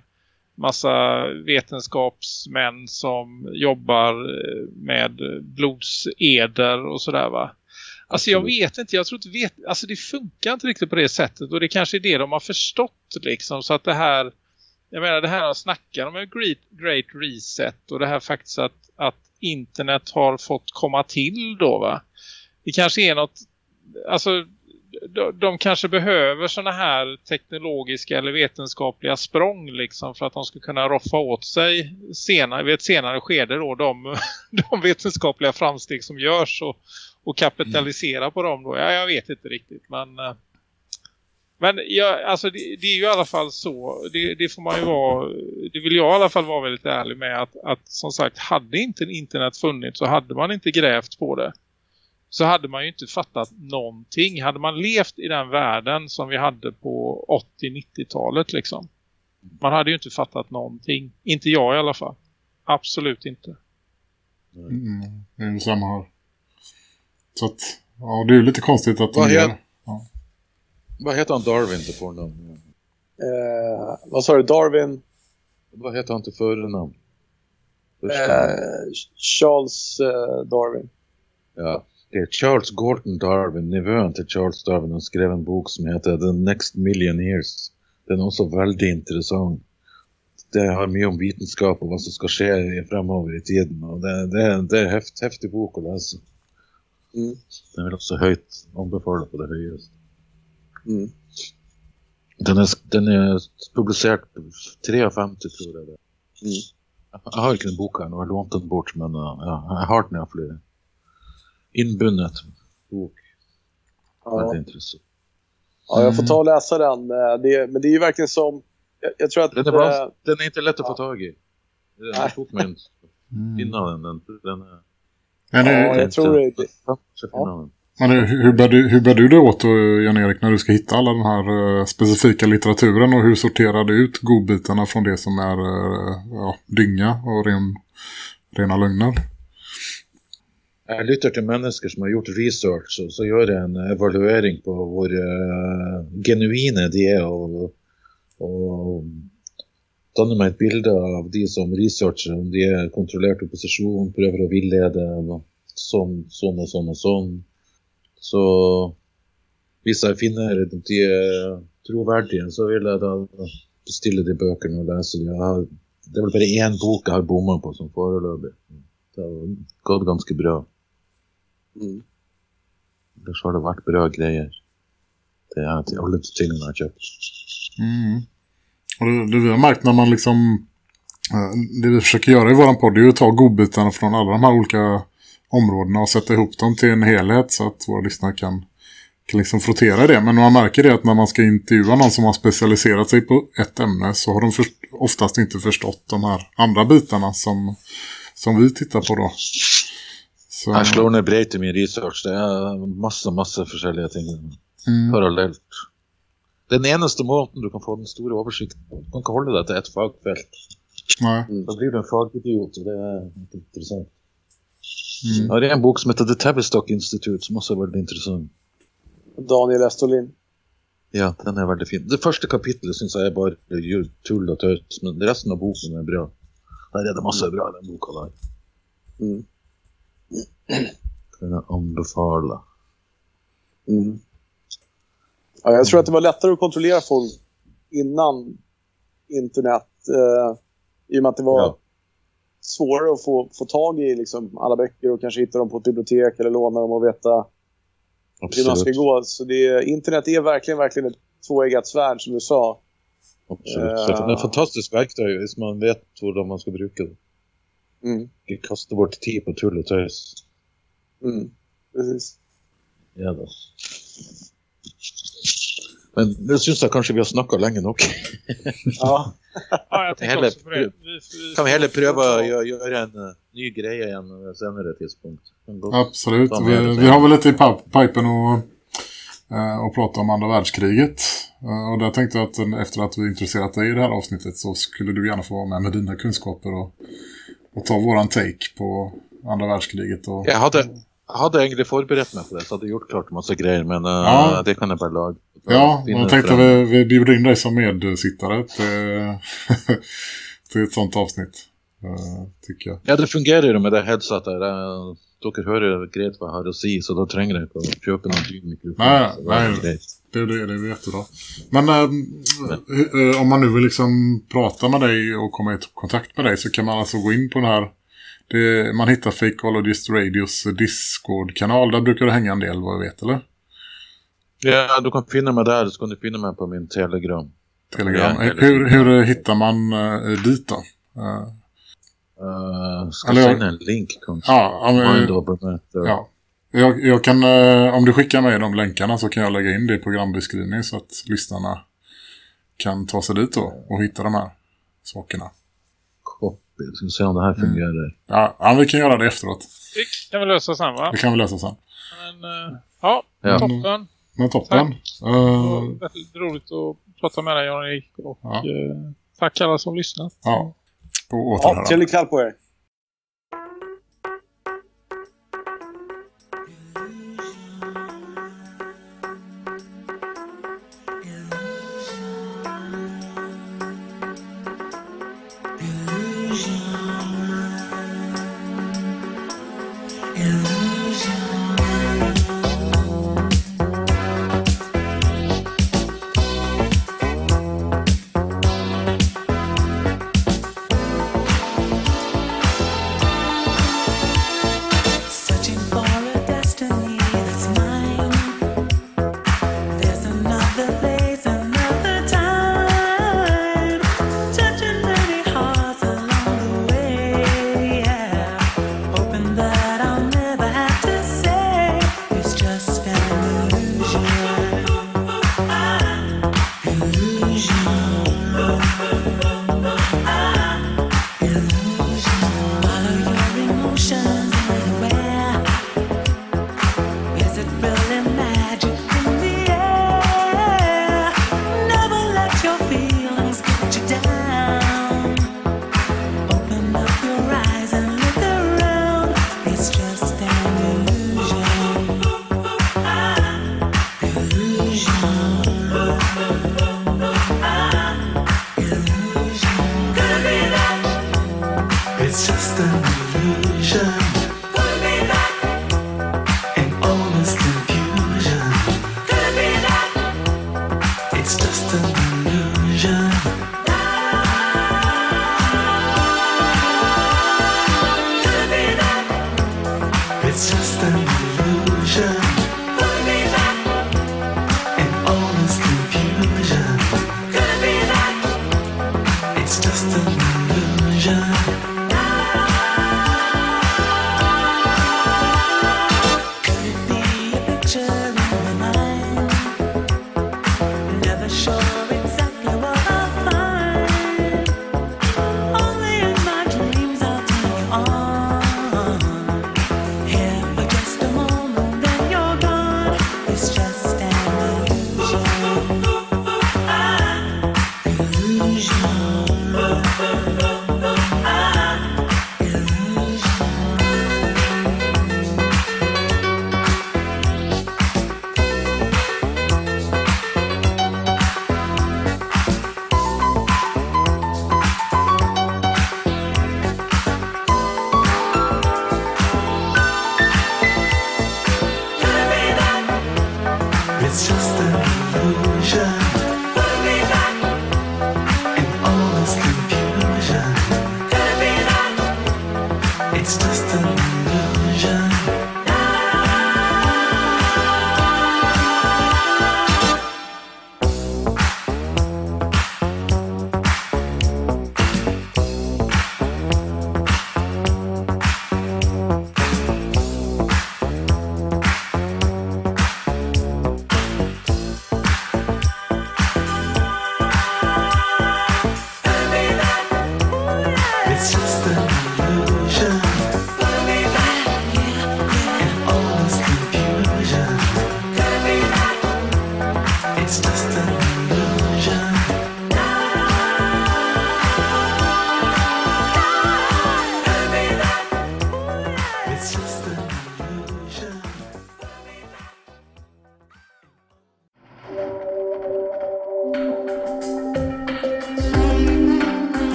massa vetenskapsmän som jobbar eh, med blodseder och sådär va. Alltså jag vet inte, jag tror inte vet, alltså det funkar inte riktigt på det sättet och det kanske är det de har förstått liksom så att det här, jag menar det här att snacka om en great, great reset och det här faktiskt att, att internet har fått komma till då va. Det kanske är något, alltså de, de kanske behöver såna här teknologiska eller vetenskapliga språng liksom för att de ska kunna roffa åt sig senare, vid ett senare skede då de, [laughs] de vetenskapliga framsteg som görs och, och kapitalisera på dem då. Ja, jag vet inte riktigt men eh, men ja, alltså det, det är ju i alla fall så, det, det, får man ju vara, det vill jag i alla fall vara väldigt ärlig med att, att som sagt, hade inte internet funnits så hade man inte grävt på det. Så hade man ju inte fattat någonting. Hade man levt i den världen som vi hade på 80-90-talet liksom. Man hade ju inte fattat någonting. Inte jag i alla fall. Absolut inte. Mm, det är ju samma här. Så att, ja det är ju lite konstigt att Vad de gör. Vad heter han Darwin till förnamn? Eh, vad sa du? Darwin? Vad heter han till förnamn? Eh, Charles eh, Darwin. Ja, det är Charles Gordon Darwin, nevön till Charles Darwin. Han skrev en bok som heter The Next Million Years. Den är också väldigt intressant. Det har mycket om vetenskap och vad som ska ske framöver i tiden. Och det, det, det är en häft, häftig bok att läsa. Mm. Den vill också höjt anbefalla på det höjaste. Mm. Den är, den är publicerad 53 tror jag det är. Mm. Jag har inte en bok här nu, jag har lånt den bort men uh, ja, jag har den i alla fall. Inbundet bok. Ja. Väldigt intressant. ja, jag får ta och läsa den. Eh, Det, men det är ju verkligen som... Jag, jag tror att... Den är, bra, eh, den är inte lätt att få ja. tag i. Den Nej. tog mig inte Mm. finna den. Den, den är... Ja, hur, jag tror det. Ja, finna den men hur, hur, bär du, hur bär du det åt eh, Jan-Erik, när du ska hitta alla den här eh, specifika litteraturen och hur sorterar du ut godbitarna från det som är eh, ja, dynga och ren, rena lögner? Jag lyssnar till människor som har gjort research och så gör jag en evaluering på hur uh, genuina de är och, och tar mig ett bild av de som researcher, om de är kontrollerat opposition, prövar att villeda, och sån, sån och sån och sån. Så hvis jag finner de är trovärdiga så vill jag då beställa de böckerna och läsa dem. Jag har, det är väl bara en bok jag har bommat på som förelöpig. Det har gått ganska bra. Mm. Ellers har det vært bra greier. Det er til alle tingene jeg har kjøpt. Mm. Och det, det vi har märkt när man liksom eh, det vi försöker göra i våran podd är ju att ta godbitarna från alla de här olika områdena och sätta ihop dem till en helhet så att våra lyssnare kan, kan liksom frottera det. Men man märker det att när man ska intervjua någon som har specialiserat sig på ett ämne så har de först, oftast inte förstått de här andra bitarna som, som vi tittar på då. Så, Jeg slår ned breit i min research. Det er masse, masse forskjellige ting mm, parallelt. Den eneste måten du kan få den store oversikten på. Du kan ikke holde deg til ett fagfelt. nej, Da blir du en fagidiot, og det er ikke interessant. Mm. Jeg har en bok som heter The Tavistock Institute, som også er veldig interessant. Daniel Estolin. Ja, den er veldig fin. Det første kapitlet synes jeg er bare ju- tull og tøys, men resten av boken er bra. Der er det masse bra den boka der. Mm. Kan jeg anbefale. Mm. Ja, jag tror att det var lättare att kontrollera folk innan internet. Eh, I och med att det var Ja. Svårare att få, få tag i liksom, alla böcker och kanske hitta dem på ett bibliotek eller låna dem och veta hur man ska Absolut. gå. Så det, internet är verkligen, verkligen ett tvåeggat svärd som du sa. Absolutt. Eh, Så det er et fantastisk verktøy hvis man vet hvordan man skal bruke det. Mm. Ikke kaste bort tid på tull og tøys. Mm. Precis. Ja, da. Men nu syns jeg kanskje vi har snakket lenge nok. Ja. [laughs] Ja, jag tänker också på det. Vi, vi, Kan vi heller prøve å gjøre, gjøre en eh, ny ved et senere tidspunkt? Absolut. Vi, vi har väl lite i pip- pipen och, eh, och prata om andra världskriget. Eh, Och där tänkte jag att efter att vi intresserat dig i det här avsnittet så skulle du gärna få vara med med dina kunskaper och, och ta våran take på andra världskriget. Och, Jeg hadde, jeg hadde egentlig forberedt meg på det, så hadde jeg gjort klart masse greier, men eh, Ja. det kan jeg bare lage. ja, jag tänkte vi, vi bjuder in dig som medsittare till, [laughs] till ett sånt avsnitt. eh, tycker jag. Ja, det fungerer jo med det headsetet. Jeg- Dere hører greit hva jeg har å si, så da trenger jeg ikke å kjøpe noen dyr mikrofon. Nej, nej. Det, det, det är jättebra. Men eh, om man nu vill liksom prata med dig och komma i kontakt med dig så kan man alltså gå in på den här det, man hittar Fakeologist Radios Discord-kanal. Där brukar det hänga en del vad jag vet, eller? Ja, du kan finna mig där. Du ska ni finna mig på min Telegram. Telegram. Ja, hur, hur hittar man uh, dit då? Uh, Uh, ska Eller jag en länk kanske? ja, matter. ja. Jag, jag kan, eh, om du skickar mig de länkarna så kan jag lägga in det i programbeskrivningen så att lyssnarna kan ta sig dit då och hitta de här sakerna. Copy. Ska vi se om det här fungerar. Ja, ja vi kan göra det efteråt. Det kan vi lösa sen va? Det kan vi lösa sen. Men, eh, ja, Ja. toppen. Men toppen. Det Eh, var väldigt roligt att prata med dig Jan-Erik. Och Ja. eh, tack alla som lyssnat. ja, på Ja, återhörande. kväll på er.